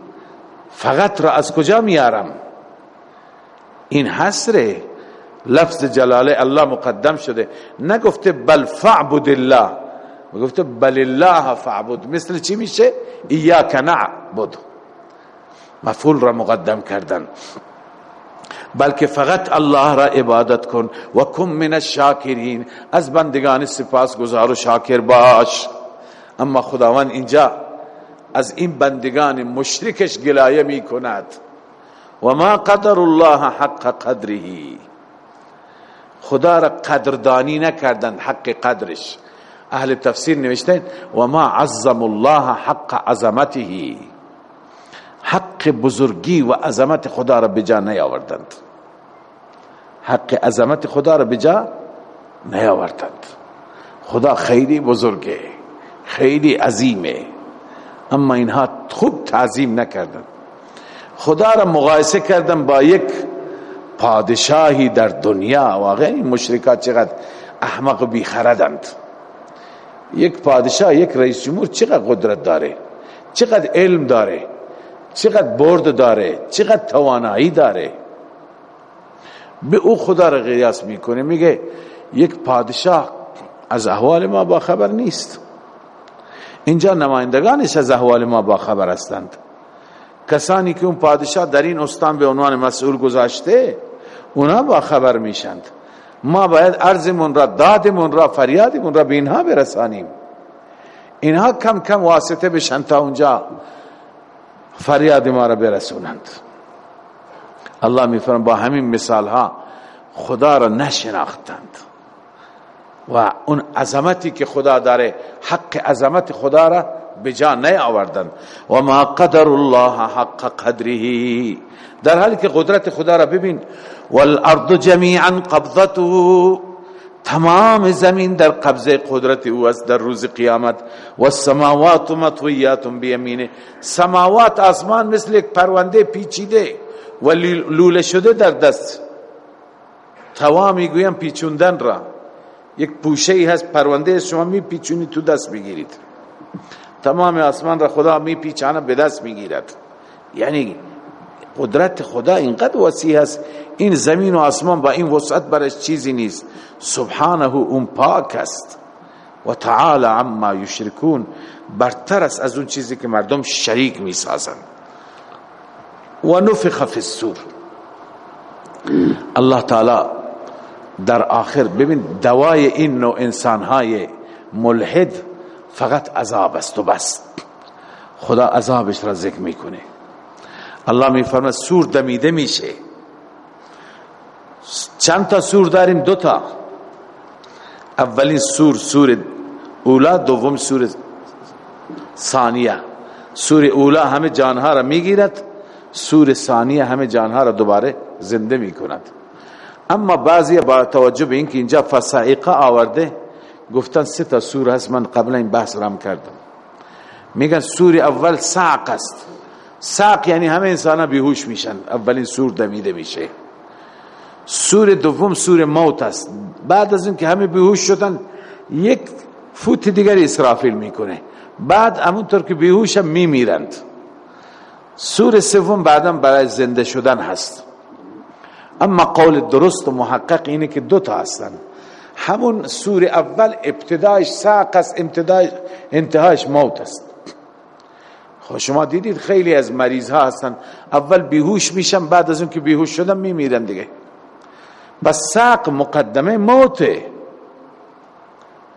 فقط را از کجا میارم؟ این حسره. لفظ جلاله الله مقدم شده. نگفته بل فعبد الله. گفته بل الله فعبد. مثل چی میشه؟ ایاک نعبد. مفعول را مقدم کردن. بلکه فقط الله را عبادت کن. و کن من الشاکرین. از بندگان سپاس گزار و شاکر باش. اما خداوند اینجا از این بندگان مشرکش گلایه می کند و ما قدر الله حق قدره. خدا را قدردانی نکردن حق قدرش. اهل تفسیر نوشتن و ما عظم الله حق عظمته. حق بزرگی و عظمت خدا را بجا نیاوردند. حق عظمت خدا را بجا نیاوردند. خدا خیلی بزرگه خیلی عظیمه. اما اینها خوب تعظیم نکردند. خدا را مقایسه کردن با یک پادشاهی در دنیا. واقعا این مشرکات چقدر احمق و بیخردند. یک پادشاه یک رئیس جمهور چقدر قدرت داره چقدر علم داره چقدر برد داره چقدر توانایی داره. به او خدا را قیاس می‌کنه. میگه یک پادشاه از احوال ما با خبر نیست. اینجا نمایندگانش از احوال ما با خبر هستند. کسانی که اون پادشاه در این استان به عنوان مسئول گذاشته اونا با خبر میشند. ما باید عرضمون را دادمون را فریادمون را به اینها برسانیم. اینها کم کم واسطه بشن تا اونجا فریاد ما را برسونند. الله میفرم با همین مثال ها خدا را نشناختند. و اون عظمتی که خدا داره حق عظمت خدا را به جا آوردن و ما قدر الله حق قدره. در حالی که قدرت خدا را ببین والارض جمیعا قبضته. تمام زمین در قبضه قدرت او است در روز قیامت. و السماوات مطویات بیمینه. سماوات آسمان مثل یک پرونده پیچیده و لوله شده در دست. توا می‌گویم پیچوندن را. یک پوشه ای هست پرونده شما می پیچونی تو دست بگیرید. تمام آسمان را خدا می پیچانه به دست می‌گیرد. یعنی قدرت خدا اینقدر وسیع است این زمین و آسمان با این وسعت برش چیزی نیست. سبحانه اون پاک است. و تعالی عما یشرکون برتر است از اون چیزی که مردم شریک می سازن و نفخ فی السور الله تعالی در آخر. ببین دوای این نوع انسانهای ملحد فقط عذاب است و بس. خدا عذابش را ذکر می‌کنه. الله میفرماید سور دمیده میشه. چند تا سور داریم؟ دو تا. اولین سور سور اولا دوم سور ثانیه. سور اولا همه جانها را می‌گیرد. سور ثانیه همه جانها را دوباره زنده می‌کند. اما بعضی با توجه به اینکه اینجا فسائقه آورده گفتن سه تا سور هست من قبلا این بحث رام کردم میگن سور اول ساق است ساق یعنی همه انسان ها بیهوش میشن اولین سور دمیده میشه سور دوم سور موت است بعد از اینکه همه بیهوش شدن یک فوت دیگر اسرافیل می‌کنه بعد همونطور که بیهوش هم میمیرند سور سوم بعدا برای زنده شدن هست اما قول درست و محقق اینه که دو تا هستن. همون سور اول ابتدایش ساق است انتهایش موت است. خب شما دیدید خیلی از مریض ها هستن. اول بیهوش میشن بعد از اون که بیهوش شدن میمیرن دیگه. بس ساق مقدمه موته.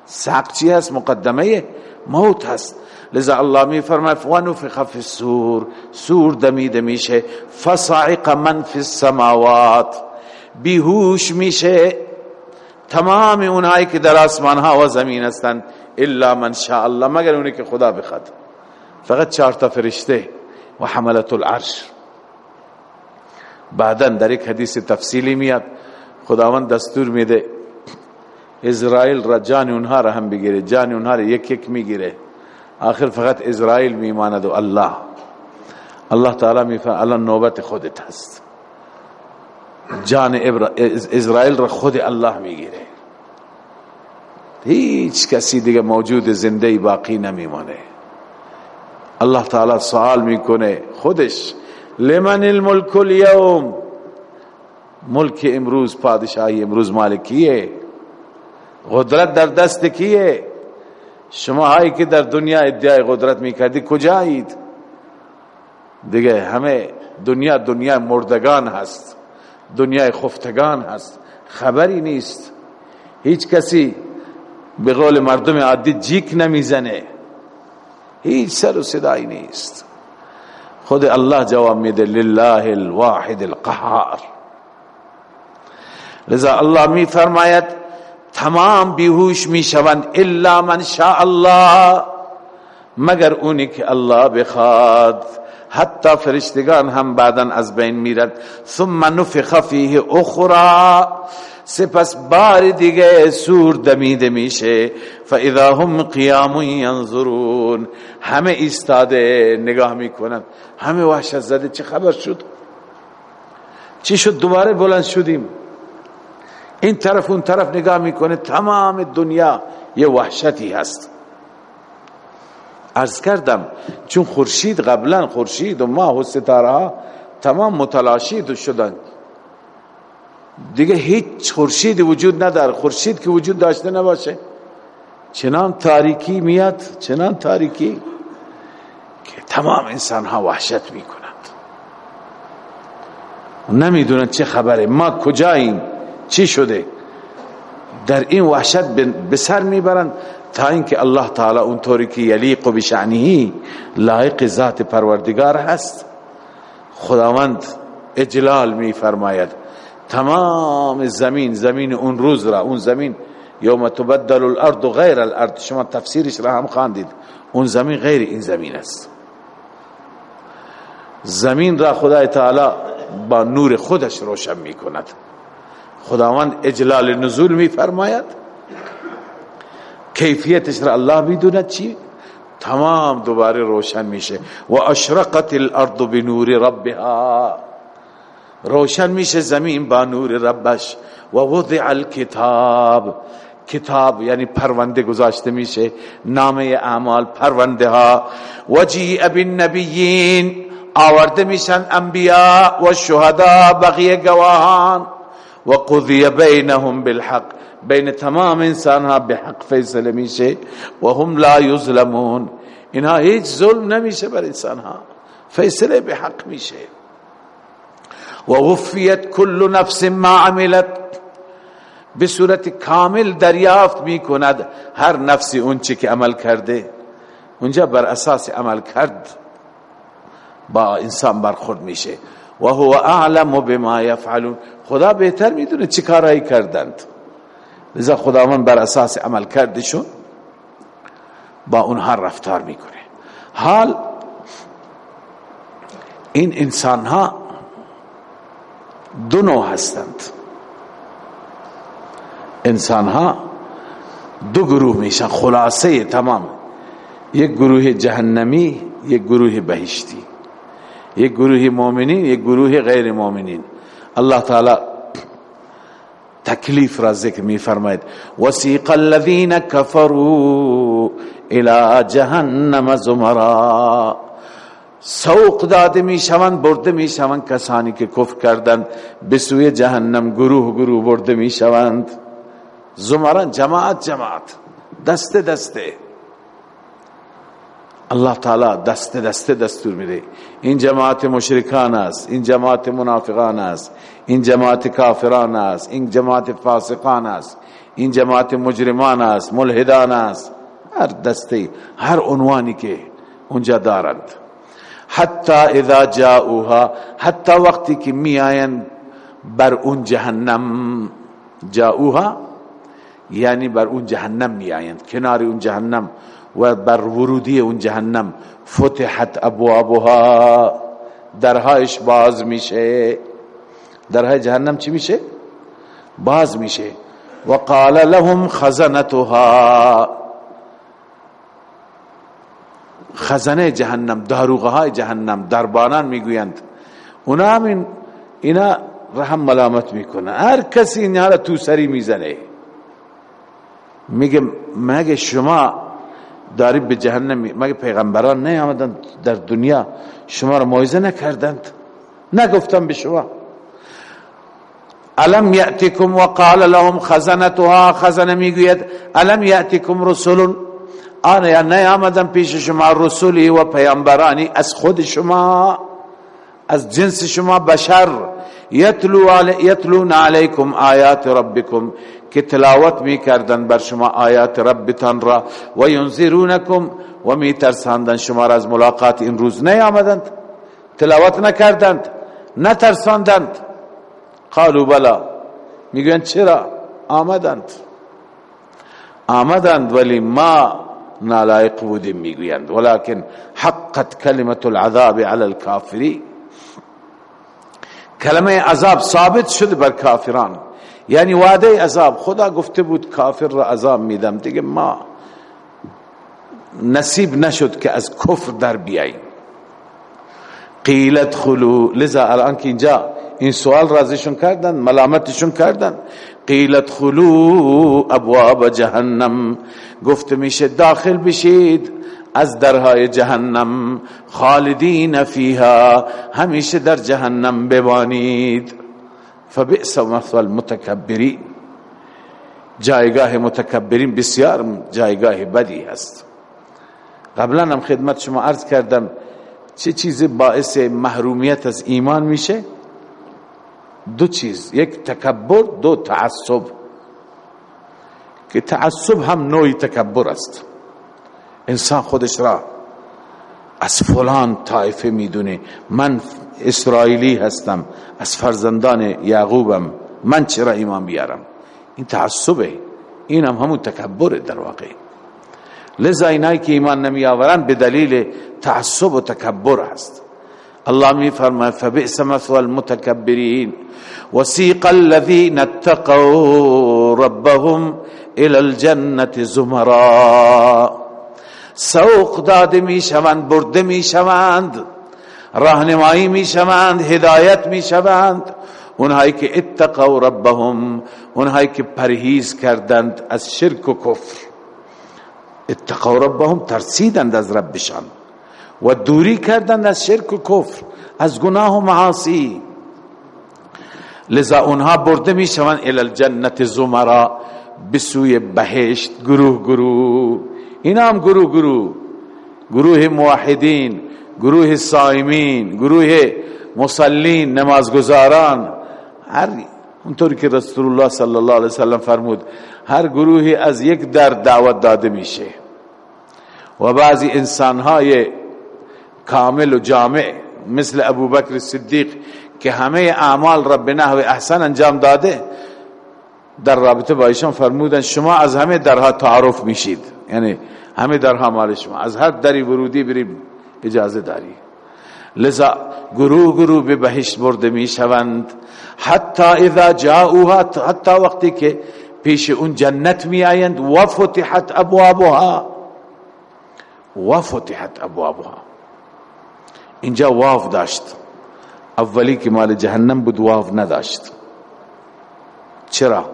ساق چی هست؟ مقدمه موت هست. لذا الله می فرماید و فی السور سور دمیده میشه. فصعق من فی السماوات بیهوش میشه. تمام اونهایی که در آسمان ها و زمین هستند الا من شاء الله مگر اونی که خدا بخواد. فقط چهار تا فرشته و حملت العرش. بعدا در یک حدیث تفصیلی میاد خداوند دستور میده اسرائیل را جان اونها را هم بگیره جان اونها را یک یک می‌گیره آخر فقط اسرائیل میماند و الله الله تعالی میفهم الان نوبت خودت هست جان اسرائیل را خود الله می‌گیره هیچ کسی دیگه موجود زنده باقی نمیمانه الله تعالی سوال می‌کنه خودش لمن الملک اليوم ملک امروز پادشاهی امروز مالکیه قدرت در دست کیه؟ شما هایی که در دنیا ادعای قدرت می‌کردی کجایید؟ دیگه همه دنیا دنیا مردگان هست دنیای خفتگان هست خبری نیست. هیچ کسی به قول مردم عادی جیک نمی‌زنه. هیچ سر و صدایی نیست. خود الله جواب میده لله الواحد القهار. لذا الله می فرماید تمام بیهوش می شوند الا من شاء الله. مگر اونی که الله بخواد. حتی فرشتگان هم بعدا از بین میرد. ثم نفخ فیه اخرى. سپس بار دیگه سور دمیده میشه. فاذا هم قیام ینظرون همه ایستاده نگاه می‌کنن همه وحشت زده چه خبر شد؟ چی شد؟ دوباره بلند شدیم. این طرف اون طرف نگاه می‌کنه تمام دنیا یه وحشتی هست. ارز کردم چون خورشید قبلا خورشید و ماه و ستاره ها تمام متلاشی شدن. دیگه هیچ خورشید وجود نداره. خورشید که وجود داشته نباشه. چنان تاریکی میاد چنان تاریکی که تمام انسان ها وحشت می‌کنند. نمی‌دونن چه خبره. ما کجاییم؟ چی شده؟ در این وحشت به سر می‌برند تا اینکه الله تعالی اونطوری که یلیق بشعنه لایق ذات پروردگار هست. خداوند اجلال می فرماید تمام زمین زمین اون روز را اون زمین. یوم تبدل الارض غیر الارض. شما تفسیرش را هم خواندید. اون زمین غیر این زمین است. زمین را خدای تعالی با نور خودش روشن می کند خداوند اجلال نزول می فرماید کیفیتش را الله می‌دوند چی؟ تمام دوباره روشن میشه. و اشرقت الارض بنور ربها. روشن میشه زمین با نور ربش. و وضع الكتاب کتاب یعنی پرونده گذاشته میشه. نامه اعمال پرونده ها وجیع بالنبیین. آورده میشن انبیاء و شهدا بقیه گواهان. و قضی بینهم بالحق. بین تمام انسان ها به فیصله میشه و هم لا یظلمون. اینها هیچ ظلم نمیشه بر انسان ها فیصله به میشه. و وفیت کل نفس ما عملت. به صورت کامل دریافت می‌کند هر نفسی اون چی که عمل کرده. اونجا بر اساس عمل کرد با انسان برخورد میشه. و هو اعلم بما یفعلون خدا بهتر می‌دونه چی کارایی کردند. لذا خداوند بر اساس عمل کردشون با اونها رفتار می‌کنه. حال این انسان ها دو نوع هستند. انسان ها دو گروه میشن. خلاصه تمام. یک گروه جهنمی یک گروه بهشتی. یک گروه مؤمنین یک گروه غیر مؤمنین. الله تعالی تکلیف را ذکر می فرماید وسیق الذین کفروا الى جهنم زمرا. سوق داده می شوند برده می شوند کسانی که کفر کردند به سوی جهنم گروه گروه برده می شوند جماعت جماعت. دسته دسته. الله تعالی دست دست دستور میده این جماعت مشرکان است این جماعت منافقان است این جماعت کافران است این جماعت فاسقان است این جماعت مجرمان است ملحدان است هر دسته هر عنوانی که اونجا دارند حتی اذا جاؤها حتی وقتی که میآیند بر اون جهنم جاؤها یعنی بر اون جهنم میآیند کنار اون جهنم و بر ورودی اون جهنم فتحت ابوابها. درهایش باز میشه. درهای جهنم چی میشه؟ باز میشه. و قال لهم خزنتها. خزنه جهنم داروغه های جهنم دربانان می‌گویند. اونا هم اینا رحم ملامت می‌کنه. هر کسی اینا تو سری می‌زنه. میگه مگه شما داری به جهنم مگه پیغمبران نه آمدن در دنیا؟ شما را موعظه نکردند. نگفتم به شما. الم یاتکم وقال لهم خزنتها؟ خزنه می‌گوید. الم یاتکم رسول آن یا نه آمدن پیش شما رسولی و پیامبرانی از خود شما از جنس شما بشر. یتلو یتلون علیکم آیات ربکم که تلاوت می کردن بر شما آیات ربتان را و ینذرونکم و می ترساندن شما را از ملاقات این روز نیامدند. تلاوت نکردند. نترساندند. قالوا بلا. میگن چرا؟ آمدند. آمدند ولی ما نالایق بودیم میگویند. ولكن حقت کلمت العذاب على الكافرین. کلمه عذاب ثابت شد بر کافران. یعنی وعده عذاب. خدا گفته بود کافر را عذاب میدم. دیگه ما نصیب نشد که از کفر در بیاییم. قیلت خلو لذا الان که اینجا این سوال رازشون کردن ملامتشون کردن. قیلت خلو ابواب جهنم. گفته میشه داخل بشید. از درهای جهنم خالدین فیها همیشه در جهنم ببانید. فبئس مثوى المتکبرین. جایگاه متکبرین بسیار جایگاه بدی هست. قبلا هم خدمت شما عرض کردم چه چیز باعث محرومیت از ایمان میشه؟ دو چیز یک تکبر دو تعصب. که تعصب هم نوعی تکبر است. انسان خودش را از فلان طایفه می‌دونه. من اسرائیلی هستم از فرزندان یعقوبم. من چرا ایمان بیارم؟ این تعصبه. این هم همون تکبره در واقع. لذا اینایی که ایمان نمی آورن به دلیل تعصب و تکبر هست. الله می فرماید فبئس مثوى المتکبرین. وسیق الذين اتقوا ربهم الى الجنه زمرا. سوق داده می شوند برده می شوند راهنمایی می شوند هدایت می شوند. اونهایی که اتقوا ربهم اونهایی که پرهیز کردند از شرک و کفر. اتقوا ربهم ترسیدند از ربشان و دوری کردند از شرک و کفر از گناه و معاصی. لذا اونها برده می شوند الى الجنت زمرا بسوی بهشت گروه گروه. اینا هم گروه گروه. گروه موحدین گروه صائمین گروه مصلین نمازگزاران. هر اونطوری که رسول الله صلی الله علیه وسلم فرمود هر گروهی از یک در دعوت داده میشه. و بعضی انسانهای کامل و جامع مثل ابوبکر صدیق که همه اعمال رب نحو احسن انجام داده در رابطه با ایشان فرمودن شما از همه درها تعارف میشید. یعنی همه درها مال شما. از هر دری ورودی برید اجازه داری. لذا گروه گروه به بهشت برده می‌شوند. حتی اذا جاؤوها حتی وقتی که پیش اون جنت می آیند و فتحت ابوابها. و فتحت ابوابها. اینجا واف داشت. اولی که مال جهنم بود واف نداشت. چرا؟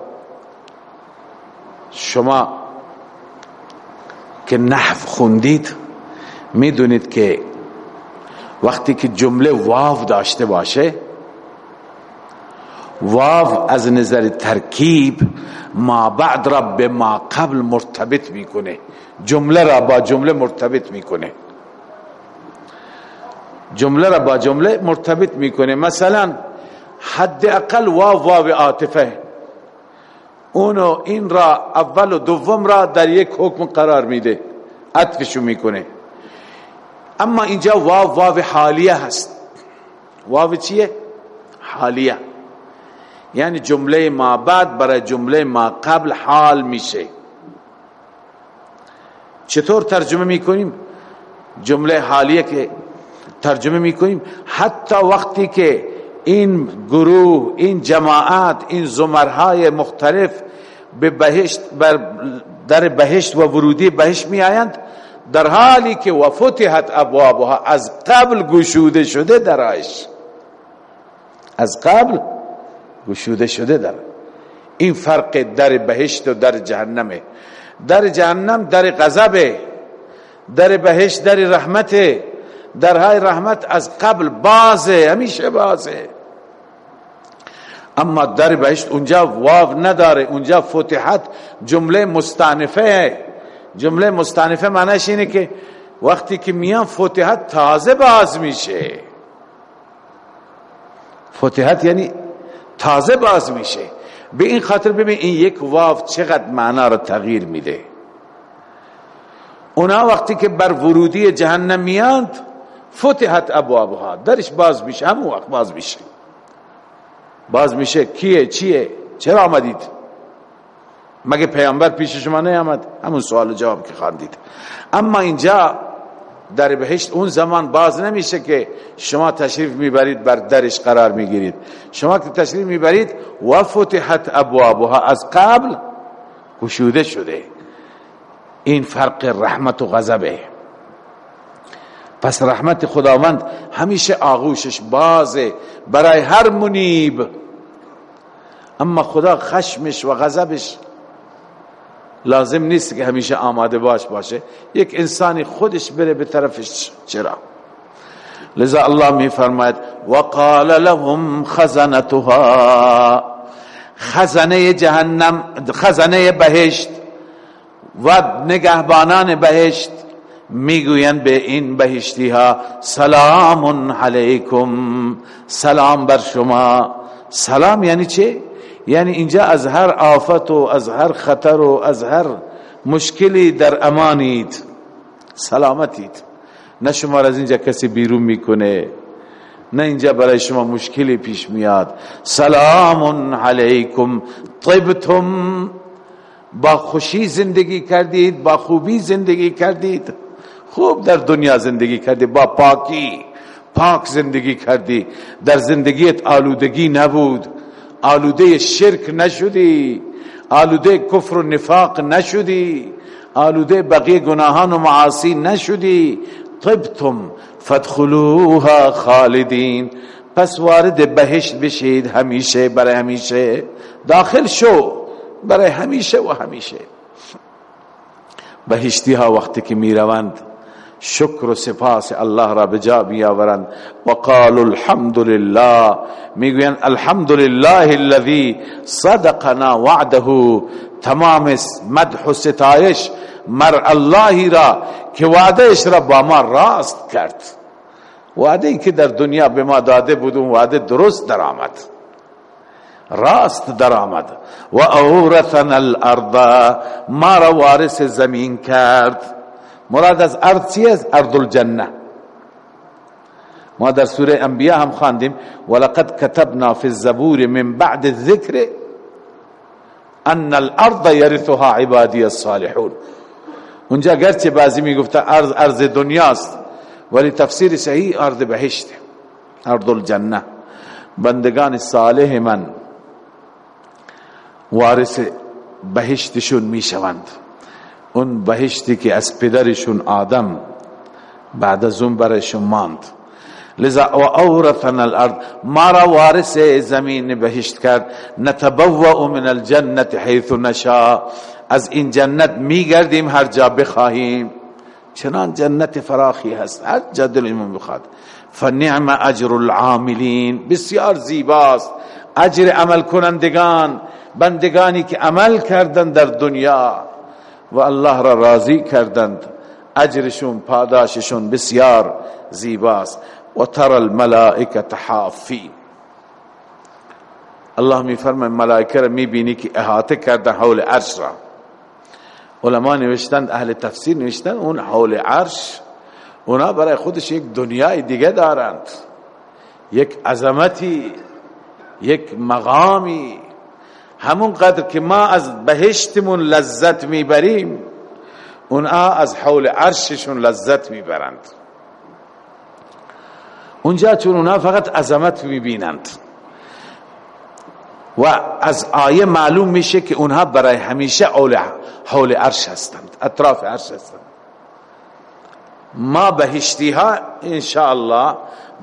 شما که نحف خوندید می‌دونید که وقتی که جمله واو داشته باشه واو از نظر ترکیب ما بعد را به ما قبل مرتبط می‌کنه. جمله را با جمله مرتبط می‌کنه. جمله را با جمله مرتبط می‌کنه. مثلا حد اقل واو واو عاطفه. اونو این را اول و دوم را در یک حکم قرار میده. عطفشو می‌کنه. اما اینجا واو واو حالیه هست. واو چیه؟ حالیه. یعنی جمله ما بعد برای جمله ما قبل حال میشه. چطور ترجمه می‌کنیم؟ جمله حالیه که ترجمه می‌کنیم. حتی وقتی که این گروه این جماعت این زمرهای مختلف به بهشت بر در بهشت و ورودی بهشت می آیند در حالی که و فتحت ابوابها از قبل گشوده شده درایش از قبل گشوده شده در این فرق در بهشت و در جهنمه. در جهنم در غضبه در بهشت در رحمت در های رحمت از قبل بازه همیشه بازه. اما در بهشت اونجا واو نداره اونجا فتحت جمله مستانفه. جمله مستانفه معنیش اینه که وقتی که میان فتحت تازه باز میشه. فتحت یعنی تازه باز میشه. به این خاطر ببین این یک واو چقدر معنا رو تغییر میده. اونا وقتی که بر ورودی جهنم میاند فتحت ابوابها. درش باز میشه همون وقت باز میشه. باز میشه کیه چیه؟ چرا آمدید؟ مگه پیامبر پیش شما نیامد؟ همون سوال جواب که خواندید. اما اینجا در بهشت اون زمان باز نمیشه که شما تشریف می‌برید بر درش قرار می‌گیرید. شما که تشریف می‌برید و فتحت ابوابها. از قبل گشوده شده. این فرق رحمت و غضبه. پس رحمت خداوند همیشه آغوشش بازه برای هر منیب. اما خدا خشمش و غضبش لازم نیست که همیشه آماده باش باشه. یک انسانی خودش بره به طرفش. چرا؟ لذا الله می فرماید وقال لهم خزنتها. خزنه جهنم خزنه بهشت و نگهبانان بهشت. می‌گویند به این بهشتی ها سلام علیکم. سلام بر شما. سلام یعنی چه؟ یعنی اینجا از هر آفت و از هر خطر و از هر مشکلی در امانید. سلامتید. نه شما از اینجا کسی بیرون می‌کنه. نه اینجا برای شما مشکلی پیش میاد. سلام علیکم. طبتم. با خوشی زندگی کردید. با خوبی زندگی کردید. خوب در دنیا زندگی کردی با پاکی پاک زندگی کردی. در زندگیت آلودگی نبود آلوده شرک نشدی آلوده کفر و نفاق نشدی آلوده بقیه گناهان و معاصی نشدی. طبتم فادخلوها خالدین. پس وارد بهشت بشید همیشه برای همیشه داخل شو برای همیشه و همیشه. بهشتی ها وقتی که می روند شکر و سپاس الله را به جا بیاورند. و قالوا الحمد لله می‌گویند الحمد لله الذي صدقنا وعده. تمام مدح و ستایش مر الله را که وعدهش را با ما راست کرد. وعده که در دنیا به ما داده بود اون وعده درست درآمد. راست درآمد. و اورثنا الارض. ما را وارث زمین کرد. مراد از ارض چی است؟ ارض الجنه ما در سوره انبیاء هم خواندیم ولقد كتبنا في الزبور من بعد الذكر ان الارض يرثها عبادي الصالحون. اونجا گرچه بعضی می‌گفته ارض ارض دنیاست ولی تفسیر صحیح ارض بهشت. ارض الجنه بندگان صالح من وارث بهشتشون می‌شوند. اون بهشتی که از پدرشون آدم بعد از اون برشون ماند. لذا و اورثنا الارض ما را وارث زمین بهشت کرد. نتبوأ من الجنه حيث نشاء. از این جنت میگردیم هر جا بخواهیم. چنان جنت فراخی هست هر جا دلمون بخواد. فنعم اجر العاملین. بسیار زیباست. اجر عمل کنندگان بندگانی که عمل کردن در دنیا. و الله را راضی کردند. اجرشون پاداششون بسیار زیباست. و تر الملائکه حافین الله می فرمه ملائکه را می بینی که احاطه کرده حول عرش را. علما نوشتند اهل تفسیر نوشتند اون حول عرش اونا برای خودش یک دنیای دیگه دارند. یک عظمتی یک مقامی. همون قدر که ما از بهشتمون لذت می‌بریم اونها از حول عرششون لذت می‌برند. اونجا چون اونها فقط عظمت می‌بینند. و از آیه معلوم میشه که اونها برای همیشه حول عرش هستند اطراف عرش هستند. ما بهشتی ها انشاءالله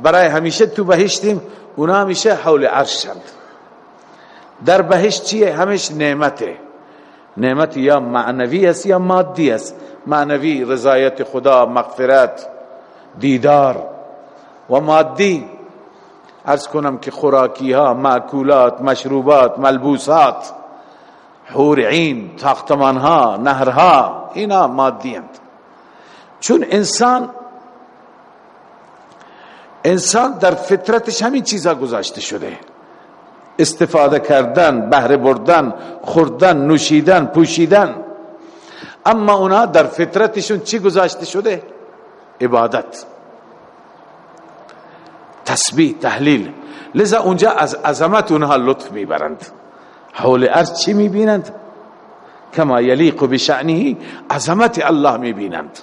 برای همیشه تو بهشتیم اونها همیشه حول عرش هستند در بهشت چیه؟ همش نعمته. نعمت یا معنوی است یا مادی است؟ معنوی رضایت خدا مغفرت دیدار. و مادی ارز کنم که خوراکی ها معکولات مشروبات ملبوسات حور عین تاختمان ها نهرها اینا مادی هست چون انسان انسان در فطرتش همین چیزا گذاشته شده. استفاده کردن بهره بردن خوردن نوشیدن پوشیدن. اما اونا در فطرتشون چی گذاشته شده؟ عبادت. تسبیح تحلیل. لذا اونجا از عظمت اونها لطف می‌برند. حول عرض چی می‌بینند؟ کما یلیق بشعنه عظمت الله می‌بینند.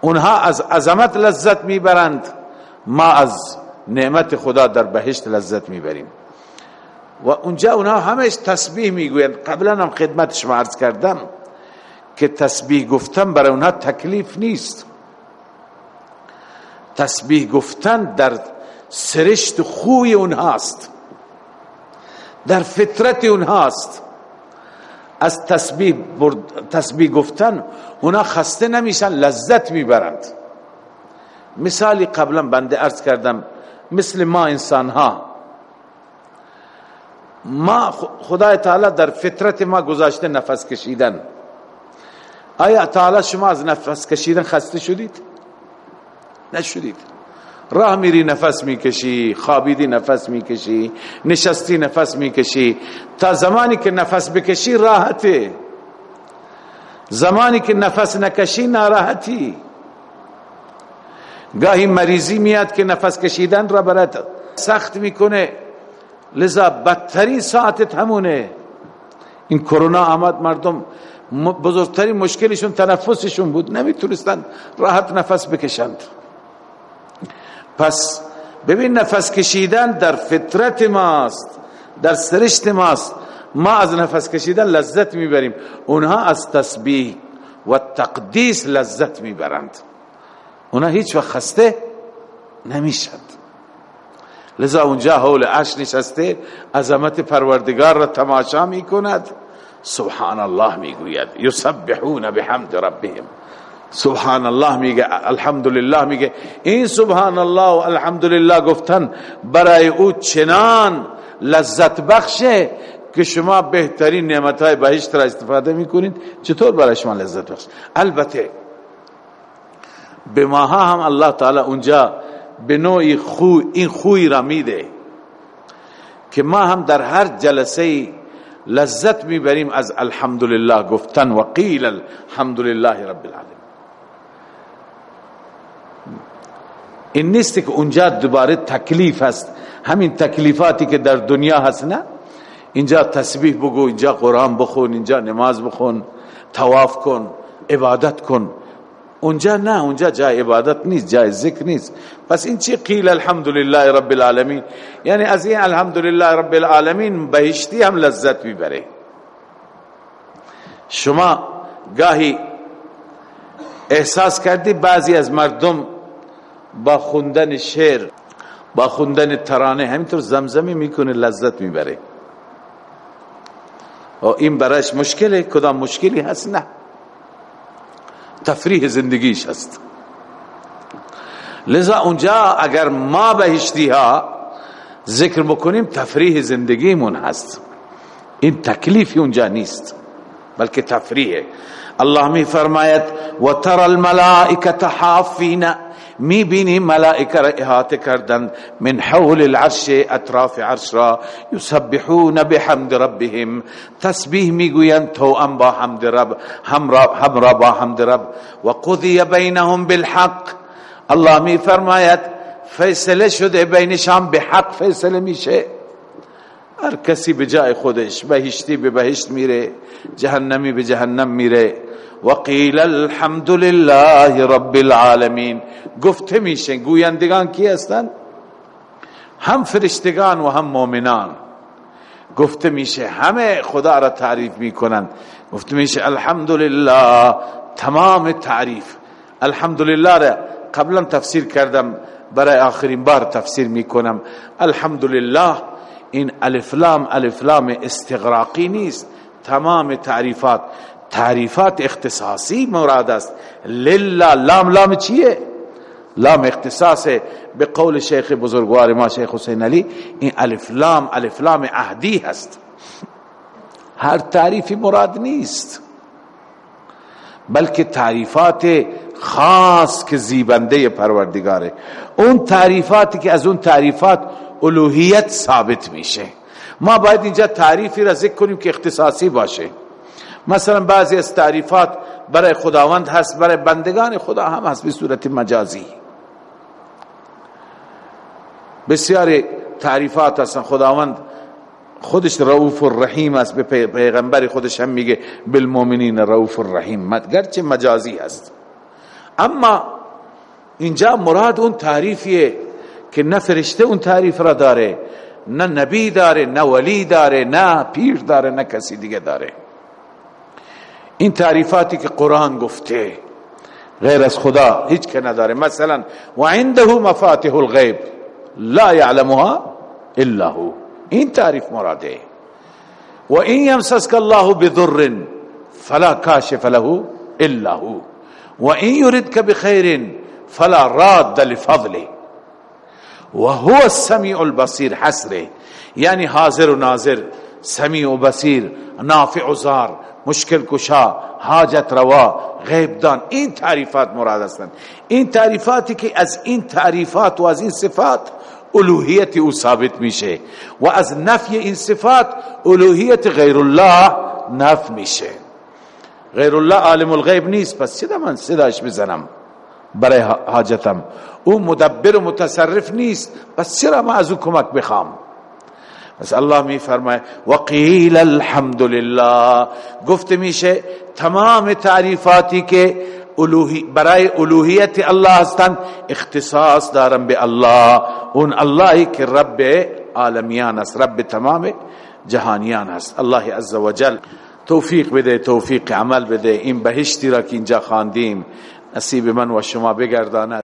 اونها از عظمت لذت می‌برند ما از نعمت خدا در بهشت لذت می‌بریم. و اونجا اونها همش تسبیح می‌گویند. قبلا هم خدمت شما عرض کردم که تسبیح گفتن برای اونها تکلیف نیست. تسبیح گفتن در سرشت خوی اونهاست. در فطرت اونهاست. از تسبیح, تسبیح گفتن اونها خسته نمیشن لذت می‌برند. مثالی قبلا بنده ارز کردم. مثل ما انسان ها ما خدای تعالی در فطرت ما گذاشته نفس کشیدن. آیا تعالی شما از نفس کشیدن خسته شدید؟ نشدید. راه میری نفس می‌کشی خوابیدی نفس می‌کشی نشستی نفس می‌کشی. تا زمانی که نفس بکشی راحته. زمانی که نفس نکشی ناراحتی. گاهی مریضی میاد که نفس کشیدن را برات سخت می‌کنه. لذا بدترین ساعتت همونه. این کرونا آمد مردم بزرگترین مشکلشون تنفسشون بود. نمی‌تونستن راحت نفس بکشند. پس ببین نفس کشیدن در فطرت ماست در سرشت ماست. ما از نفس کشیدن لذت می‌بریم. اونها از تسبیح و تقدیس لذت می‌برند. اونا هیچ وقت خسته نمی‌شد. لذا اونجا حول عرش نشسته عظمت پروردگار را تماشا می‌کند. سبحان الله می‌گوید یسبحون بحمد ربهم. سبحان الله میگه الحمدلله میگه. این سبحان الله و الحمدلله گفتن برای او چنان لذت بخشه که شما بهترین نعمت های بهشت را استفاده می‌کنید. چطور برای شما لذت بخش البته به ماها هم الله تعالی اونجا به نوعی خو این خوی را میده که ما هم در هر جلسه لذت می‌بریم از الحمدلله گفتن و قیل الحمدلله رب العالمین. این نیست که اونجا دوباره تکلیف هست. همین تکلیفاتی که در دنیا هست نه. اینجا تسبیح بگو اینجا قرآن بخون اینجا نماز بخون تواف کن عبادت کن. اونجا نه اونجا جای عبادت نیست جای ذکر نیست. پس این چی؟ قیل الحمدلله رب العالمین. یعنی از این الحمدلله رب العالمین بهشتی هم لذت می‌بره. شما گاهی احساس کردی بعضی از مردم با خوندن شعر با خوندن ترانه همینطور زمزمی می‌کنه لذت می‌بره. و این برایش مشکله کدام مشکلی هست؟ نه. تفریح زندگیش هست لذا اونجا اگر ما بهشتی ها ذکر بکنیم تفریح زندگیمون هست. این تکلیفی اونجا نیست بلکه تفریح الله می فرماید و تر الملائکه حافین می بینی ملائکه را احاطه کردن من حول العرش أطراف عرش را یسبحون بحمد ربهم. تسبیح میگویند تو ام با حمد رب هم را با حمد رب. و قضی بینهم بالحق. الله می فرماید فیصله شده بینشان به حق فیصله میشه هر کسی به جای خودش بهشتی به بهشت میره جهنمی به جهنم میره. وقیل الحمد لله رب العالمین. گفته میشه گویندگان کی هستند هم فرشتگان و هم مؤمنان. گفته میشه همه خدا را تعریف می‌کنند. گفته میشه الحمدلله تمام تعریف. الحمدلله را قبلا تفسیر کردم برای آخرین بار تفسیر می‌کنم. الحمدلله این الفلام الفلام استغراقی نیست. تمام تعریفات تعریفات اختصاصی مراد است. لله لام لام چیه؟ لام اختصاص به قول شیخ بزرگوار ما شیخ حسین علی این الف لام الف لام عهدی هست. هر تعریفی مراد نیست. بلکه تعریفات خاص که زیبنده پروردگاره. اون تعریفاتی که از اون تعریفات الوهیت ثابت میشه. ما باید اینجا تعریفی را ذکر کنیم که اختصاصی باشه. مثلا بعضی از تعریفات برای خداوند هست برای بندگان خدا هم هست به صورت مجازی. بسیاری تعریفات هستن. خداوند خودش رؤوف الرحیم است. به پیغمبر خودش هم میگه بالمؤمنین رؤوف الرحیم. گرچه مجازی هست. اما اینجا مراد اون تعریفیه که نه فرشته اون تعریف را داره نه نبی داره نه ولی داره نه پیر داره نه کسی دیگه داره. این تعریفاتی که قرآن گفته غیر از خدا هیچ که نداره. مثلا و عنده مفاتح الغیب. لا یعلمها إلا هو. این تعریف مراده و این یمسسک الله بضر فلا کاشف له إلا هو. و این یردک بخیر فلا راد لفضله. و هو السمیع البصیر حسره. یعنی حاضر و ناظر سمیع و بصیر نافع و زار مشکل کشا حاجت روا غیب دان. این تعریفات مراد هستند. این تعریفاتی که از این تعریفات و از این صفات الوهیت او ثابت میشه و از نفی این صفات الوهیت غیر الله نف میشه. غیر الله عالم الغیب نیست. پس چه من صداش بزنم برای حاجتم؟ او مدبر و متصرف نیست. پس چرا ما از او کمک بخوام پس الله می فرماید وقیل الحمد لله گفت میشه تمام تعریفاتی که برای الوهیت الله هستند. اختصاص دارن به الله. اون اللهی که رب عالمیان است رب تمام جهانیان است. الله عز وجل توفیق بده توفیق عمل بده. این بهشتی را که اینجا خواندیم نصیب من و شما بگرداند.